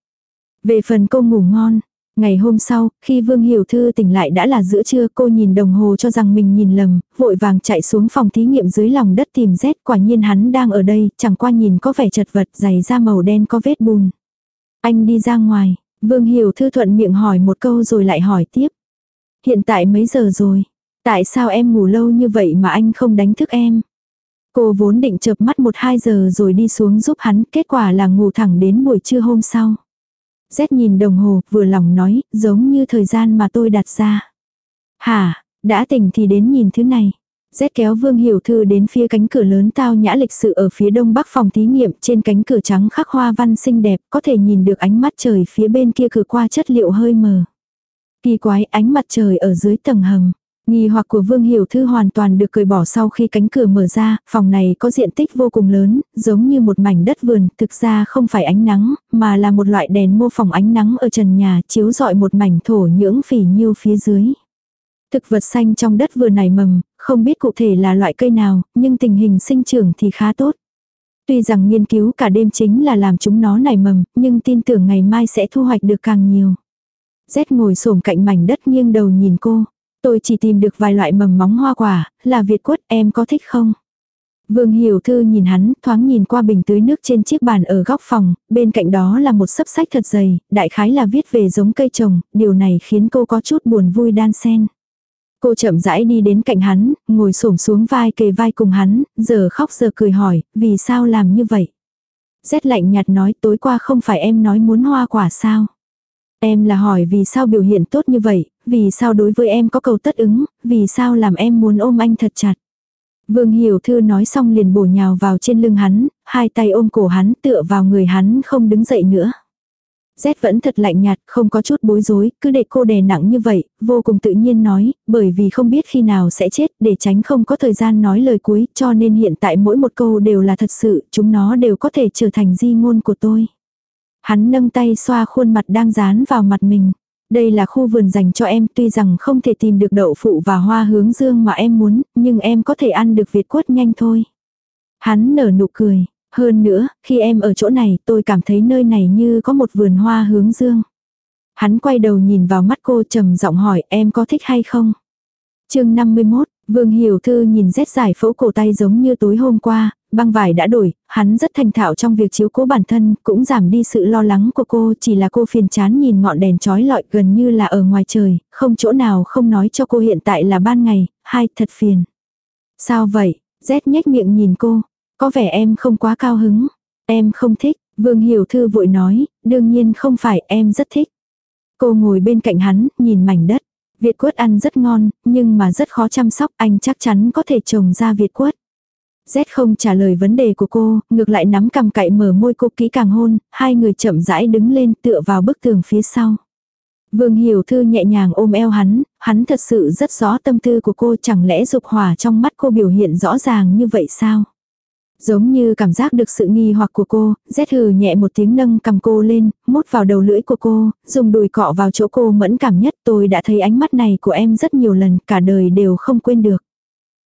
Về phần cô ngủ ngon, Ngày hôm sau, khi Vương Hiểu Thư tỉnh lại đã là giữa trưa cô nhìn đồng hồ cho rằng mình nhìn lầm, vội vàng chạy xuống phòng thí nghiệm dưới lòng đất tìm rét quả nhiên hắn đang ở đây, chẳng qua nhìn có vẻ chật vật giày da màu đen có vết bùn. Anh đi ra ngoài, Vương Hiểu Thư thuận miệng hỏi một câu rồi lại hỏi tiếp. Hiện tại mấy giờ rồi? Tại sao em ngủ lâu như vậy mà anh không đánh thức em? Cô vốn định chợp mắt một hai giờ rồi đi xuống giúp hắn, kết quả là ngủ thẳng đến buổi trưa hôm sau. Z nhìn đồng hồ, vừa lòng nói, giống như thời gian mà tôi đặt ra. Hả, đã tỉnh thì đến nhìn thứ này. Z kéo Vương Hiểu Thư đến phía cánh cửa lớn tao nhã lịch sự ở phía đông bắc phòng thí nghiệm trên cánh cửa trắng khắc hoa văn xinh đẹp có thể nhìn được ánh mắt trời phía bên kia cửa qua chất liệu hơi mờ. Kỳ quái ánh mặt trời ở dưới tầng hầm. Nghi hoặc của Vương Hiểu Thư hoàn toàn được cởi bỏ sau khi cánh cửa mở ra, phòng này có diện tích vô cùng lớn, giống như một mảnh đất vườn, thực ra không phải ánh nắng, mà là một loại đèn mô phỏng ánh nắng ở trần nhà chiếu rọi một mảnh thổ nhưỡng phỉ nhiêu phía dưới. Thực vật xanh trong đất vừa nảy mầm, không biết cụ thể là loại cây nào, nhưng tình hình sinh trưởng thì khá tốt. Tuy rằng nghiên cứu cả đêm chính là làm chúng nó nảy mầm, nhưng tin tưởng ngày mai sẽ thu hoạch được càng nhiều. Z ngồi xổm cạnh mảnh đất nghiêng đầu nhìn cô. Tôi chỉ tìm được vài loại mầm móng hoa quả, là Việt quất em có thích không? Vương Hiểu Thư nhìn hắn, thoáng nhìn qua bình tưới nước trên chiếc bàn ở góc phòng, bên cạnh đó là một sấp sách thật dày, đại khái là viết về giống cây trồng, điều này khiến cô có chút buồn vui đan xen. Cô chậm rãi đi đến cạnh hắn, ngồi xổm xuống vai kề vai cùng hắn, giờ khóc giờ cười hỏi, vì sao làm như vậy? Rét lạnh nhạt nói tối qua không phải em nói muốn hoa quả sao? Em là hỏi vì sao biểu hiện tốt như vậy, vì sao đối với em có cầu tất ứng, vì sao làm em muốn ôm anh thật chặt. Vương Hiểu Thư nói xong liền bổ nhào vào trên lưng hắn, hai tay ôm cổ hắn tựa vào người hắn không đứng dậy nữa. rét vẫn thật lạnh nhạt, không có chút bối rối, cứ để cô đè nặng như vậy, vô cùng tự nhiên nói, bởi vì không biết khi nào sẽ chết, để tránh không có thời gian nói lời cuối, cho nên hiện tại mỗi một câu đều là thật sự, chúng nó đều có thể trở thành di ngôn của tôi. Hắn nâng tay xoa khuôn mặt đang dán vào mặt mình. Đây là khu vườn dành cho em tuy rằng không thể tìm được đậu phụ và hoa hướng dương mà em muốn, nhưng em có thể ăn được Việt quất nhanh thôi. Hắn nở nụ cười. Hơn nữa, khi em ở chỗ này tôi cảm thấy nơi này như có một vườn hoa hướng dương. Hắn quay đầu nhìn vào mắt cô trầm giọng hỏi em có thích hay không. chương 51, Vương Hiểu Thư nhìn rét giải phẫu cổ tay giống như tối hôm qua, băng vải đã đổi, hắn rất thành thạo trong việc chiếu cố bản thân, cũng giảm đi sự lo lắng của cô, chỉ là cô phiền chán nhìn ngọn đèn trói lọi gần như là ở ngoài trời, không chỗ nào không nói cho cô hiện tại là ban ngày, hai, thật phiền. Sao vậy? Rét nhếch miệng nhìn cô, có vẻ em không quá cao hứng, em không thích, Vương Hiểu Thư vội nói, đương nhiên không phải em rất thích. Cô ngồi bên cạnh hắn, nhìn mảnh đất. Việt quất ăn rất ngon, nhưng mà rất khó chăm sóc, anh chắc chắn có thể trồng ra Việt quất. Z không trả lời vấn đề của cô, ngược lại nắm cầm cậy mở môi cô kỹ càng hôn, hai người chậm rãi đứng lên tựa vào bức tường phía sau. Vương Hiểu Thư nhẹ nhàng ôm eo hắn, hắn thật sự rất rõ tâm tư của cô chẳng lẽ dục hỏa trong mắt cô biểu hiện rõ ràng như vậy sao? Giống như cảm giác được sự nghi hoặc của cô, rét hừ nhẹ một tiếng nâng cầm cô lên, mút vào đầu lưỡi của cô, dùng đùi cọ vào chỗ cô mẫn cảm nhất tôi đã thấy ánh mắt này của em rất nhiều lần, cả đời đều không quên được.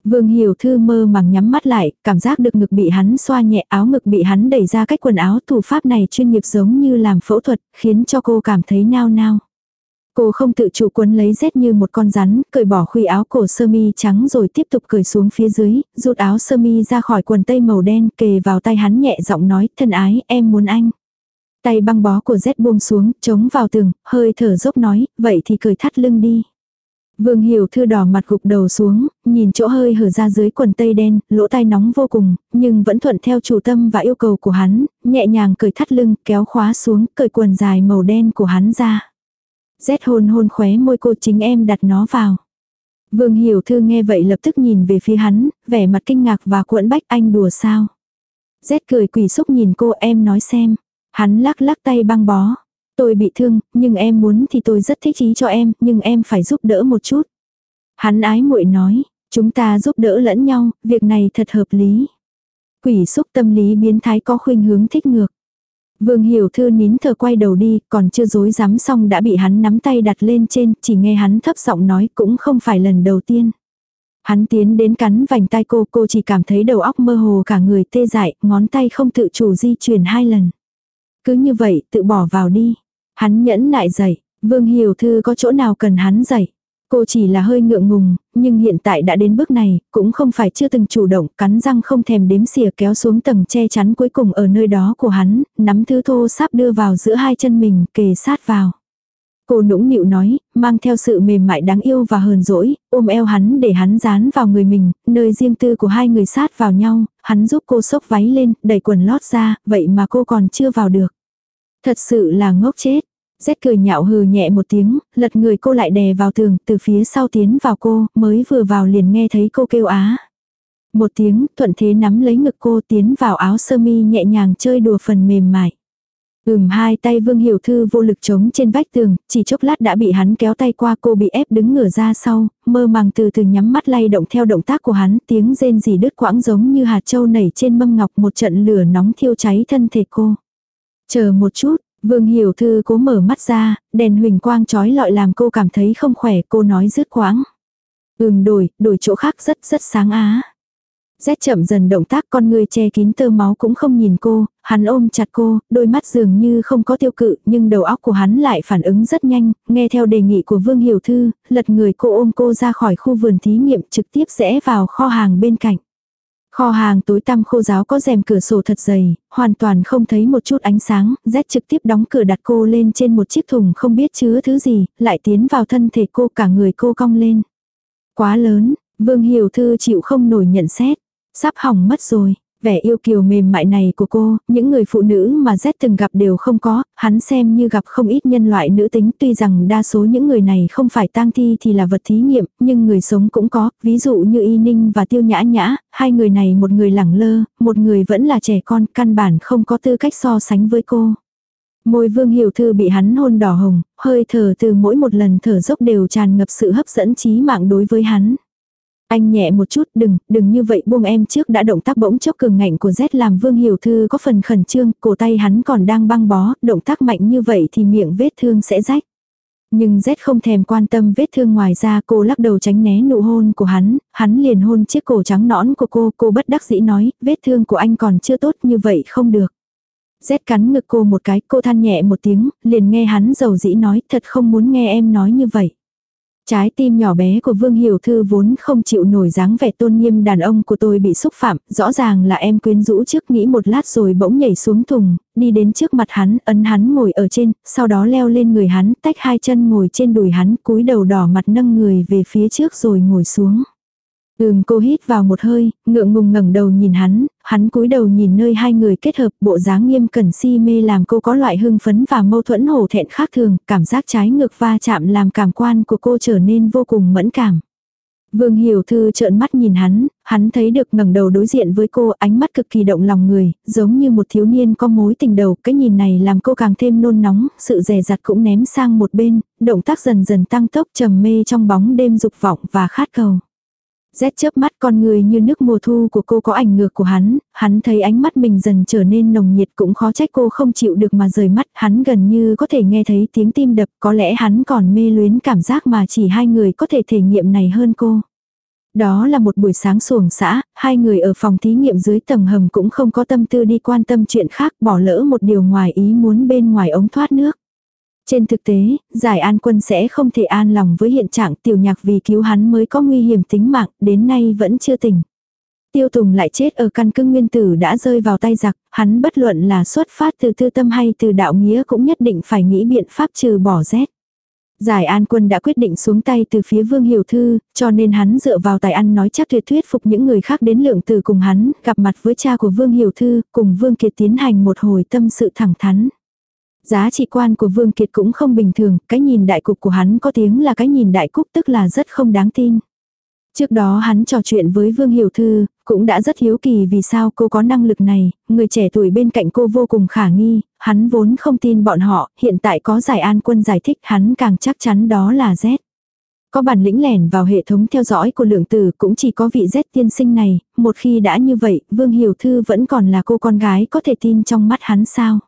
Vương Hiểu Thư mơ màng nhắm mắt lại, cảm giác được ngực bị hắn xoa nhẹ áo ngực bị hắn đẩy ra cách quần áo thủ pháp này chuyên nghiệp giống như làm phẫu thuật, khiến cho cô cảm thấy nao nao. Cô không tự chủ quấn lấy rét như một con rắn, cởi bỏ khuy áo cổ sơ mi trắng rồi tiếp tục cởi xuống phía dưới, rút áo sơ mi ra khỏi quần tây màu đen kề vào tay hắn nhẹ giọng nói, thân ái, em muốn anh. Tay băng bó của rét buông xuống, chống vào tường, hơi thở dốc nói, vậy thì cởi thắt lưng đi. Vương Hiểu Thư đỏ mặt gục đầu xuống, nhìn chỗ hơi hở ra dưới quần tây đen, lỗ tai nóng vô cùng, nhưng vẫn thuận theo chủ tâm và yêu cầu của hắn, nhẹ nhàng cởi thắt lưng, kéo khóa xuống, cởi quần dài màu đen của hắn ra. Rét hôn hôn khóe môi cô chính em đặt nó vào. Vương Hiểu Thư nghe vậy lập tức nhìn về phía hắn, vẻ mặt kinh ngạc và cuộn bách anh đùa sao. Rét cười quỷ xúc nhìn cô em nói xem. Hắn lắc lắc tay băng bó. Tôi bị thương, nhưng em muốn thì tôi rất thích ý cho em, nhưng em phải giúp đỡ một chút. Hắn ái muội nói, chúng ta giúp đỡ lẫn nhau, việc này thật hợp lý. Quỷ xúc tâm lý biến thái có khuynh hướng thích ngược. Vương Hiểu Thư nín thở quay đầu đi, còn chưa dối dám xong đã bị hắn nắm tay đặt lên trên, chỉ nghe hắn thấp giọng nói cũng không phải lần đầu tiên. Hắn tiến đến cắn vành tay cô, cô chỉ cảm thấy đầu óc mơ hồ cả người tê dại, ngón tay không tự chủ di chuyển hai lần. Cứ như vậy, tự bỏ vào đi. Hắn nhẫn nại dậy, Vương Hiểu Thư có chỗ nào cần hắn dậy. Cô chỉ là hơi ngượng ngùng, nhưng hiện tại đã đến bước này, cũng không phải chưa từng chủ động, cắn răng không thèm đếm xỉa kéo xuống tầng che chắn cuối cùng ở nơi đó của hắn, nắm thứ thô sáp đưa vào giữa hai chân mình, kề sát vào. Cô nũng nịu nói, mang theo sự mềm mại đáng yêu và hờn dỗi, ôm eo hắn để hắn dán vào người mình, nơi riêng tư của hai người sát vào nhau, hắn giúp cô xốc váy lên, đẩy quần lót ra, vậy mà cô còn chưa vào được. Thật sự là ngốc chết. Rét cười nhạo hừ nhẹ một tiếng, lật người cô lại đè vào tường, từ phía sau tiến vào cô, mới vừa vào liền nghe thấy cô kêu á. Một tiếng, thuận thế nắm lấy ngực cô tiến vào áo sơ mi nhẹ nhàng chơi đùa phần mềm mại. Ừm hai tay Vương Hiểu Thư vô lực chống trên vách tường, chỉ chốc lát đã bị hắn kéo tay qua cô bị ép đứng ngửa ra sau, mơ màng từ từ nhắm mắt lay động theo động tác của hắn, tiếng rên rỉ đứt quãng giống như hạt châu nảy trên mâm ngọc một trận lửa nóng thiêu cháy thân thể cô. Chờ một chút, Vương Hiểu Thư cố mở mắt ra, đèn huỳnh quang trói lọi làm cô cảm thấy không khỏe, cô nói rứt quãng. Ừm đổi, đổi chỗ khác rất rất sáng á. Rét chậm dần động tác con người che kín tơ máu cũng không nhìn cô, hắn ôm chặt cô, đôi mắt dường như không có tiêu cự, nhưng đầu óc của hắn lại phản ứng rất nhanh, nghe theo đề nghị của Vương Hiểu Thư, lật người cô ôm cô ra khỏi khu vườn thí nghiệm trực tiếp rẽ vào kho hàng bên cạnh. Kho hàng tối tăm khô giáo có rèm cửa sổ thật dày, hoàn toàn không thấy một chút ánh sáng, Z trực tiếp đóng cửa đặt cô lên trên một chiếc thùng không biết chứa thứ gì, lại tiến vào thân thể cô cả người cô cong lên. Quá lớn, Vương Hiểu Thư chịu không nổi nhận xét. Sắp hỏng mất rồi. Vẻ yêu kiều mềm mại này của cô, những người phụ nữ mà Z từng gặp đều không có, hắn xem như gặp không ít nhân loại nữ tính tuy rằng đa số những người này không phải tang thi thì là vật thí nghiệm, nhưng người sống cũng có, ví dụ như Y Ninh và Tiêu Nhã Nhã, hai người này một người lẳng lơ, một người vẫn là trẻ con, căn bản không có tư cách so sánh với cô. Môi vương hiểu thư bị hắn hôn đỏ hồng, hơi thở từ mỗi một lần thở dốc đều tràn ngập sự hấp dẫn trí mạng đối với hắn. Anh nhẹ một chút, đừng, đừng như vậy buông em trước đã động tác bỗng chốc cường ngạnh của Z làm Vương Hiểu Thư có phần khẩn trương, cổ tay hắn còn đang băng bó, động tác mạnh như vậy thì miệng vết thương sẽ rách. Nhưng Z không thèm quan tâm vết thương ngoài ra cô lắc đầu tránh né nụ hôn của hắn, hắn liền hôn chiếc cổ trắng nõn của cô, cô bất đắc dĩ nói, vết thương của anh còn chưa tốt như vậy không được. Z cắn ngực cô một cái, cô than nhẹ một tiếng, liền nghe hắn dầu dĩ nói, thật không muốn nghe em nói như vậy. Trái tim nhỏ bé của Vương Hiểu Thư vốn không chịu nổi dáng vẻ tôn nghiêm đàn ông của tôi bị xúc phạm, rõ ràng là em quyến rũ trước nghĩ một lát rồi bỗng nhảy xuống thùng, đi đến trước mặt hắn, ấn hắn ngồi ở trên, sau đó leo lên người hắn, tách hai chân ngồi trên đùi hắn, cúi đầu đỏ mặt nâng người về phía trước rồi ngồi xuống. Ừm cô hít vào một hơi, ngượng ngùng ngẩng đầu nhìn hắn, hắn cúi đầu nhìn nơi hai người kết hợp bộ dáng nghiêm cẩn si mê làm cô có loại hưng phấn và mâu thuẫn hổ thẹn khác thường, cảm giác trái ngược va chạm làm cảm quan của cô trở nên vô cùng mẫn cảm. Vương Hiểu Thư trợn mắt nhìn hắn, hắn thấy được ngẩng đầu đối diện với cô ánh mắt cực kỳ động lòng người, giống như một thiếu niên có mối tình đầu, cái nhìn này làm cô càng thêm nôn nóng, sự rè rặt cũng ném sang một bên, động tác dần dần tăng tốc trầm mê trong bóng đêm dục vọng và khát cầu. Rét chớp mắt con người như nước mùa thu của cô có ảnh ngược của hắn, hắn thấy ánh mắt mình dần trở nên nồng nhiệt cũng khó trách cô không chịu được mà rời mắt, hắn gần như có thể nghe thấy tiếng tim đập, có lẽ hắn còn mê luyến cảm giác mà chỉ hai người có thể thể nghiệm này hơn cô. Đó là một buổi sáng xuồng xã, hai người ở phòng thí nghiệm dưới tầng hầm cũng không có tâm tư đi quan tâm chuyện khác bỏ lỡ một điều ngoài ý muốn bên ngoài ống thoát nước. Trên thực tế, giải an quân sẽ không thể an lòng với hiện trạng tiểu nhạc vì cứu hắn mới có nguy hiểm tính mạng, đến nay vẫn chưa tỉnh. Tiêu Tùng lại chết ở căn cứ nguyên tử đã rơi vào tay giặc, hắn bất luận là xuất phát từ tư tâm hay từ đạo nghĩa cũng nhất định phải nghĩ biện pháp trừ bỏ rét. Giải An Quân đã quyết định xuống tay từ phía Vương Hiểu Thư, cho nên hắn dựa vào tài ăn nói chắc tuyệt thuyết phục những người khác đến lượng từ cùng hắn, gặp mặt với cha của Vương Hiểu Thư, cùng Vương Kiệt tiến hành một hồi tâm sự thẳng thắn. Giá trị quan của Vương Kiệt cũng không bình thường, cái nhìn đại cục của hắn có tiếng là cái nhìn đại cúc tức là rất không đáng tin. Trước đó hắn trò chuyện với Vương Hiểu Thư, cũng đã rất hiếu kỳ vì sao cô có năng lực này, người trẻ tuổi bên cạnh cô vô cùng khả nghi, hắn vốn không tin bọn họ, hiện tại có giải an quân giải thích hắn càng chắc chắn đó là Z. Có bản lĩnh lẻn vào hệ thống theo dõi của lượng tử cũng chỉ có vị Z tiên sinh này, một khi đã như vậy, Vương Hiểu Thư vẫn còn là cô con gái có thể tin trong mắt hắn sao?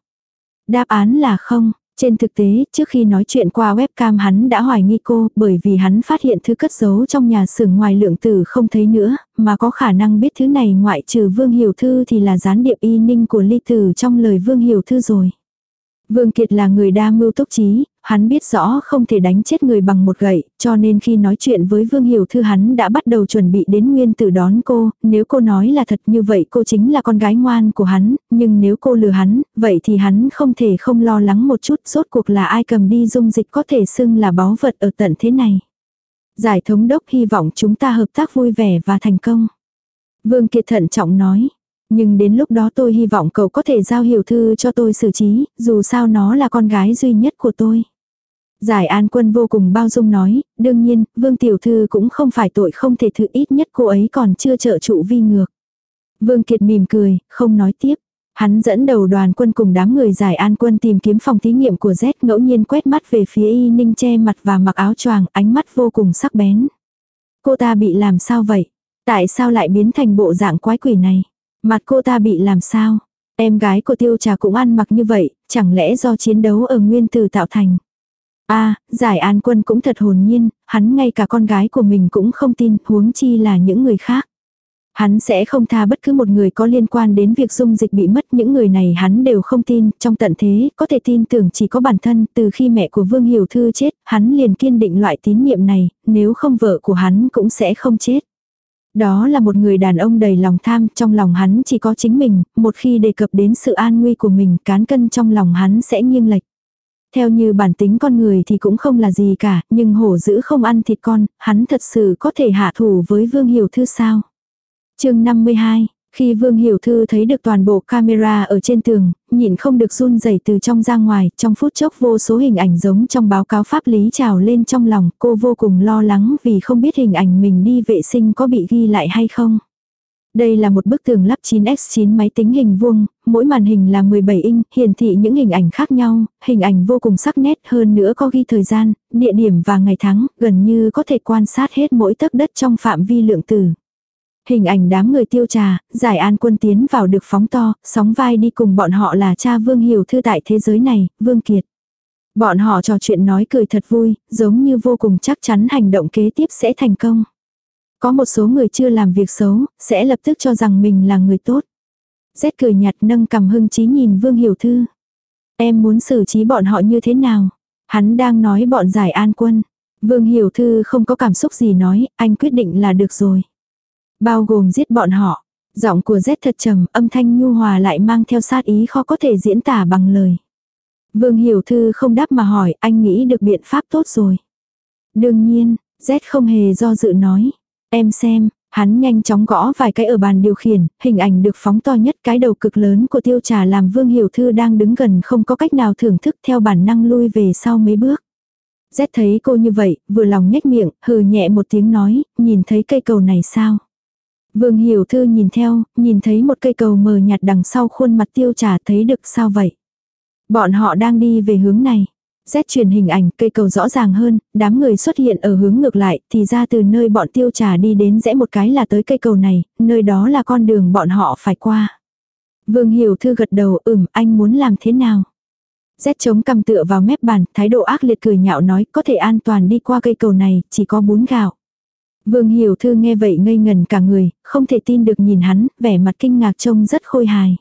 Đáp án là không. Trên thực tế, trước khi nói chuyện qua webcam hắn đã hoài nghi cô, bởi vì hắn phát hiện thứ cất giấu trong nhà xưởng ngoài lượng tử không thấy nữa, mà có khả năng biết thứ này ngoại trừ Vương Hiểu Thư thì là gián điệp y ninh của ly tử trong lời Vương Hiểu Thư rồi. Vương Kiệt là người đa mưu túc trí, hắn biết rõ không thể đánh chết người bằng một gậy, cho nên khi nói chuyện với Vương Hiểu Thư hắn đã bắt đầu chuẩn bị đến nguyên tử đón cô, nếu cô nói là thật như vậy cô chính là con gái ngoan của hắn, nhưng nếu cô lừa hắn, vậy thì hắn không thể không lo lắng một chút, rốt cuộc là ai cầm đi dung dịch có thể xưng là báu vật ở tận thế này. Giải thống đốc hy vọng chúng ta hợp tác vui vẻ và thành công. Vương Kiệt thận trọng nói. Nhưng đến lúc đó tôi hy vọng cậu có thể giao hiểu thư cho tôi xử trí, dù sao nó là con gái duy nhất của tôi. Giải an quân vô cùng bao dung nói, đương nhiên, vương tiểu thư cũng không phải tội không thể thứ ít nhất cô ấy còn chưa trợ trụ vi ngược. Vương Kiệt mỉm cười, không nói tiếp. Hắn dẫn đầu đoàn quân cùng đám người giải an quân tìm kiếm phòng thí nghiệm của Z ngẫu nhiên quét mắt về phía y ninh che mặt và mặc áo choàng, ánh mắt vô cùng sắc bén. Cô ta bị làm sao vậy? Tại sao lại biến thành bộ dạng quái quỷ này? Mặt cô ta bị làm sao? Em gái của tiêu trà cũng ăn mặc như vậy, chẳng lẽ do chiến đấu ở nguyên tử tạo thành? A giải an quân cũng thật hồn nhiên, hắn ngay cả con gái của mình cũng không tin, huống chi là những người khác. Hắn sẽ không tha bất cứ một người có liên quan đến việc dung dịch bị mất những người này hắn đều không tin, trong tận thế, có thể tin tưởng chỉ có bản thân, từ khi mẹ của Vương Hiểu Thư chết, hắn liền kiên định loại tín niệm này, nếu không vợ của hắn cũng sẽ không chết. Đó là một người đàn ông đầy lòng tham, trong lòng hắn chỉ có chính mình, một khi đề cập đến sự an nguy của mình, cán cân trong lòng hắn sẽ nghiêng lệch. Theo như bản tính con người thì cũng không là gì cả, nhưng hổ dữ không ăn thịt con, hắn thật sự có thể hạ thủ với Vương Hiểu Thư sao? chương 52, khi Vương Hiểu Thư thấy được toàn bộ camera ở trên tường, nhìn không được run rẩy từ trong ra ngoài, trong phút chốc vô số hình ảnh giống trong báo cáo pháp lý trào lên trong lòng, cô vô cùng lo lắng vì không biết hình ảnh mình đi vệ sinh có bị ghi lại hay không. Đây là một bức tường lắp 9x9 máy tính hình vuông, mỗi màn hình là 17 inch, hiển thị những hình ảnh khác nhau, hình ảnh vô cùng sắc nét hơn nữa có ghi thời gian, địa điểm và ngày tháng, gần như có thể quan sát hết mỗi tấc đất trong phạm vi lượng tử. Hình ảnh đám người tiêu trà, giải an quân tiến vào được phóng to, sóng vai đi cùng bọn họ là cha Vương Hiểu Thư tại thế giới này, Vương Kiệt. Bọn họ trò chuyện nói cười thật vui, giống như vô cùng chắc chắn hành động kế tiếp sẽ thành công. Có một số người chưa làm việc xấu, sẽ lập tức cho rằng mình là người tốt. Rét cười nhạt nâng cầm hưng trí nhìn Vương Hiểu Thư. Em muốn xử trí bọn họ như thế nào? Hắn đang nói bọn giải an quân. Vương Hiểu Thư không có cảm xúc gì nói, anh quyết định là được rồi. Bao gồm giết bọn họ. Giọng của Z thật trầm, âm thanh nhu hòa lại mang theo sát ý khó có thể diễn tả bằng lời. Vương Hiểu Thư không đáp mà hỏi, anh nghĩ được biện pháp tốt rồi. Đương nhiên, Z không hề do dự nói. Em xem, hắn nhanh chóng gõ vài cái ở bàn điều khiển, hình ảnh được phóng to nhất cái đầu cực lớn của tiêu trà làm Vương Hiểu Thư đang đứng gần không có cách nào thưởng thức theo bản năng lui về sau mấy bước. rét thấy cô như vậy, vừa lòng nhếch miệng, hừ nhẹ một tiếng nói, nhìn thấy cây cầu này sao? Vương Hiểu Thư nhìn theo, nhìn thấy một cây cầu mờ nhạt đằng sau khuôn mặt tiêu trà thấy được sao vậy. Bọn họ đang đi về hướng này. Z truyền hình ảnh cây cầu rõ ràng hơn, đám người xuất hiện ở hướng ngược lại, thì ra từ nơi bọn tiêu trà đi đến rẽ một cái là tới cây cầu này, nơi đó là con đường bọn họ phải qua. Vương Hiểu Thư gật đầu ừm anh muốn làm thế nào. Z chống cầm tựa vào mép bàn, thái độ ác liệt cười nhạo nói có thể an toàn đi qua cây cầu này, chỉ có bún gạo. Vương Hiểu Thư nghe vậy ngây ngần cả người, không thể tin được nhìn hắn, vẻ mặt kinh ngạc trông rất khôi hài.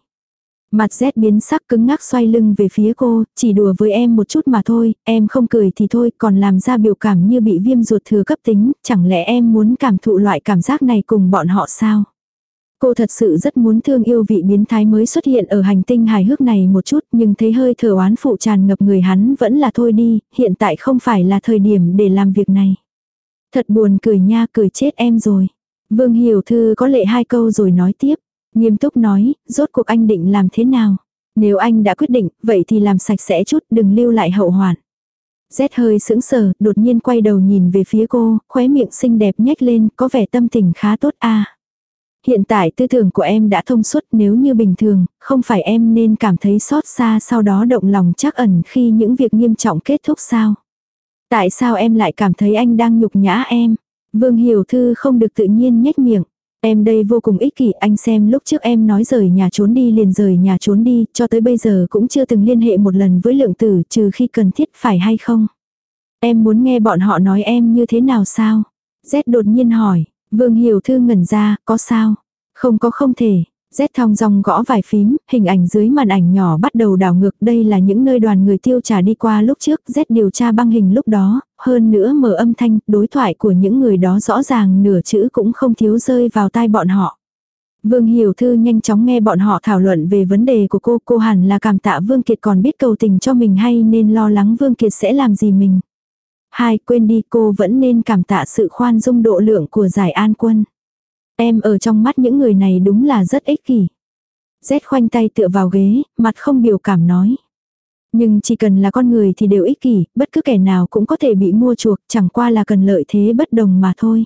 Mặt rét biến sắc cứng ngắc xoay lưng về phía cô, chỉ đùa với em một chút mà thôi, em không cười thì thôi, còn làm ra biểu cảm như bị viêm ruột thừa cấp tính, chẳng lẽ em muốn cảm thụ loại cảm giác này cùng bọn họ sao? Cô thật sự rất muốn thương yêu vị biến thái mới xuất hiện ở hành tinh hài hước này một chút nhưng thấy hơi thở oán phụ tràn ngập người hắn vẫn là thôi đi, hiện tại không phải là thời điểm để làm việc này. Thật buồn cười nha cười chết em rồi. Vương Hiểu Thư có lệ hai câu rồi nói tiếp. Nghiêm túc nói, rốt cuộc anh định làm thế nào? Nếu anh đã quyết định, vậy thì làm sạch sẽ chút, đừng lưu lại hậu hoạn. rét hơi sững sờ, đột nhiên quay đầu nhìn về phía cô, khóe miệng xinh đẹp nhếch lên, có vẻ tâm tình khá tốt a. Hiện tại tư tưởng của em đã thông suốt nếu như bình thường, không phải em nên cảm thấy xót xa sau đó động lòng chắc ẩn khi những việc nghiêm trọng kết thúc sao? Tại sao em lại cảm thấy anh đang nhục nhã em? Vương Hiểu Thư không được tự nhiên nhếch miệng. Em đây vô cùng ích kỷ, anh xem lúc trước em nói rời nhà trốn đi liền rời nhà trốn đi, cho tới bây giờ cũng chưa từng liên hệ một lần với lượng tử trừ khi cần thiết phải hay không. Em muốn nghe bọn họ nói em như thế nào sao? Z đột nhiên hỏi, Vương Hiểu Thư ngẩn ra, có sao? Không có không thể. Z thong dong gõ vài phím, hình ảnh dưới màn ảnh nhỏ bắt đầu đảo ngược. Đây là những nơi đoàn người tiêu trả đi qua lúc trước. Z điều tra băng hình lúc đó, hơn nữa mở âm thanh, đối thoại của những người đó rõ ràng nửa chữ cũng không thiếu rơi vào tai bọn họ. Vương Hiểu Thư nhanh chóng nghe bọn họ thảo luận về vấn đề của cô. Cô hẳn là cảm tạ Vương Kiệt còn biết cầu tình cho mình hay nên lo lắng Vương Kiệt sẽ làm gì mình. Hai, quên đi cô vẫn nên cảm tạ sự khoan dung độ lượng của giải an quân. Em ở trong mắt những người này đúng là rất ích kỷ. Z khoanh tay tựa vào ghế, mặt không biểu cảm nói. Nhưng chỉ cần là con người thì đều ích kỷ, bất cứ kẻ nào cũng có thể bị mua chuộc, chẳng qua là cần lợi thế bất đồng mà thôi.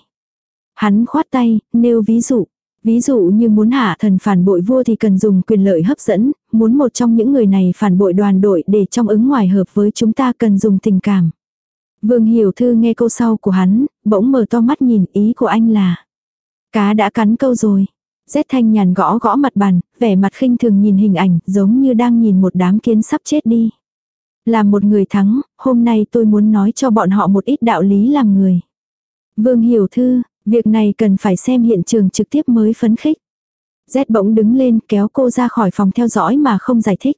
Hắn khoát tay, nêu ví dụ. Ví dụ như muốn hạ thần phản bội vua thì cần dùng quyền lợi hấp dẫn, muốn một trong những người này phản bội đoàn đội để trong ứng ngoài hợp với chúng ta cần dùng tình cảm. Vương Hiểu Thư nghe câu sau của hắn, bỗng mở to mắt nhìn ý của anh là. Cá đã cắn câu rồi. Rét thanh nhàn gõ gõ mặt bàn, vẻ mặt khinh thường nhìn hình ảnh, giống như đang nhìn một đám kiến sắp chết đi. Làm một người thắng, hôm nay tôi muốn nói cho bọn họ một ít đạo lý làm người. Vương Hiểu Thư, việc này cần phải xem hiện trường trực tiếp mới phấn khích. Rét bỗng đứng lên kéo cô ra khỏi phòng theo dõi mà không giải thích.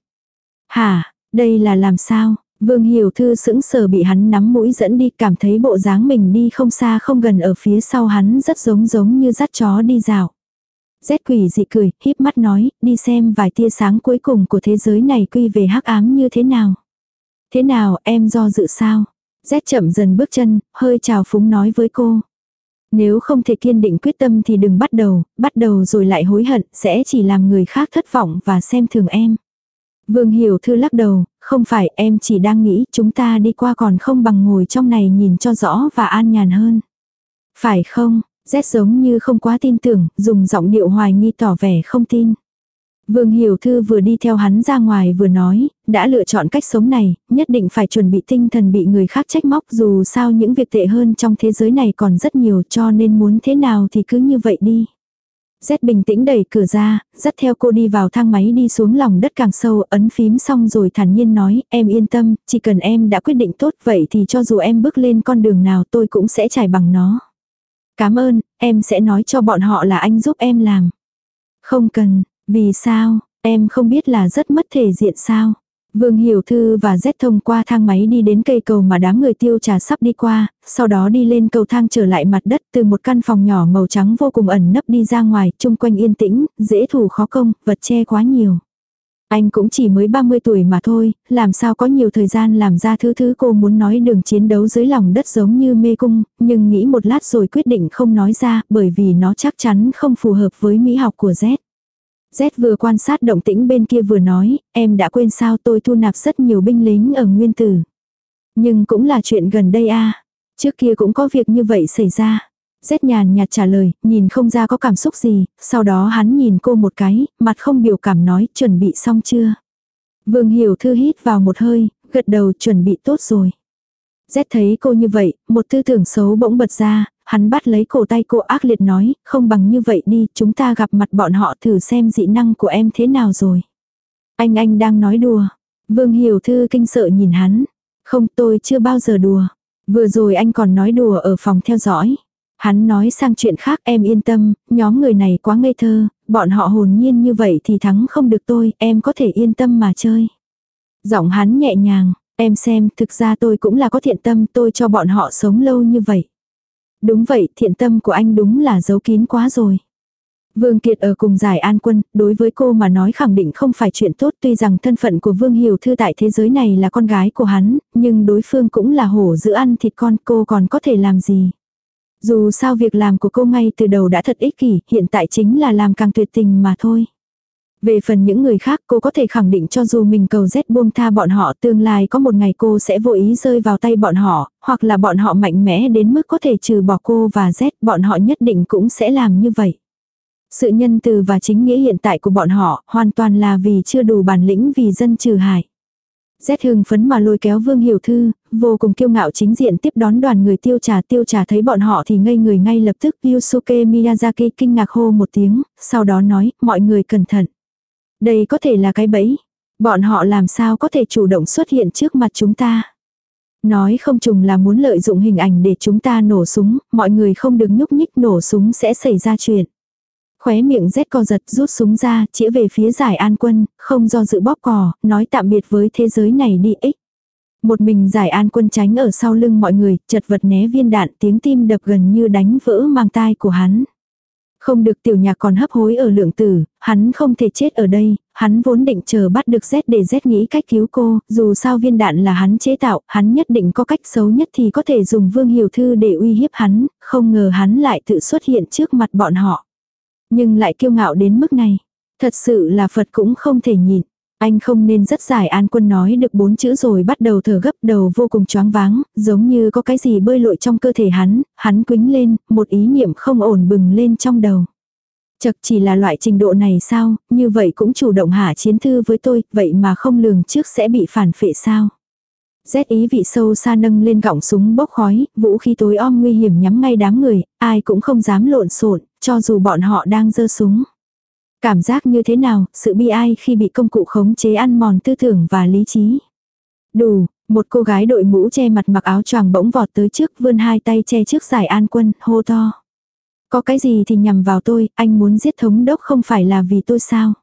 Hả, đây là làm sao? Vương Hiểu Thư sững sờ bị hắn nắm mũi dẫn đi cảm thấy bộ dáng mình đi không xa không gần ở phía sau hắn rất giống giống như dắt chó đi dạo. Rét quỷ dị cười, híp mắt nói, đi xem vài tia sáng cuối cùng của thế giới này quy về hắc ám như thế nào. Thế nào, em do dự sao? Rét chậm dần bước chân, hơi chào phúng nói với cô. Nếu không thể kiên định quyết tâm thì đừng bắt đầu, bắt đầu rồi lại hối hận, sẽ chỉ làm người khác thất vọng và xem thường em. Vương Hiểu Thư lắc đầu, không phải em chỉ đang nghĩ chúng ta đi qua còn không bằng ngồi trong này nhìn cho rõ và an nhàn hơn. Phải không, Z giống như không quá tin tưởng, dùng giọng điệu hoài nghi tỏ vẻ không tin. Vương Hiểu Thư vừa đi theo hắn ra ngoài vừa nói, đã lựa chọn cách sống này, nhất định phải chuẩn bị tinh thần bị người khác trách móc dù sao những việc tệ hơn trong thế giới này còn rất nhiều cho nên muốn thế nào thì cứ như vậy đi. Z bình tĩnh đẩy cửa ra, dắt theo cô đi vào thang máy đi xuống lòng đất càng sâu, ấn phím xong rồi thản nhiên nói, em yên tâm, chỉ cần em đã quyết định tốt vậy thì cho dù em bước lên con đường nào tôi cũng sẽ trải bằng nó. Cảm ơn, em sẽ nói cho bọn họ là anh giúp em làm. Không cần, vì sao, em không biết là rất mất thể diện sao. Vương Hiểu Thư và Z thông qua thang máy đi đến cây cầu mà đám người tiêu trà sắp đi qua, sau đó đi lên cầu thang trở lại mặt đất từ một căn phòng nhỏ màu trắng vô cùng ẩn nấp đi ra ngoài, chung quanh yên tĩnh, dễ thủ khó công, vật che quá nhiều. Anh cũng chỉ mới 30 tuổi mà thôi, làm sao có nhiều thời gian làm ra thứ thứ cô muốn nói đường chiến đấu dưới lòng đất giống như mê cung, nhưng nghĩ một lát rồi quyết định không nói ra bởi vì nó chắc chắn không phù hợp với mỹ học của Z. Z vừa quan sát động tĩnh bên kia vừa nói, em đã quên sao tôi thu nạp rất nhiều binh lính ở nguyên tử. Nhưng cũng là chuyện gần đây a Trước kia cũng có việc như vậy xảy ra. Z nhàn nhạt trả lời, nhìn không ra có cảm xúc gì, sau đó hắn nhìn cô một cái, mặt không biểu cảm nói, chuẩn bị xong chưa. Vương Hiểu Thư hít vào một hơi, gật đầu chuẩn bị tốt rồi. Rét thấy cô như vậy, một tư tưởng xấu bỗng bật ra, hắn bắt lấy cổ tay cô ác liệt nói, không bằng như vậy đi, chúng ta gặp mặt bọn họ thử xem dị năng của em thế nào rồi. Anh anh đang nói đùa. Vương Hiểu Thư kinh sợ nhìn hắn. Không tôi chưa bao giờ đùa. Vừa rồi anh còn nói đùa ở phòng theo dõi. Hắn nói sang chuyện khác em yên tâm, nhóm người này quá ngây thơ, bọn họ hồn nhiên như vậy thì thắng không được tôi, em có thể yên tâm mà chơi. Giọng hắn nhẹ nhàng, em xem, thực ra tôi cũng là có thiện tâm, tôi cho bọn họ sống lâu như vậy. Đúng vậy, thiện tâm của anh đúng là giấu kín quá rồi. Vương Kiệt ở cùng giải an quân, đối với cô mà nói khẳng định không phải chuyện tốt tuy rằng thân phận của Vương Hiểu Thư tại thế giới này là con gái của hắn, nhưng đối phương cũng là hổ giữ ăn thịt con cô còn có thể làm gì. Dù sao việc làm của cô ngay từ đầu đã thật ích kỷ, hiện tại chính là làm càng tuyệt tình mà thôi. Về phần những người khác cô có thể khẳng định cho dù mình cầu rét buông tha bọn họ tương lai có một ngày cô sẽ vô ý rơi vào tay bọn họ, hoặc là bọn họ mạnh mẽ đến mức có thể trừ bỏ cô và rét bọn họ nhất định cũng sẽ làm như vậy. Sự nhân từ và chính nghĩa hiện tại của bọn họ hoàn toàn là vì chưa đủ bản lĩnh vì dân trừ hại. Rét hưng phấn mà lôi kéo Vương Hiểu Thư, vô cùng kiêu ngạo chính diện tiếp đón đoàn người tiêu trà tiêu trà thấy bọn họ thì ngây người ngay lập tức Yusuke Miyazaki kinh ngạc hô một tiếng, sau đó nói, mọi người cẩn thận. Đây có thể là cái bẫy. Bọn họ làm sao có thể chủ động xuất hiện trước mặt chúng ta. Nói không trùng là muốn lợi dụng hình ảnh để chúng ta nổ súng, mọi người không được nhúc nhích nổ súng sẽ xảy ra chuyện. Khóe miệng rét co giật rút súng ra, chĩa về phía giải an quân, không do dự bóp cò, nói tạm biệt với thế giới này đi ích. Một mình giải an quân tránh ở sau lưng mọi người, chật vật né viên đạn tiếng tim đập gần như đánh vỡ mang tai của hắn. Không được tiểu nhạc còn hấp hối ở lượng tử, hắn không thể chết ở đây, hắn vốn định chờ bắt được Z để Z nghĩ cách cứu cô, dù sao viên đạn là hắn chế tạo, hắn nhất định có cách xấu nhất thì có thể dùng vương hiểu thư để uy hiếp hắn, không ngờ hắn lại tự xuất hiện trước mặt bọn họ. Nhưng lại kiêu ngạo đến mức này, thật sự là Phật cũng không thể nhịn. Anh không nên rất giải an quân nói được bốn chữ rồi bắt đầu thở gấp đầu vô cùng choáng váng, giống như có cái gì bơi lội trong cơ thể hắn, hắn quính lên, một ý niệm không ổn bừng lên trong đầu. Chật chỉ là loại trình độ này sao, như vậy cũng chủ động hạ chiến thư với tôi, vậy mà không lường trước sẽ bị phản phệ sao. Rét ý vị sâu xa nâng lên gọng súng bốc khói, vũ khí tối om nguy hiểm nhắm ngay đám người, ai cũng không dám lộn xộn, cho dù bọn họ đang giơ súng. Cảm giác như thế nào, sự bi ai khi bị công cụ khống chế ăn mòn tư tưởng và lý trí. Đủ, một cô gái đội mũ che mặt mặc áo choàng bỗng vọt tới trước vươn hai tay che trước giải an quân, hô to. Có cái gì thì nhằm vào tôi, anh muốn giết thống đốc không phải là vì tôi sao?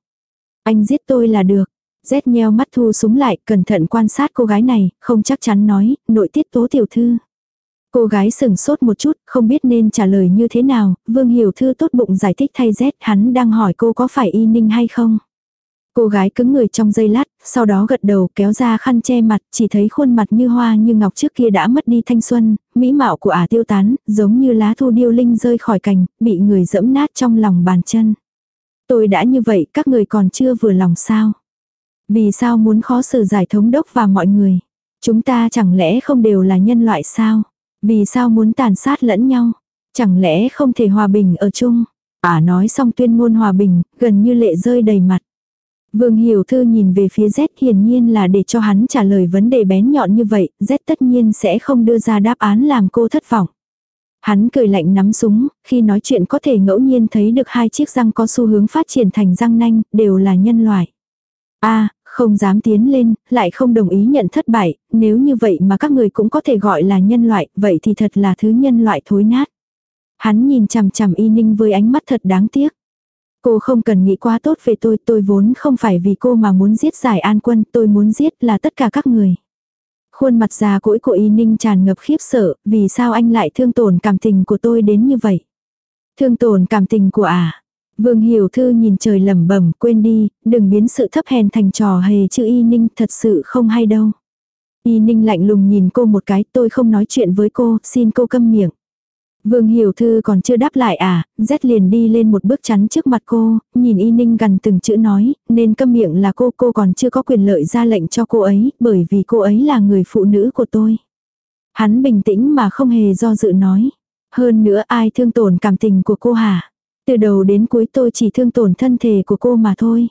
Anh giết tôi là được. Rét nheo mắt thu súng lại, cẩn thận quan sát cô gái này, không chắc chắn nói, nội tiết tố tiểu thư. Cô gái sừng sốt một chút, không biết nên trả lời như thế nào, Vương Hiểu Thư tốt bụng giải thích thay Z, hắn đang hỏi cô có phải y ninh hay không. Cô gái cứng người trong giây lát, sau đó gật đầu kéo ra khăn che mặt, chỉ thấy khuôn mặt như hoa như ngọc trước kia đã mất đi thanh xuân, mỹ mạo của ả tiêu tán, giống như lá thu điêu linh rơi khỏi cành, bị người dẫm nát trong lòng bàn chân. Tôi đã như vậy, các người còn chưa vừa lòng sao? Vì sao muốn khó xử giải thống đốc và mọi người? Chúng ta chẳng lẽ không đều là nhân loại sao? Vì sao muốn tàn sát lẫn nhau? Chẳng lẽ không thể hòa bình ở chung? Ả nói xong tuyên ngôn hòa bình, gần như lệ rơi đầy mặt. Vương Hiểu Thư nhìn về phía Z hiển nhiên là để cho hắn trả lời vấn đề bén nhọn như vậy, Z tất nhiên sẽ không đưa ra đáp án làm cô thất vọng. Hắn cười lạnh nắm súng, khi nói chuyện có thể ngẫu nhiên thấy được hai chiếc răng có xu hướng phát triển thành răng nanh, đều là nhân loại. a không dám tiến lên, lại không đồng ý nhận thất bại, nếu như vậy mà các người cũng có thể gọi là nhân loại, vậy thì thật là thứ nhân loại thối nát. Hắn nhìn chằm chằm y ninh với ánh mắt thật đáng tiếc. Cô không cần nghĩ quá tốt về tôi, tôi vốn không phải vì cô mà muốn giết giải an quân, tôi muốn giết là tất cả các người. Khuôn mặt già cỗi của y ninh tràn ngập khiếp sợ, vì sao anh lại thương tổn cảm tình của tôi đến như vậy? Thương tổn cảm tình của à? Vương Hiểu Thư nhìn trời lẩm bẩm quên đi, đừng biến sự thấp hèn thành trò hề chứ y ninh thật sự không hay đâu. Y ninh lạnh lùng nhìn cô một cái tôi không nói chuyện với cô, xin cô câm miệng. Vương Hiểu Thư còn chưa đáp lại à, Z liền đi lên một bước chắn trước mặt cô, nhìn y ninh gần từng chữ nói, nên câm miệng là cô, cô còn chưa có quyền lợi ra lệnh cho cô ấy, bởi vì cô ấy là người phụ nữ của tôi. Hắn bình tĩnh mà không hề do dự nói. Hơn nữa ai thương tổn cảm tình của cô hả? Từ đầu đến cuối tôi chỉ thương tổn thân thể của cô mà thôi.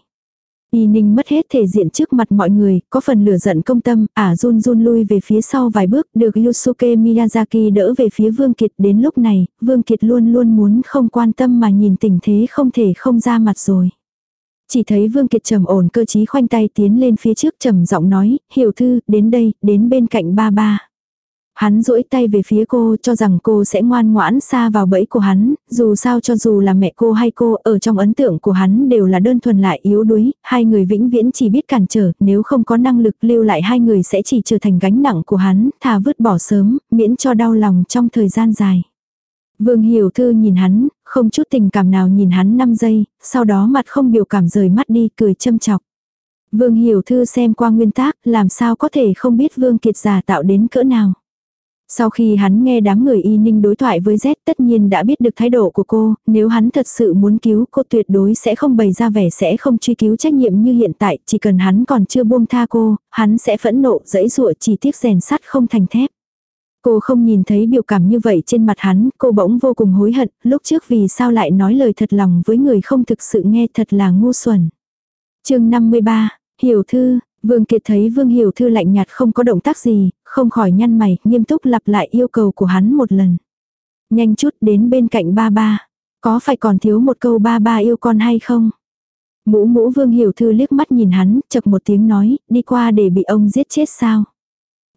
Y ninh mất hết thể diện trước mặt mọi người, có phần lửa giận công tâm, ả run run lui về phía sau vài bước, được Yusuke Miyazaki đỡ về phía Vương Kiệt. Đến lúc này, Vương Kiệt luôn luôn muốn không quan tâm mà nhìn tình thế không thể không ra mặt rồi. Chỉ thấy Vương Kiệt trầm ổn cơ trí khoanh tay tiến lên phía trước trầm giọng nói, hiểu thư, đến đây, đến bên cạnh ba ba. Hắn duỗi tay về phía cô cho rằng cô sẽ ngoan ngoãn xa vào bẫy của hắn, dù sao cho dù là mẹ cô hay cô ở trong ấn tượng của hắn đều là đơn thuần lại yếu đuối, hai người vĩnh viễn chỉ biết cản trở, nếu không có năng lực lưu lại hai người sẽ chỉ trở thành gánh nặng của hắn, thà vứt bỏ sớm, miễn cho đau lòng trong thời gian dài. Vương Hiểu Thư nhìn hắn, không chút tình cảm nào nhìn hắn 5 giây, sau đó mặt không biểu cảm rời mắt đi cười châm chọc. Vương Hiểu Thư xem qua nguyên tác, làm sao có thể không biết Vương Kiệt giả tạo đến cỡ nào. Sau khi hắn nghe đám người y ninh đối thoại với Z tất nhiên đã biết được thái độ của cô, nếu hắn thật sự muốn cứu cô tuyệt đối sẽ không bày ra vẻ sẽ không truy cứu trách nhiệm như hiện tại, chỉ cần hắn còn chưa buông tha cô, hắn sẽ phẫn nộ dẫy dụa chỉ tiếc rèn sắt không thành thép. Cô không nhìn thấy biểu cảm như vậy trên mặt hắn, cô bỗng vô cùng hối hận, lúc trước vì sao lại nói lời thật lòng với người không thực sự nghe thật là ngu xuẩn. chương 53, Hiểu Thư, Vương Kiệt thấy Vương Hiểu Thư lạnh nhạt không có động tác gì, không khỏi nhăn mày, nghiêm túc lặp lại yêu cầu của hắn một lần. Nhanh chút đến bên cạnh ba ba. Có phải còn thiếu một câu ba ba yêu con hay không? Mũ mũ Vương Hiểu Thư liếc mắt nhìn hắn, chật một tiếng nói, đi qua để bị ông giết chết sao?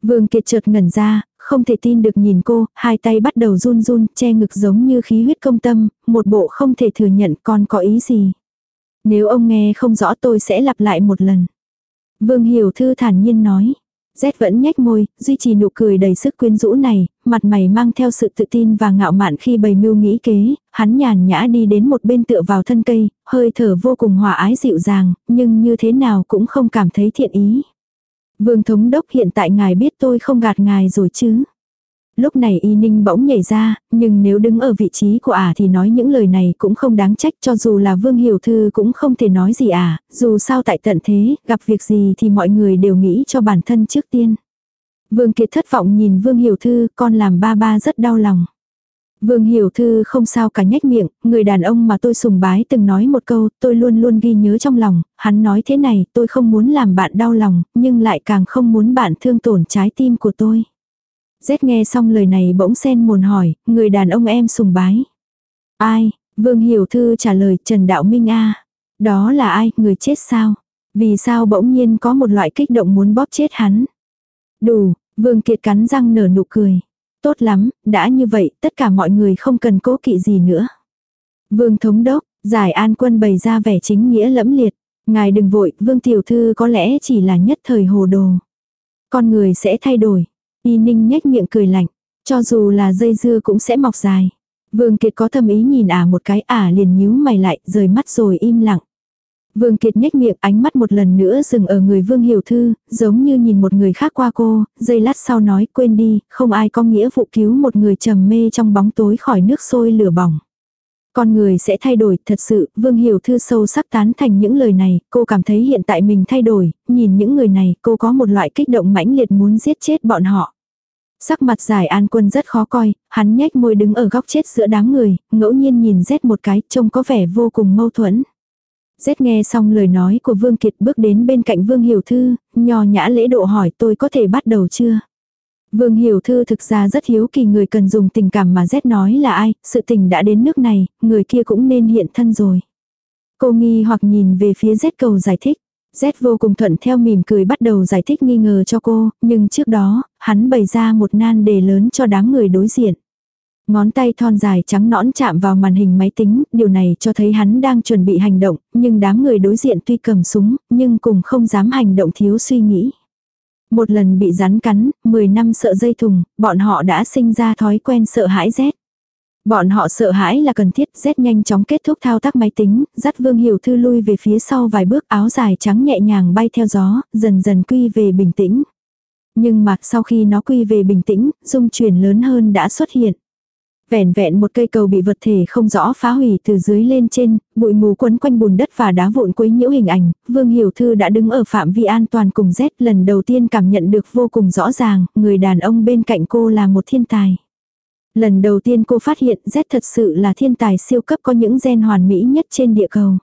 Vương Kiệt chợt ngẩn ra, không thể tin được nhìn cô, hai tay bắt đầu run run, che ngực giống như khí huyết công tâm, một bộ không thể thừa nhận con có ý gì. Nếu ông nghe không rõ tôi sẽ lặp lại một lần. Vương Hiểu Thư thản nhiên nói. Z vẫn nhếch môi, duy trì nụ cười đầy sức quyến rũ này, mặt mày mang theo sự tự tin và ngạo mạn khi bày mưu nghĩ kế, hắn nhàn nhã đi đến một bên tựa vào thân cây, hơi thở vô cùng hòa ái dịu dàng, nhưng như thế nào cũng không cảm thấy thiện ý. Vương Thống Đốc hiện tại ngài biết tôi không gạt ngài rồi chứ. Lúc này y ninh bỗng nhảy ra, nhưng nếu đứng ở vị trí của ả thì nói những lời này cũng không đáng trách cho dù là Vương Hiểu Thư cũng không thể nói gì ả, dù sao tại tận thế, gặp việc gì thì mọi người đều nghĩ cho bản thân trước tiên. Vương Kiệt thất vọng nhìn Vương Hiểu Thư, con làm ba ba rất đau lòng. Vương Hiểu Thư không sao cả nhếch miệng, người đàn ông mà tôi sùng bái từng nói một câu, tôi luôn luôn ghi nhớ trong lòng, hắn nói thế này, tôi không muốn làm bạn đau lòng, nhưng lại càng không muốn bạn thương tổn trái tim của tôi. Rét nghe xong lời này bỗng sen mồn hỏi, người đàn ông em sùng bái. Ai? Vương Hiểu Thư trả lời Trần Đạo Minh A. Đó là ai, người chết sao? Vì sao bỗng nhiên có một loại kích động muốn bóp chết hắn? Đủ, Vương Kiệt cắn răng nở nụ cười. Tốt lắm, đã như vậy, tất cả mọi người không cần cố kỵ gì nữa. Vương Thống Đốc, giải an quân bày ra vẻ chính nghĩa lẫm liệt. Ngài đừng vội, Vương Tiểu Thư có lẽ chỉ là nhất thời hồ đồ. Con người sẽ thay đổi. Y ninh nhếch miệng cười lạnh. Cho dù là dây dưa cũng sẽ mọc dài. Vương Kiệt có thầm ý nhìn ả một cái ả liền nhíu mày lại rời mắt rồi im lặng. Vương Kiệt nhếch miệng ánh mắt một lần nữa dừng ở người Vương Hiểu Thư, giống như nhìn một người khác qua cô, giây lát sau nói quên đi, không ai có nghĩa vụ cứu một người trầm mê trong bóng tối khỏi nước sôi lửa bỏng. Con người sẽ thay đổi, thật sự, Vương Hiểu Thư sâu sắc tán thành những lời này, cô cảm thấy hiện tại mình thay đổi, nhìn những người này, cô có một loại kích động mãnh liệt muốn giết chết bọn họ. Sắc mặt giải an quân rất khó coi, hắn nhếch môi đứng ở góc chết giữa đám người, ngẫu nhiên nhìn rét một cái, trông có vẻ vô cùng mâu thuẫn. Rét nghe xong lời nói của Vương Kiệt bước đến bên cạnh Vương Hiểu Thư, nho nhã lễ độ hỏi tôi có thể bắt đầu chưa? Vương Hiểu Thư thực ra rất hiếu kỳ người cần dùng tình cảm mà rét nói là ai, sự tình đã đến nước này, người kia cũng nên hiện thân rồi. Cô nghi hoặc nhìn về phía rét cầu giải thích. Z vô cùng thuận theo mỉm cười bắt đầu giải thích nghi ngờ cho cô, nhưng trước đó, hắn bày ra một nan đề lớn cho đám người đối diện. Ngón tay thon dài trắng nõn chạm vào màn hình máy tính, điều này cho thấy hắn đang chuẩn bị hành động, nhưng đám người đối diện tuy cầm súng, nhưng cùng không dám hành động thiếu suy nghĩ. Một lần bị rắn cắn, 10 năm sợ dây thùng, bọn họ đã sinh ra thói quen sợ hãi rét. Bọn họ sợ hãi là cần thiết, rét nhanh chóng kết thúc thao tác máy tính, dắt Vương Hiểu Thư lui về phía sau vài bước áo dài trắng nhẹ nhàng bay theo gió, dần dần quy về bình tĩnh. Nhưng mà sau khi nó quy về bình tĩnh, dung chuyển lớn hơn đã xuất hiện. Vẻn vẹn một cây cầu bị vật thể không rõ phá hủy từ dưới lên trên, bụi mù quấn quanh bùn đất và đá vụn quấy nhiễu hình ảnh, Vương Hiểu Thư đã đứng ở phạm vi an toàn cùng Z lần đầu tiên cảm nhận được vô cùng rõ ràng, người đàn ông bên cạnh cô là một thiên tài. Lần đầu tiên cô phát hiện Z thật sự là thiên tài siêu cấp có những gen hoàn mỹ nhất trên địa cầu.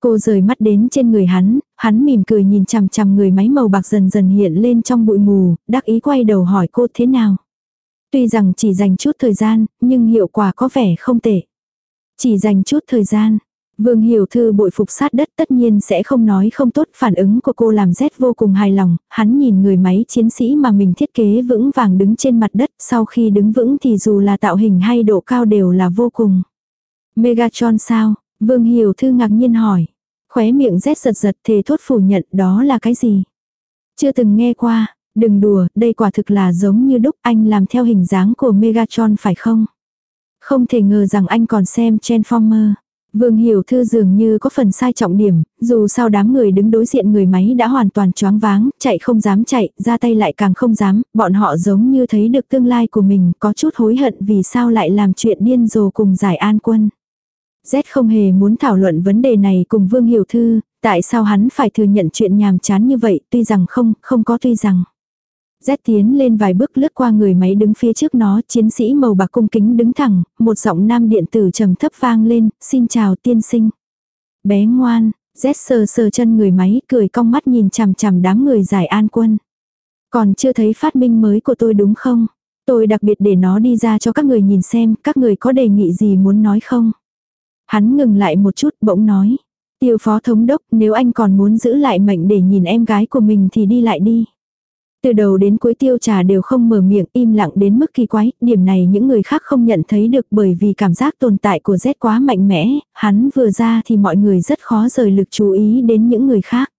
Cô rời mắt đến trên người hắn, hắn mỉm cười nhìn chằm chằm người máy màu bạc dần dần hiện lên trong bụi mù, đắc ý quay đầu hỏi cô thế nào. Tuy rằng chỉ dành chút thời gian, nhưng hiệu quả có vẻ không tệ. Chỉ dành chút thời gian. Vương Hiểu Thư bội phục sát đất tất nhiên sẽ không nói không tốt phản ứng của cô làm rét vô cùng hài lòng, hắn nhìn người máy chiến sĩ mà mình thiết kế vững vàng đứng trên mặt đất sau khi đứng vững thì dù là tạo hình hay độ cao đều là vô cùng. Megatron sao? Vương Hiểu Thư ngạc nhiên hỏi. Khóe miệng rét giật giật thề thốt phủ nhận đó là cái gì? Chưa từng nghe qua, Đừng đùa, đây quả thực là giống như đúc anh làm theo hình dáng của Megatron phải không? Không thể ngờ rằng anh còn xem Transformer. Vương Hiểu Thư dường như có phần sai trọng điểm, dù sao đám người đứng đối diện người máy đã hoàn toàn choáng váng, chạy không dám chạy, ra tay lại càng không dám, bọn họ giống như thấy được tương lai của mình, có chút hối hận vì sao lại làm chuyện điên rồ cùng giải an quân. Z không hề muốn thảo luận vấn đề này cùng Vương Hiểu Thư, tại sao hắn phải thừa nhận chuyện nhàm chán như vậy, tuy rằng không, không có tuy rằng. Z tiến lên vài bước lướt qua người máy đứng phía trước nó, chiến sĩ màu bạc cung kính đứng thẳng, một giọng nam điện tử trầm thấp vang lên, xin chào tiên sinh. Bé ngoan, Z sờ sờ chân người máy, cười cong mắt nhìn chằm chằm đám người giải an quân. Còn chưa thấy phát minh mới của tôi đúng không? Tôi đặc biệt để nó đi ra cho các người nhìn xem, các người có đề nghị gì muốn nói không? Hắn ngừng lại một chút bỗng nói. Tiêu phó thống đốc nếu anh còn muốn giữ lại mệnh để nhìn em gái của mình thì đi lại đi. Từ đầu đến cuối tiêu trà đều không mở miệng im lặng đến mức kỳ quái, điểm này những người khác không nhận thấy được bởi vì cảm giác tồn tại của Z quá mạnh mẽ, hắn vừa ra thì mọi người rất khó rời lực chú ý đến những người khác.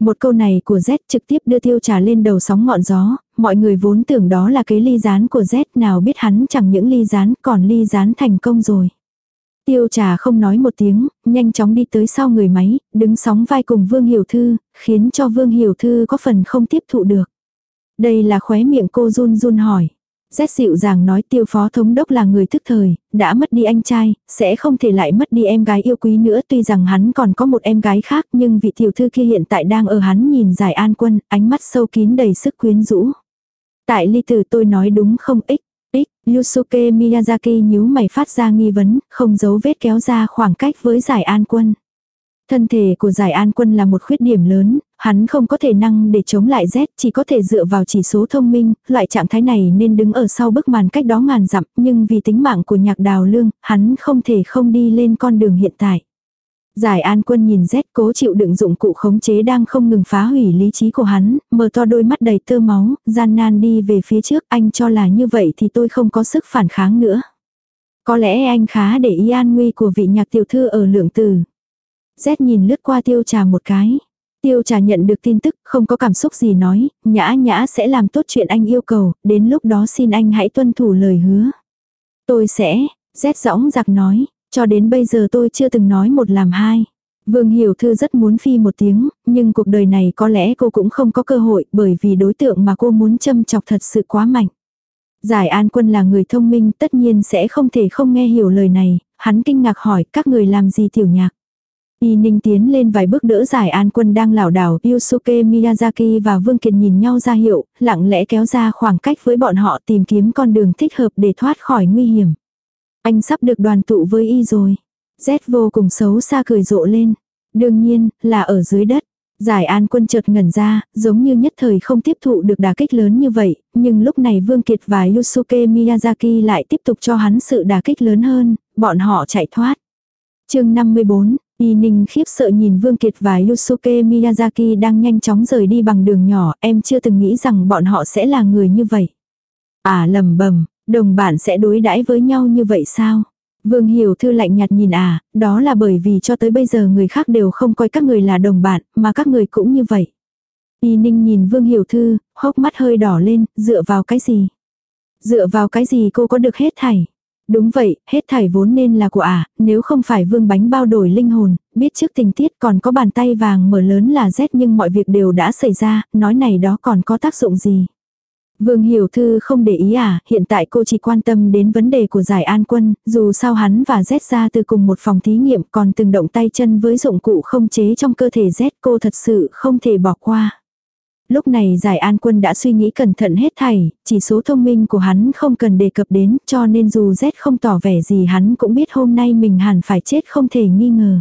Một câu này của Z trực tiếp đưa tiêu trà lên đầu sóng ngọn gió, mọi người vốn tưởng đó là cái ly rán của Z nào biết hắn chẳng những ly rán còn ly rán thành công rồi. Tiêu trà không nói một tiếng, nhanh chóng đi tới sau người máy, đứng sóng vai cùng Vương Hiểu Thư, khiến cho Vương Hiểu Thư có phần không tiếp thụ được. Đây là khóe miệng cô run run hỏi. Rét dịu dàng nói tiêu phó thống đốc là người thức thời, đã mất đi anh trai, sẽ không thể lại mất đi em gái yêu quý nữa tuy rằng hắn còn có một em gái khác nhưng vị tiểu thư kia hiện tại đang ở hắn nhìn giải an quân, ánh mắt sâu kín đầy sức quyến rũ. Tại ly tử tôi nói đúng không ích, ích, Yusuke Miyazaki nhíu mày phát ra nghi vấn, không giấu vết kéo ra khoảng cách với giải an quân. Thân thể của giải an quân là một khuyết điểm lớn, hắn không có thể năng để chống lại rét, chỉ có thể dựa vào chỉ số thông minh, loại trạng thái này nên đứng ở sau bức màn cách đó ngàn dặm, nhưng vì tính mạng của nhạc đào lương, hắn không thể không đi lên con đường hiện tại. Giải an quân nhìn rét cố chịu đựng dụng cụ khống chế đang không ngừng phá hủy lý trí của hắn, mở to đôi mắt đầy tơ máu, gian nan đi về phía trước, anh cho là như vậy thì tôi không có sức phản kháng nữa. Có lẽ anh khá để ý an nguy của vị nhạc tiểu thư ở lượng từ Z nhìn lướt qua tiêu trà một cái. Tiêu trà nhận được tin tức, không có cảm xúc gì nói, nhã nhã sẽ làm tốt chuyện anh yêu cầu, đến lúc đó xin anh hãy tuân thủ lời hứa. Tôi sẽ, Z dõng giặc nói, cho đến bây giờ tôi chưa từng nói một làm hai. Vương Hiểu Thư rất muốn phi một tiếng, nhưng cuộc đời này có lẽ cô cũng không có cơ hội bởi vì đối tượng mà cô muốn châm chọc thật sự quá mạnh. Giải An Quân là người thông minh tất nhiên sẽ không thể không nghe hiểu lời này, hắn kinh ngạc hỏi các người làm gì tiểu nhạc. Y Ninh tiến lên vài bước đỡ giải an quân đang lảo đảo Yusuke Miyazaki và Vương Kiệt nhìn nhau ra hiệu, lặng lẽ kéo ra khoảng cách với bọn họ tìm kiếm con đường thích hợp để thoát khỏi nguy hiểm. Anh sắp được đoàn tụ với y rồi. Z vô cùng xấu xa cười rộ lên. Đương nhiên, là ở dưới đất. Giải an quân chợt ngẩn ra, giống như nhất thời không tiếp thụ được đà kích lớn như vậy, nhưng lúc này Vương Kiệt và Yusuke Miyazaki lại tiếp tục cho hắn sự đà kích lớn hơn, bọn họ chạy thoát. chương 54, Y Ninh khiếp sợ nhìn Vương Kiệt và Yusuke Miyazaki đang nhanh chóng rời đi bằng đường nhỏ, em chưa từng nghĩ rằng bọn họ sẽ là người như vậy. À lầm bầm, đồng bạn sẽ đối đãi với nhau như vậy sao? Vương Hiểu Thư lạnh nhạt nhìn à, đó là bởi vì cho tới bây giờ người khác đều không coi các người là đồng bạn, mà các người cũng như vậy. Y Ninh nhìn Vương Hiểu Thư, hốc mắt hơi đỏ lên, dựa vào cái gì? Dựa vào cái gì cô có được hết thảy? Đúng vậy, hết thảy vốn nên là của ả, à, nếu không phải vương bánh bao đổi linh hồn, biết trước tình tiết còn có bàn tay vàng mở lớn là rét nhưng mọi việc đều đã xảy ra, nói này đó còn có tác dụng gì. Vương Hiểu Thư không để ý à, hiện tại cô chỉ quan tâm đến vấn đề của giải an quân, dù sao hắn và Z ra từ cùng một phòng thí nghiệm còn từng động tay chân với dụng cụ không chế trong cơ thể Z cô thật sự không thể bỏ qua. Lúc này giải an quân đã suy nghĩ cẩn thận hết thảy, chỉ số thông minh của hắn không cần đề cập đến cho nên dù Z không tỏ vẻ gì hắn cũng biết hôm nay mình hẳn phải chết không thể nghi ngờ.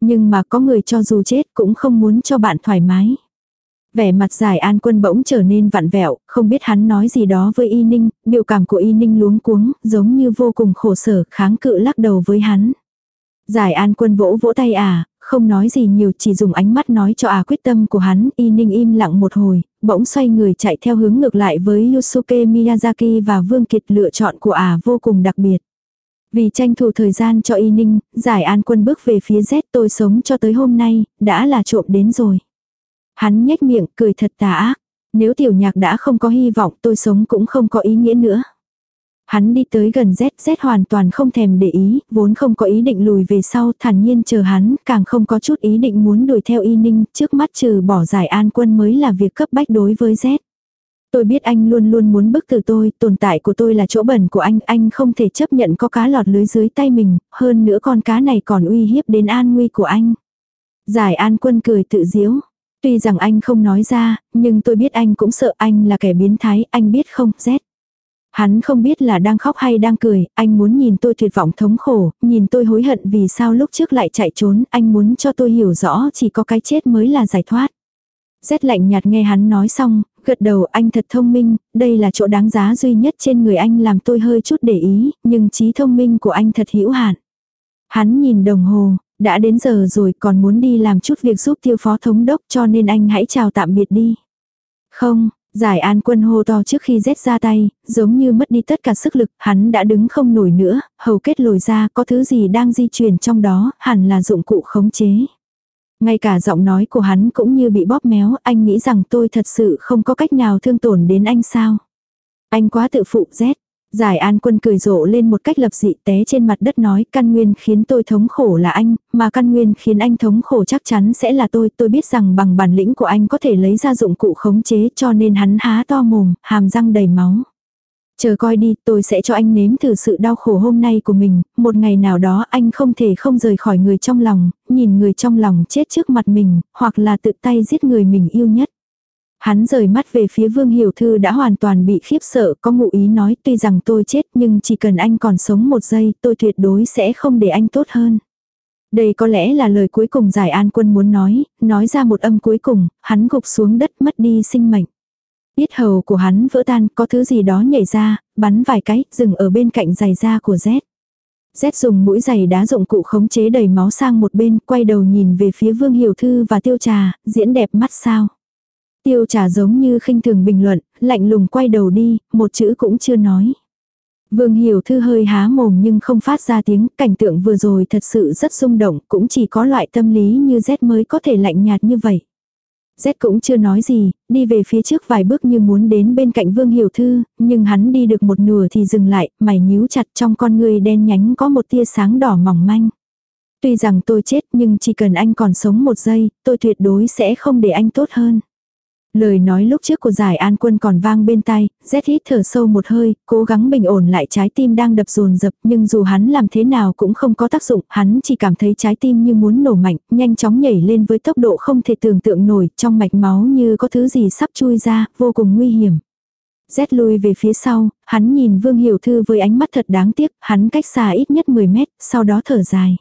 Nhưng mà có người cho dù chết cũng không muốn cho bạn thoải mái. Vẻ mặt giải an quân bỗng trở nên vặn vẹo, không biết hắn nói gì đó với y ninh, biểu cảm của y ninh luống cuống, giống như vô cùng khổ sở, kháng cự lắc đầu với hắn. Giải an quân vỗ vỗ tay à, không nói gì nhiều chỉ dùng ánh mắt nói cho à quyết tâm của hắn, y ninh im lặng một hồi, bỗng xoay người chạy theo hướng ngược lại với Yusuke Miyazaki và Vương Kiệt lựa chọn của à vô cùng đặc biệt. Vì tranh thủ thời gian cho y ninh, giải an quân bước về phía Z tôi sống cho tới hôm nay, đã là trộm đến rồi. Hắn nhếch miệng cười thật tà ác, nếu tiểu nhạc đã không có hy vọng tôi sống cũng không có ý nghĩa nữa. Hắn đi tới gần Z, Z hoàn toàn không thèm để ý, vốn không có ý định lùi về sau, thản nhiên chờ hắn, càng không có chút ý định muốn đuổi theo y ninh, trước mắt trừ bỏ giải an quân mới là việc cấp bách đối với Z. Tôi biết anh luôn luôn muốn bức từ tôi, tồn tại của tôi là chỗ bẩn của anh, anh không thể chấp nhận có cá lọt lưới dưới tay mình, hơn nữa con cá này còn uy hiếp đến an nguy của anh. Giải an quân cười tự diếu. Tuy rằng anh không nói ra, nhưng tôi biết anh cũng sợ anh là kẻ biến thái, anh biết không, Z. Hắn không biết là đang khóc hay đang cười, anh muốn nhìn tôi tuyệt vọng thống khổ, nhìn tôi hối hận vì sao lúc trước lại chạy trốn, anh muốn cho tôi hiểu rõ chỉ có cái chết mới là giải thoát. Rét lạnh nhạt nghe hắn nói xong, gật đầu anh thật thông minh, đây là chỗ đáng giá duy nhất trên người anh làm tôi hơi chút để ý, nhưng trí thông minh của anh thật hữu hạn. Hắn nhìn đồng hồ, đã đến giờ rồi còn muốn đi làm chút việc giúp tiêu phó thống đốc cho nên anh hãy chào tạm biệt đi. Không, Giải an quân hô to trước khi rét ra tay, giống như mất đi tất cả sức lực, hắn đã đứng không nổi nữa, hầu kết lồi ra có thứ gì đang di chuyển trong đó, hẳn là dụng cụ khống chế. Ngay cả giọng nói của hắn cũng như bị bóp méo, anh nghĩ rằng tôi thật sự không có cách nào thương tổn đến anh sao. Anh quá tự phụ rét. Giải an quân cười rộ lên một cách lập dị té trên mặt đất nói căn nguyên khiến tôi thống khổ là anh, mà căn nguyên khiến anh thống khổ chắc chắn sẽ là tôi. Tôi biết rằng bằng bản lĩnh của anh có thể lấy ra dụng cụ khống chế cho nên hắn há to mồm, hàm răng đầy máu. Chờ coi đi, tôi sẽ cho anh nếm thử sự đau khổ hôm nay của mình, một ngày nào đó anh không thể không rời khỏi người trong lòng, nhìn người trong lòng chết trước mặt mình, hoặc là tự tay giết người mình yêu nhất. Hắn rời mắt về phía Vương Hiểu Thư đã hoàn toàn bị khiếp sợ, có ngụ ý nói tuy rằng tôi chết nhưng chỉ cần anh còn sống một giây tôi tuyệt đối sẽ không để anh tốt hơn. Đây có lẽ là lời cuối cùng giải an quân muốn nói, nói ra một âm cuối cùng, hắn gục xuống đất mất đi sinh mệnh. Yết hầu của hắn vỡ tan, có thứ gì đó nhảy ra, bắn vài cái, dừng ở bên cạnh giày da của Z. Z dùng mũi giày đá dụng cụ khống chế đầy máu sang một bên, quay đầu nhìn về phía Vương Hiểu Thư và Tiêu Trà, diễn đẹp mắt sao. Tiêu Trà giống như khinh thường bình luận, lạnh lùng quay đầu đi, một chữ cũng chưa nói. Vương Hiểu Thư hơi há mồm nhưng không phát ra tiếng, cảnh tượng vừa rồi thật sự rất rung động, cũng chỉ có loại tâm lý như Z mới có thể lạnh nhạt như vậy. Z cũng chưa nói gì, đi về phía trước vài bước như muốn đến bên cạnh Vương Hiểu Thư, nhưng hắn đi được một nửa thì dừng lại, mày nhíu chặt trong con người đen nhánh có một tia sáng đỏ mỏng manh. Tuy rằng tôi chết nhưng chỉ cần anh còn sống một giây, tôi tuyệt đối sẽ không để anh tốt hơn. Lời nói lúc trước của giải an quân còn vang bên tai, rét hít thở sâu một hơi, cố gắng bình ổn lại trái tim đang đập rồn rập, nhưng dù hắn làm thế nào cũng không có tác dụng, hắn chỉ cảm thấy trái tim như muốn nổ mạnh, nhanh chóng nhảy lên với tốc độ không thể tưởng tượng nổi, trong mạch máu như có thứ gì sắp chui ra, vô cùng nguy hiểm. Rét lui về phía sau, hắn nhìn Vương Hiểu Thư với ánh mắt thật đáng tiếc, hắn cách xa ít nhất 10 mét, sau đó thở dài.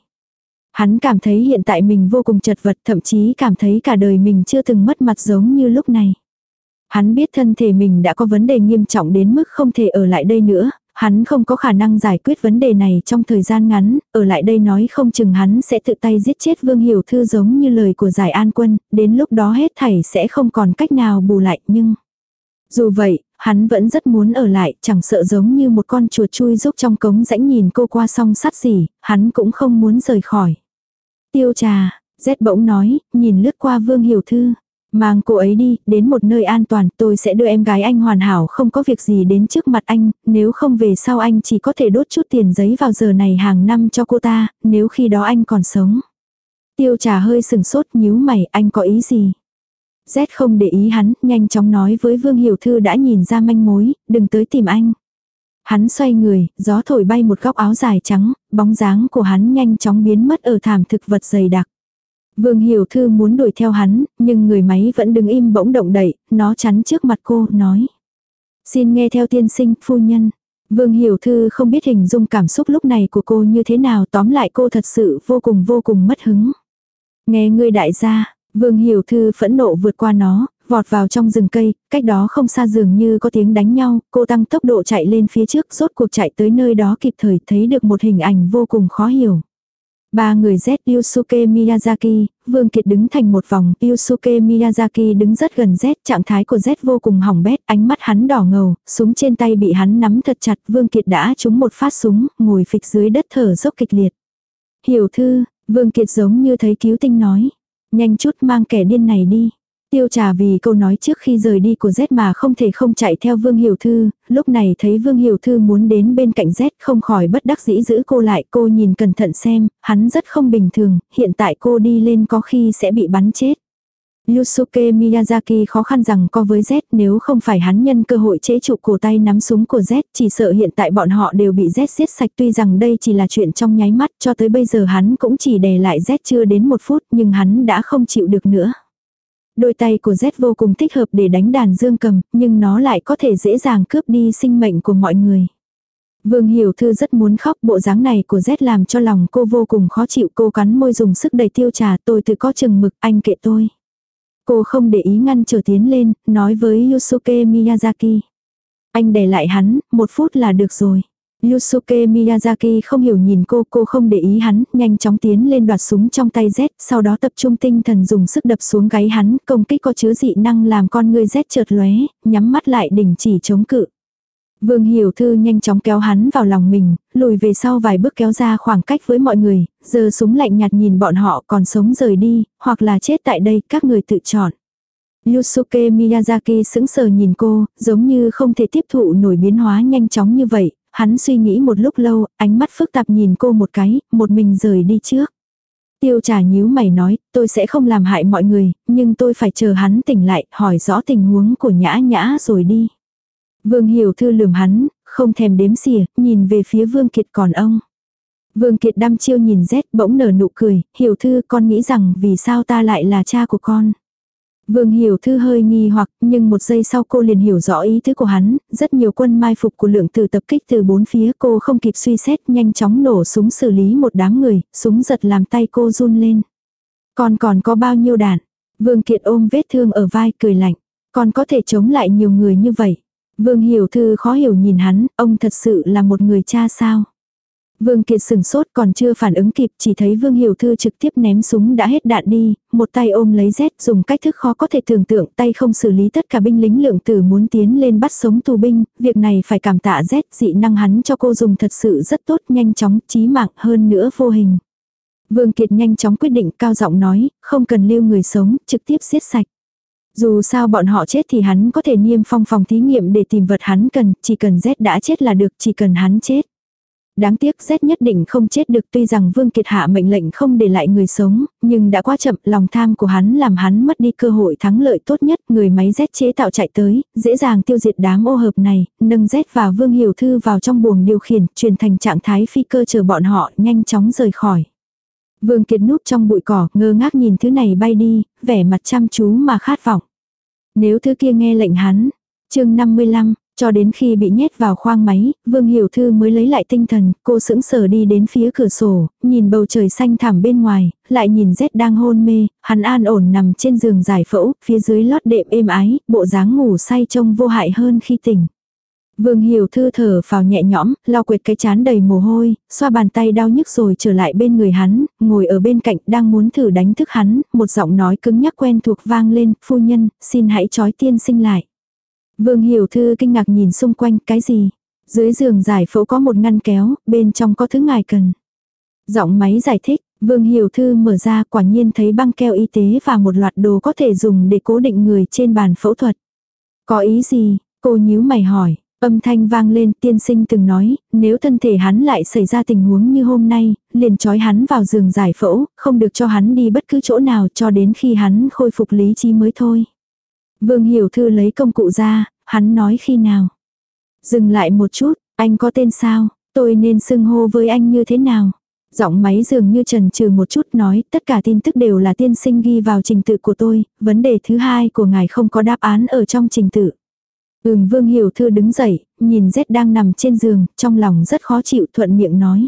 Hắn cảm thấy hiện tại mình vô cùng chật vật, thậm chí cảm thấy cả đời mình chưa từng mất mặt giống như lúc này. Hắn biết thân thể mình đã có vấn đề nghiêm trọng đến mức không thể ở lại đây nữa, hắn không có khả năng giải quyết vấn đề này trong thời gian ngắn, ở lại đây nói không chừng hắn sẽ tự tay giết chết Vương Hiểu Thư giống như lời của giải an quân, đến lúc đó hết thảy sẽ không còn cách nào bù lại nhưng... Dù vậy, hắn vẫn rất muốn ở lại, chẳng sợ giống như một con chuột chui rúc trong cống rãnh nhìn cô qua song sắt gì, hắn cũng không muốn rời khỏi. Tiêu trà, rét bỗng nói, nhìn lướt qua Vương Hiểu Thư. Mang cô ấy đi, đến một nơi an toàn, tôi sẽ đưa em gái anh hoàn hảo không có việc gì đến trước mặt anh, nếu không về sau anh chỉ có thể đốt chút tiền giấy vào giờ này hàng năm cho cô ta, nếu khi đó anh còn sống. Tiêu trà hơi sừng sốt nhíu mày, anh có ý gì? Z không để ý hắn, nhanh chóng nói với Vương Hiểu Thư đã nhìn ra manh mối, đừng tới tìm anh. Hắn xoay người, gió thổi bay một góc áo dài trắng, bóng dáng của hắn nhanh chóng biến mất ở thảm thực vật dày đặc. Vương Hiểu Thư muốn đuổi theo hắn, nhưng người máy vẫn đứng im bỗng động đậy, nó chắn trước mặt cô, nói. Xin nghe theo tiên sinh, phu nhân. Vương Hiểu Thư không biết hình dung cảm xúc lúc này của cô như thế nào tóm lại cô thật sự vô cùng vô cùng mất hứng. Nghe ngươi đại gia, Vương Hiểu Thư phẫn nộ vượt qua nó, vọt vào trong rừng cây, cách đó không xa dường như có tiếng đánh nhau, cô tăng tốc độ chạy lên phía trước, rốt cuộc chạy tới nơi đó kịp thời thấy được một hình ảnh vô cùng khó hiểu. Ba người Z Yusuke Miyazaki, Vương Kiệt đứng thành một vòng, Yusuke Miyazaki đứng rất gần Z, trạng thái của Z vô cùng hỏng bét, ánh mắt hắn đỏ ngầu, súng trên tay bị hắn nắm thật chặt, Vương Kiệt đã trúng một phát súng, ngồi phịch dưới đất thở dốc kịch liệt. Hiểu thư, Vương Kiệt giống như thấy cứu tinh nói, nhanh chút mang kẻ điên này đi. Tiêu trà vì câu nói trước khi rời đi của Z mà không thể không chạy theo Vương Hiểu Thư, lúc này thấy Vương Hiểu Thư muốn đến bên cạnh Z không khỏi bất đắc dĩ giữ cô lại. Cô nhìn cẩn thận xem, hắn rất không bình thường, hiện tại cô đi lên có khi sẽ bị bắn chết. Yusuke Miyazaki khó khăn rằng co với Z nếu không phải hắn nhân cơ hội chế trụ cổ tay nắm súng của Z chỉ sợ hiện tại bọn họ đều bị Z giết sạch tuy rằng đây chỉ là chuyện trong nháy mắt cho tới bây giờ hắn cũng chỉ để lại Z chưa đến một phút nhưng hắn đã không chịu được nữa. Đôi tay của Z vô cùng thích hợp để đánh đàn dương cầm nhưng nó lại có thể dễ dàng cướp đi sinh mệnh của mọi người. Vương Hiểu Thư rất muốn khóc bộ dáng này của Z làm cho lòng cô vô cùng khó chịu cô cắn môi dùng sức đầy tiêu trà tôi tự có chừng mực anh kệ tôi. Cô không để ý ngăn trở tiến lên, nói với Yusuke Miyazaki. Anh để lại hắn, một phút là được rồi. Yusuke Miyazaki không hiểu nhìn cô, cô không để ý hắn, nhanh chóng tiến lên đoạt súng trong tay Z, sau đó tập trung tinh thần dùng sức đập xuống gáy hắn, công kích có chứa dị năng làm con người Z chợt lóe, nhắm mắt lại đình chỉ chống cự. Vương Hiểu Thư nhanh chóng kéo hắn vào lòng mình, lùi về sau vài bước kéo ra khoảng cách với mọi người, giờ súng lạnh nhạt nhìn bọn họ còn sống rời đi, hoặc là chết tại đây, các người tự chọn. Yusuke Miyazaki sững sờ nhìn cô, giống như không thể tiếp thụ nổi biến hóa nhanh chóng như vậy, hắn suy nghĩ một lúc lâu, ánh mắt phức tạp nhìn cô một cái, một mình rời đi trước. Tiêu trà nhíu mày nói, tôi sẽ không làm hại mọi người, nhưng tôi phải chờ hắn tỉnh lại, hỏi rõ tình huống của nhã nhã rồi đi. Vương Hiểu Thư lườm hắn, không thèm đếm xỉa, nhìn về phía Vương Kiệt còn ông. Vương Kiệt đăm chiêu nhìn rét, bỗng nở nụ cười, Hiểu Thư con nghĩ rằng vì sao ta lại là cha của con. Vương Hiểu Thư hơi nghi hoặc, nhưng một giây sau cô liền hiểu rõ ý tứ của hắn, rất nhiều quân mai phục của lượng tử tập kích từ bốn phía cô không kịp suy xét nhanh chóng nổ súng xử lý một đám người, súng giật làm tay cô run lên. Còn còn có bao nhiêu đạn? Vương Kiệt ôm vết thương ở vai cười lạnh, Còn có thể chống lại nhiều người như vậy. Vương Hiểu Thư khó hiểu nhìn hắn, ông thật sự là một người cha sao? Vương Kiệt sừng sốt còn chưa phản ứng kịp chỉ thấy Vương Hiểu Thư trực tiếp ném súng đã hết đạn đi, một tay ôm lấy Z dùng cách thức khó có thể tưởng tượng tay không xử lý tất cả binh lính lượng tử muốn tiến lên bắt sống tù binh, việc này phải cảm tạ Z dị năng hắn cho cô dùng thật sự rất tốt nhanh chóng trí mạng hơn nữa vô hình. Vương Kiệt nhanh chóng quyết định cao giọng nói, không cần lưu người sống, trực tiếp giết sạch. Dù sao bọn họ chết thì hắn có thể niêm phong phòng thí nghiệm để tìm vật hắn cần, chỉ cần Z đã chết là được, chỉ cần hắn chết. Đáng tiếc Z nhất định không chết được tuy rằng Vương Kiệt hạ mệnh lệnh không để lại người sống, nhưng đã quá chậm lòng tham của hắn làm hắn mất đi cơ hội thắng lợi tốt nhất. Người máy Z chế tạo chạy tới, dễ dàng tiêu diệt đám ô hợp này, nâng Z và Vương Hiểu Thư vào trong buồng điều khiển, truyền thành trạng thái phi cơ chờ bọn họ nhanh chóng rời khỏi. Vương Kiệt núp trong bụi cỏ, ngơ ngác nhìn thứ này bay đi, vẻ mặt chăm chú mà khát vọng. Nếu thứ kia nghe lệnh hắn, chương 55, cho đến khi bị nhét vào khoang máy, Vương Hiểu Thư mới lấy lại tinh thần, cô sững sờ đi đến phía cửa sổ, nhìn bầu trời xanh thẳm bên ngoài, lại nhìn Z đang hôn mê, hắn an ổn nằm trên giường giải phẫu, phía dưới lót đệm êm ái, bộ dáng ngủ say trông vô hại hơn khi tỉnh. Vương Hiểu Thư thở vào nhẹ nhõm, lau quệt cái chán đầy mồ hôi, xoa bàn tay đau nhức rồi trở lại bên người hắn, ngồi ở bên cạnh đang muốn thử đánh thức hắn, một giọng nói cứng nhắc quen thuộc vang lên, phu nhân, xin hãy trói tiên sinh lại. Vương Hiểu Thư kinh ngạc nhìn xung quanh, cái gì? Dưới giường giải phẫu có một ngăn kéo, bên trong có thứ ngài cần. Giọng máy giải thích, Vương Hiểu Thư mở ra quả nhiên thấy băng keo y tế và một loạt đồ có thể dùng để cố định người trên bàn phẫu thuật. Có ý gì? Cô nhíu mày hỏi. Âm thanh vang lên tiên sinh từng nói, nếu thân thể hắn lại xảy ra tình huống như hôm nay, liền trói hắn vào giường giải phẫu, không được cho hắn đi bất cứ chỗ nào cho đến khi hắn khôi phục lý trí mới thôi. Vương Hiểu Thư lấy công cụ ra, hắn nói khi nào. Dừng lại một chút, anh có tên sao, tôi nên xưng hô với anh như thế nào. Giọng máy dường như trần trừ một chút nói tất cả tin tức đều là tiên sinh ghi vào trình tự của tôi, vấn đề thứ hai của ngài không có đáp án ở trong trình tự. Ừm Vương Hiểu Thư đứng dậy, nhìn Z đang nằm trên giường, trong lòng rất khó chịu thuận miệng nói.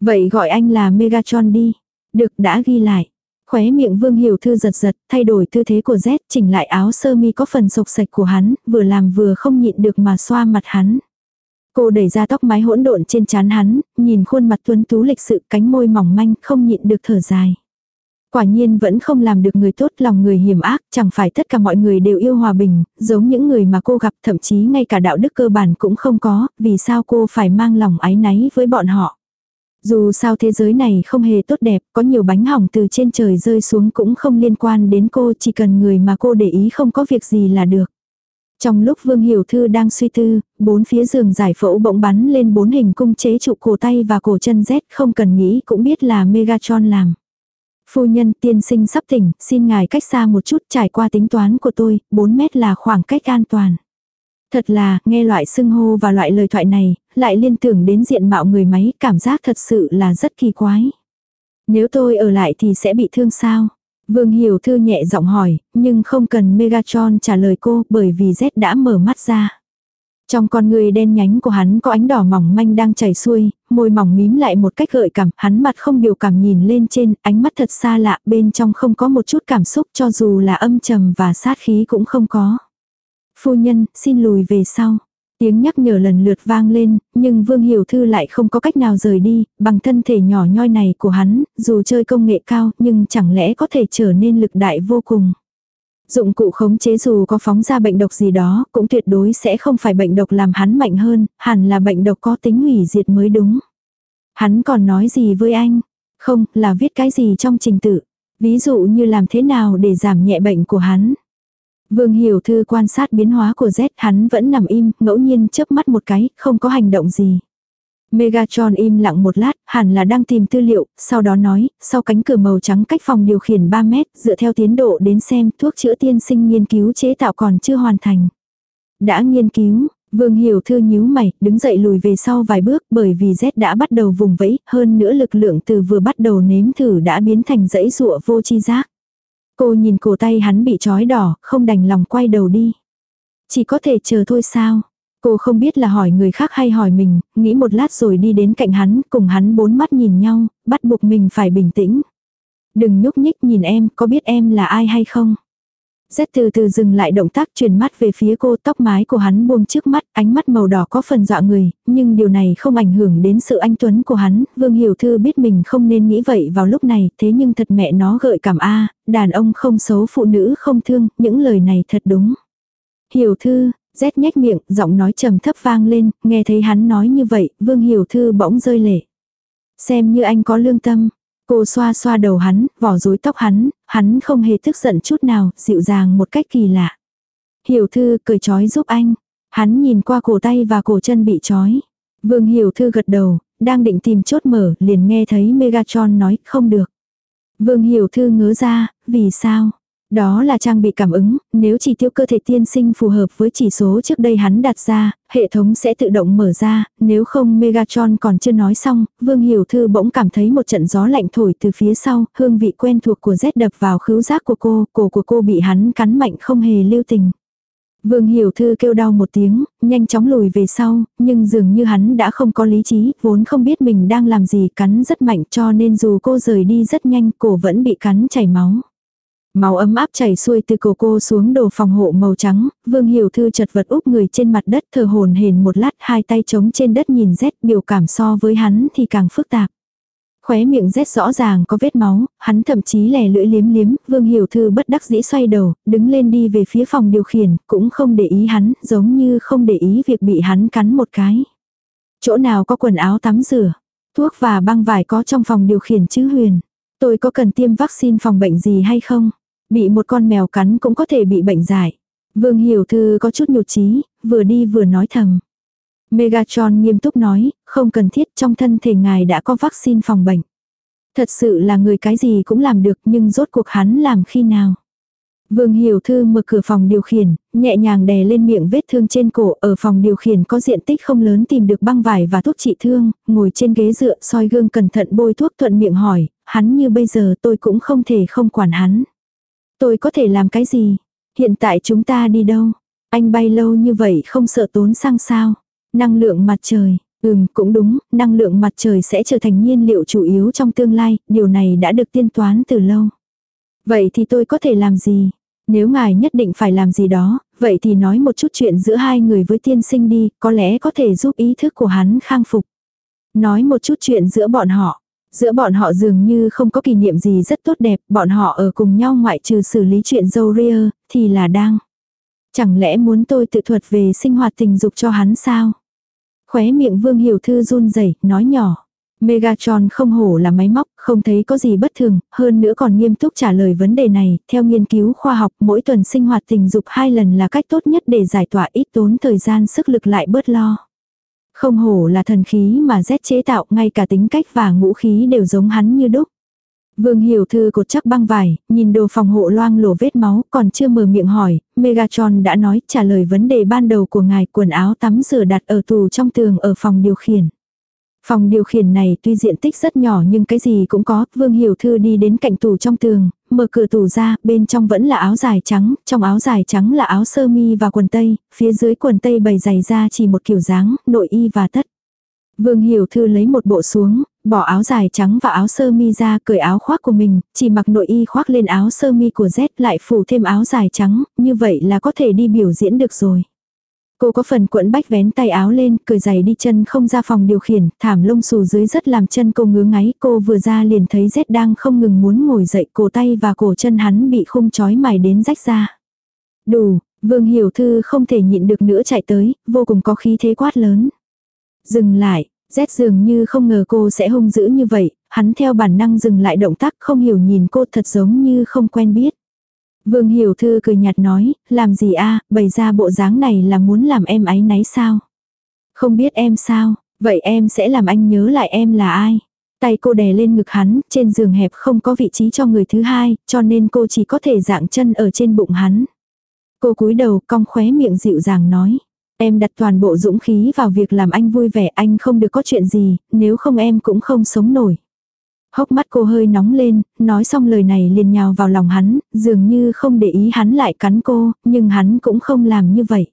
Vậy gọi anh là Megatron đi. Được đã ghi lại. Khóe miệng Vương Hiểu Thư giật giật, thay đổi tư thế của Z, chỉnh lại áo sơ mi có phần sộc sạch của hắn, vừa làm vừa không nhịn được mà xoa mặt hắn. Cô đẩy ra tóc mái hỗn độn trên trán hắn, nhìn khuôn mặt tuấn tú lịch sự cánh môi mỏng manh không nhịn được thở dài. Quả nhiên vẫn không làm được người tốt lòng người hiểm ác, chẳng phải tất cả mọi người đều yêu hòa bình, giống những người mà cô gặp thậm chí ngay cả đạo đức cơ bản cũng không có, vì sao cô phải mang lòng ái náy với bọn họ. Dù sao thế giới này không hề tốt đẹp, có nhiều bánh hỏng từ trên trời rơi xuống cũng không liên quan đến cô, chỉ cần người mà cô để ý không có việc gì là được. Trong lúc Vương Hiểu Thư đang suy tư, bốn phía giường giải phẫu bỗng bắn lên bốn hình cung chế trụ cổ tay và cổ chân Z không cần nghĩ cũng biết là Megatron làm. Phu nhân tiên sinh sắp tỉnh, xin ngài cách xa một chút trải qua tính toán của tôi, 4 mét là khoảng cách an toàn. Thật là, nghe loại xưng hô và loại lời thoại này, lại liên tưởng đến diện mạo người máy, cảm giác thật sự là rất kỳ quái. Nếu tôi ở lại thì sẽ bị thương sao? Vương Hiểu Thư nhẹ giọng hỏi, nhưng không cần Megatron trả lời cô bởi vì Z đã mở mắt ra. Trong con người đen nhánh của hắn có ánh đỏ mỏng manh đang chảy xuôi, môi mỏng mím lại một cách gợi cảm, hắn mặt không biểu cảm nhìn lên trên, ánh mắt thật xa lạ, bên trong không có một chút cảm xúc cho dù là âm trầm và sát khí cũng không có. Phu nhân, xin lùi về sau. Tiếng nhắc nhở lần lượt vang lên, nhưng Vương Hiểu Thư lại không có cách nào rời đi, bằng thân thể nhỏ nhoi này của hắn, dù chơi công nghệ cao, nhưng chẳng lẽ có thể trở nên lực đại vô cùng. Dụng cụ khống chế dù có phóng ra bệnh độc gì đó, cũng tuyệt đối sẽ không phải bệnh độc làm hắn mạnh hơn, hẳn là bệnh độc có tính hủy diệt mới đúng. Hắn còn nói gì với anh? Không, là viết cái gì trong trình tự. Ví dụ như làm thế nào để giảm nhẹ bệnh của hắn. Vương Hiểu Thư quan sát biến hóa của Z hắn vẫn nằm im, ngẫu nhiên chớp mắt một cái, không có hành động gì. Megatron im lặng một lát, hẳn là đang tìm tư liệu, sau đó nói, sau cánh cửa màu trắng cách phòng điều khiển 3 mét, dựa theo tiến độ đến xem thuốc chữa tiên sinh nghiên cứu chế tạo còn chưa hoàn thành. Đã nghiên cứu, Vương Hiểu Thư nhíu mày, đứng dậy lùi về sau vài bước bởi vì Z đã bắt đầu vùng vẫy, hơn nữa lực lượng từ vừa bắt đầu nếm thử đã biến thành dãy rụa vô chi giác. Cô nhìn cổ tay hắn bị trói đỏ, không đành lòng quay đầu đi. Chỉ có thể chờ thôi sao? Cô không biết là hỏi người khác hay hỏi mình, nghĩ một lát rồi đi đến cạnh hắn, cùng hắn bốn mắt nhìn nhau, bắt buộc mình phải bình tĩnh. Đừng nhúc nhích nhìn em, có biết em là ai hay không? Rét từ từ dừng lại động tác chuyển mắt về phía cô tóc mái của hắn buông trước mắt, ánh mắt màu đỏ có phần dọa người, nhưng điều này không ảnh hưởng đến sự anh tuấn của hắn. Vương Hiểu Thư biết mình không nên nghĩ vậy vào lúc này, thế nhưng thật mẹ nó gợi cảm a đàn ông không xấu phụ nữ không thương, những lời này thật đúng. Hiểu Thư, rét nhếch miệng, giọng nói trầm thấp vang lên, nghe thấy hắn nói như vậy, Vương Hiểu Thư bỗng rơi lệ. Xem như anh có lương tâm, Cô xoa xoa đầu hắn, vỏ rối tóc hắn, hắn không hề tức giận chút nào, dịu dàng một cách kỳ lạ. Hiểu thư cười chói giúp anh. Hắn nhìn qua cổ tay và cổ chân bị chói. Vương Hiểu thư gật đầu, đang định tìm chốt mở, liền nghe thấy Megatron nói không được. Vương Hiểu thư ngớ ra, vì sao? Đó là trang bị cảm ứng, nếu chỉ tiêu cơ thể tiên sinh phù hợp với chỉ số trước đây hắn đặt ra, hệ thống sẽ tự động mở ra, nếu không Megatron còn chưa nói xong, Vương Hiểu Thư bỗng cảm thấy một trận gió lạnh thổi từ phía sau, hương vị quen thuộc của rét đập vào khứu giác của cô, cổ của cô bị hắn cắn mạnh không hề lưu tình. Vương Hiểu Thư kêu đau một tiếng, nhanh chóng lùi về sau, nhưng dường như hắn đã không có lý trí, vốn không biết mình đang làm gì cắn rất mạnh cho nên dù cô rời đi rất nhanh cổ vẫn bị cắn chảy máu. Máu ấm áp chảy xuôi từ cổ cô xuống đồ phòng hộ màu trắng, Vương Hiểu Thư chật vật úp người trên mặt đất thờ hồn hền một lát hai tay trống trên đất nhìn rét biểu cảm so với hắn thì càng phức tạp. Khóe miệng rét rõ ràng có vết máu, hắn thậm chí lè lưỡi liếm liếm, Vương Hiểu Thư bất đắc dĩ xoay đầu, đứng lên đi về phía phòng điều khiển, cũng không để ý hắn, giống như không để ý việc bị hắn cắn một cái. Chỗ nào có quần áo tắm rửa, thuốc và băng vải có trong phòng điều khiển chứ huyền. Tôi có cần tiêm vaccine phòng bệnh gì hay không? Bị một con mèo cắn cũng có thể bị bệnh dại. Vương Hiểu Thư có chút nhụt chí, vừa đi vừa nói thầm. Megatron nghiêm túc nói, không cần thiết trong thân thể ngài đã có vaccine phòng bệnh. Thật sự là người cái gì cũng làm được nhưng rốt cuộc hắn làm khi nào. Vương Hiểu Thư mở cửa phòng điều khiển, nhẹ nhàng đè lên miệng vết thương trên cổ, ở phòng điều khiển có diện tích không lớn tìm được băng vải và thuốc trị thương, ngồi trên ghế dựa soi gương cẩn thận bôi thuốc thuận miệng hỏi, hắn như bây giờ tôi cũng không thể không quản hắn. Tôi có thể làm cái gì? Hiện tại chúng ta đi đâu? Anh bay lâu như vậy không sợ tốn xăng sao? Năng lượng mặt trời. Ừm, cũng đúng, năng lượng mặt trời sẽ trở thành nhiên liệu chủ yếu trong tương lai, điều này đã được tiên toán từ lâu. Vậy thì tôi có thể làm gì? Nếu ngài nhất định phải làm gì đó, vậy thì nói một chút chuyện giữa hai người với tiên sinh đi, có lẽ có thể giúp ý thức của hắn khang phục. Nói một chút chuyện giữa bọn họ. Giữa bọn họ dường như không có kỷ niệm gì rất tốt đẹp, bọn họ ở cùng nhau ngoại trừ xử lý chuyện dâu ria, thì là đang. Chẳng lẽ muốn tôi tự thuật về sinh hoạt tình dục cho hắn sao? Khóe miệng Vương Hiểu Thư run rẩy nói nhỏ. Megatron không hổ là máy móc, không thấy có gì bất thường, hơn nữa còn nghiêm túc trả lời vấn đề này, theo nghiên cứu khoa học mỗi tuần sinh hoạt tình dục hai lần là cách tốt nhất để giải tỏa ít tốn thời gian sức lực lại bớt lo. Không hổ là thần khí mà Z chế tạo, ngay cả tính cách và ngũ khí đều giống hắn như đúc. Vương Hiểu Thư cột chắc băng vải, nhìn đồ phòng hộ loang lổ vết máu, còn chưa mở miệng hỏi, Megatron đã nói trả lời vấn đề ban đầu của ngài quần áo tắm rửa đặt ở tù trong tường ở phòng điều khiển. Phòng điều khiển này tuy diện tích rất nhỏ nhưng cái gì cũng có, Vương Hiểu Thư đi đến cạnh tủ trong tường, mở cửa tủ ra, bên trong vẫn là áo dài trắng, trong áo dài trắng là áo sơ mi và quần tây, phía dưới quần tây bày giày ra chỉ một kiểu dáng, nội y và tất. Vương Hiểu Thư lấy một bộ xuống, bỏ áo dài trắng và áo sơ mi ra, cởi áo khoác của mình, chỉ mặc nội y khoác lên áo sơ mi của Z lại phủ thêm áo dài trắng, như vậy là có thể đi biểu diễn được rồi. Cô có phần cuộn bách vén tay áo lên, cười giày đi chân không ra phòng điều khiển, thảm lông xù dưới rất làm chân cô ngứa ngáy. Cô vừa ra liền thấy rét đang không ngừng muốn ngồi dậy, cổ tay và cổ chân hắn bị khung chói mài đến rách ra. Đủ, Vương Hiểu Thư không thể nhịn được nữa chạy tới, vô cùng có khí thế quát lớn. Dừng lại, rét dường như không ngờ cô sẽ hung dữ như vậy, hắn theo bản năng dừng lại động tác không hiểu nhìn cô thật giống như không quen biết. Vương Hiểu Thư cười nhạt nói, làm gì a bày ra bộ dáng này là muốn làm em ấy náy sao? Không biết em sao, vậy em sẽ làm anh nhớ lại em là ai? Tay cô đè lên ngực hắn, trên giường hẹp không có vị trí cho người thứ hai, cho nên cô chỉ có thể dạng chân ở trên bụng hắn. Cô cúi đầu cong khóe miệng dịu dàng nói. Em đặt toàn bộ dũng khí vào việc làm anh vui vẻ anh không được có chuyện gì, nếu không em cũng không sống nổi. Hốc mắt cô hơi nóng lên, nói xong lời này liền nhào vào lòng hắn, dường như không để ý hắn lại cắn cô, nhưng hắn cũng không làm như vậy.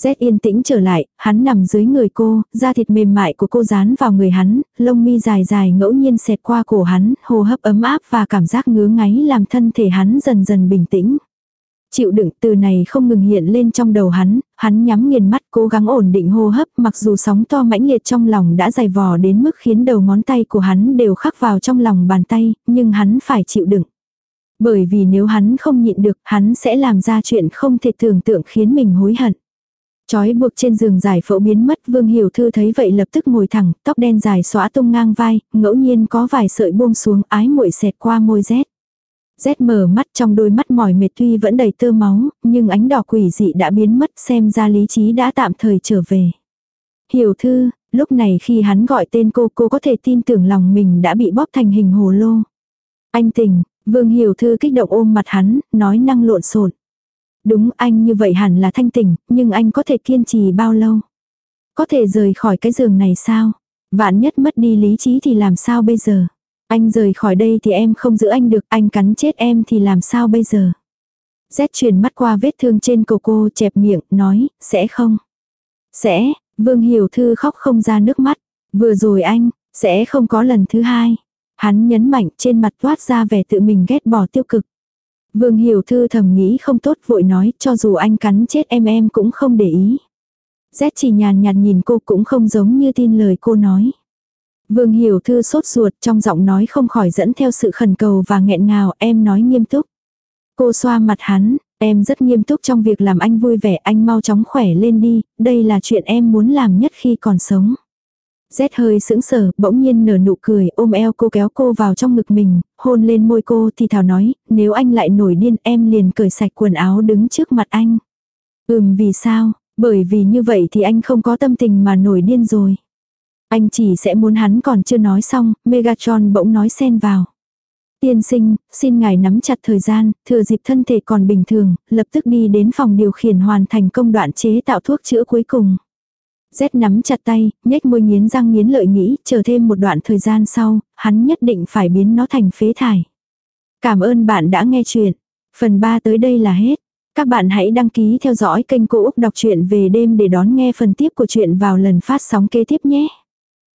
Z yên tĩnh trở lại, hắn nằm dưới người cô, da thịt mềm mại của cô dán vào người hắn, lông mi dài dài ngẫu nhiên xẹt qua cổ hắn, hô hấp ấm áp và cảm giác ngứa ngáy làm thân thể hắn dần dần bình tĩnh. Chịu đựng từ này không ngừng hiện lên trong đầu hắn, hắn nhắm nghiền mắt cố gắng ổn định hô hấp mặc dù sóng to mãnh liệt trong lòng đã dày vò đến mức khiến đầu ngón tay của hắn đều khắc vào trong lòng bàn tay, nhưng hắn phải chịu đựng. Bởi vì nếu hắn không nhịn được hắn sẽ làm ra chuyện không thể tưởng tượng khiến mình hối hận. Chói buộc trên giường giải phẫu biến mất Vương Hiểu Thư thấy vậy lập tức ngồi thẳng, tóc đen dài xóa tung ngang vai, ngẫu nhiên có vài sợi buông xuống ái muội xẹt qua môi rét. Rét mở mắt trong đôi mắt mỏi mệt tuy vẫn đầy tơ máu, nhưng ánh đỏ quỷ dị đã biến mất xem ra lý trí đã tạm thời trở về. Hiểu thư, lúc này khi hắn gọi tên cô cô có thể tin tưởng lòng mình đã bị bóp thành hình hồ lô. Anh tình, vương hiểu thư kích động ôm mặt hắn, nói năng lộn xộn. Đúng anh như vậy hẳn là thanh tỉnh, nhưng anh có thể kiên trì bao lâu? Có thể rời khỏi cái giường này sao? Vạn nhất mất đi lý trí thì làm sao bây giờ? Anh rời khỏi đây thì em không giữ anh được, anh cắn chết em thì làm sao bây giờ? Z chuyển mắt qua vết thương trên cổ cô chẹp miệng, nói, sẽ không? Sẽ, Vương Hiểu Thư khóc không ra nước mắt. Vừa rồi anh, sẽ không có lần thứ hai. Hắn nhấn mạnh trên mặt toát ra vẻ tự mình ghét bỏ tiêu cực. Vương Hiểu Thư thầm nghĩ không tốt vội nói cho dù anh cắn chết em em cũng không để ý. Z chỉ nhàn nhạt nhìn cô cũng không giống như tin lời cô nói. Vương Hiểu Thư sốt ruột trong giọng nói không khỏi dẫn theo sự khẩn cầu và nghẹn ngào em nói nghiêm túc. Cô xoa mặt hắn, em rất nghiêm túc trong việc làm anh vui vẻ anh mau chóng khỏe lên đi, đây là chuyện em muốn làm nhất khi còn sống. Rét hơi sững sờ, bỗng nhiên nở nụ cười, ôm eo cô kéo cô vào trong ngực mình, hôn lên môi cô thì thảo nói, nếu anh lại nổi điên em liền cởi sạch quần áo đứng trước mặt anh. Ừm vì sao, bởi vì như vậy thì anh không có tâm tình mà nổi điên rồi. Anh chỉ sẽ muốn hắn còn chưa nói xong, Megatron bỗng nói xen vào. Tiên sinh, xin ngài nắm chặt thời gian, thừa dịp thân thể còn bình thường, lập tức đi đến phòng điều khiển hoàn thành công đoạn chế tạo thuốc chữa cuối cùng. Z nắm chặt tay, nhếch môi nghiến răng nghiến lợi nghĩ, chờ thêm một đoạn thời gian sau, hắn nhất định phải biến nó thành phế thải. Cảm ơn bạn đã nghe chuyện. Phần 3 tới đây là hết. Các bạn hãy đăng ký theo dõi kênh Cô Úc Đọc truyện về đêm để đón nghe phần tiếp của chuyện vào lần phát sóng kế tiếp nhé.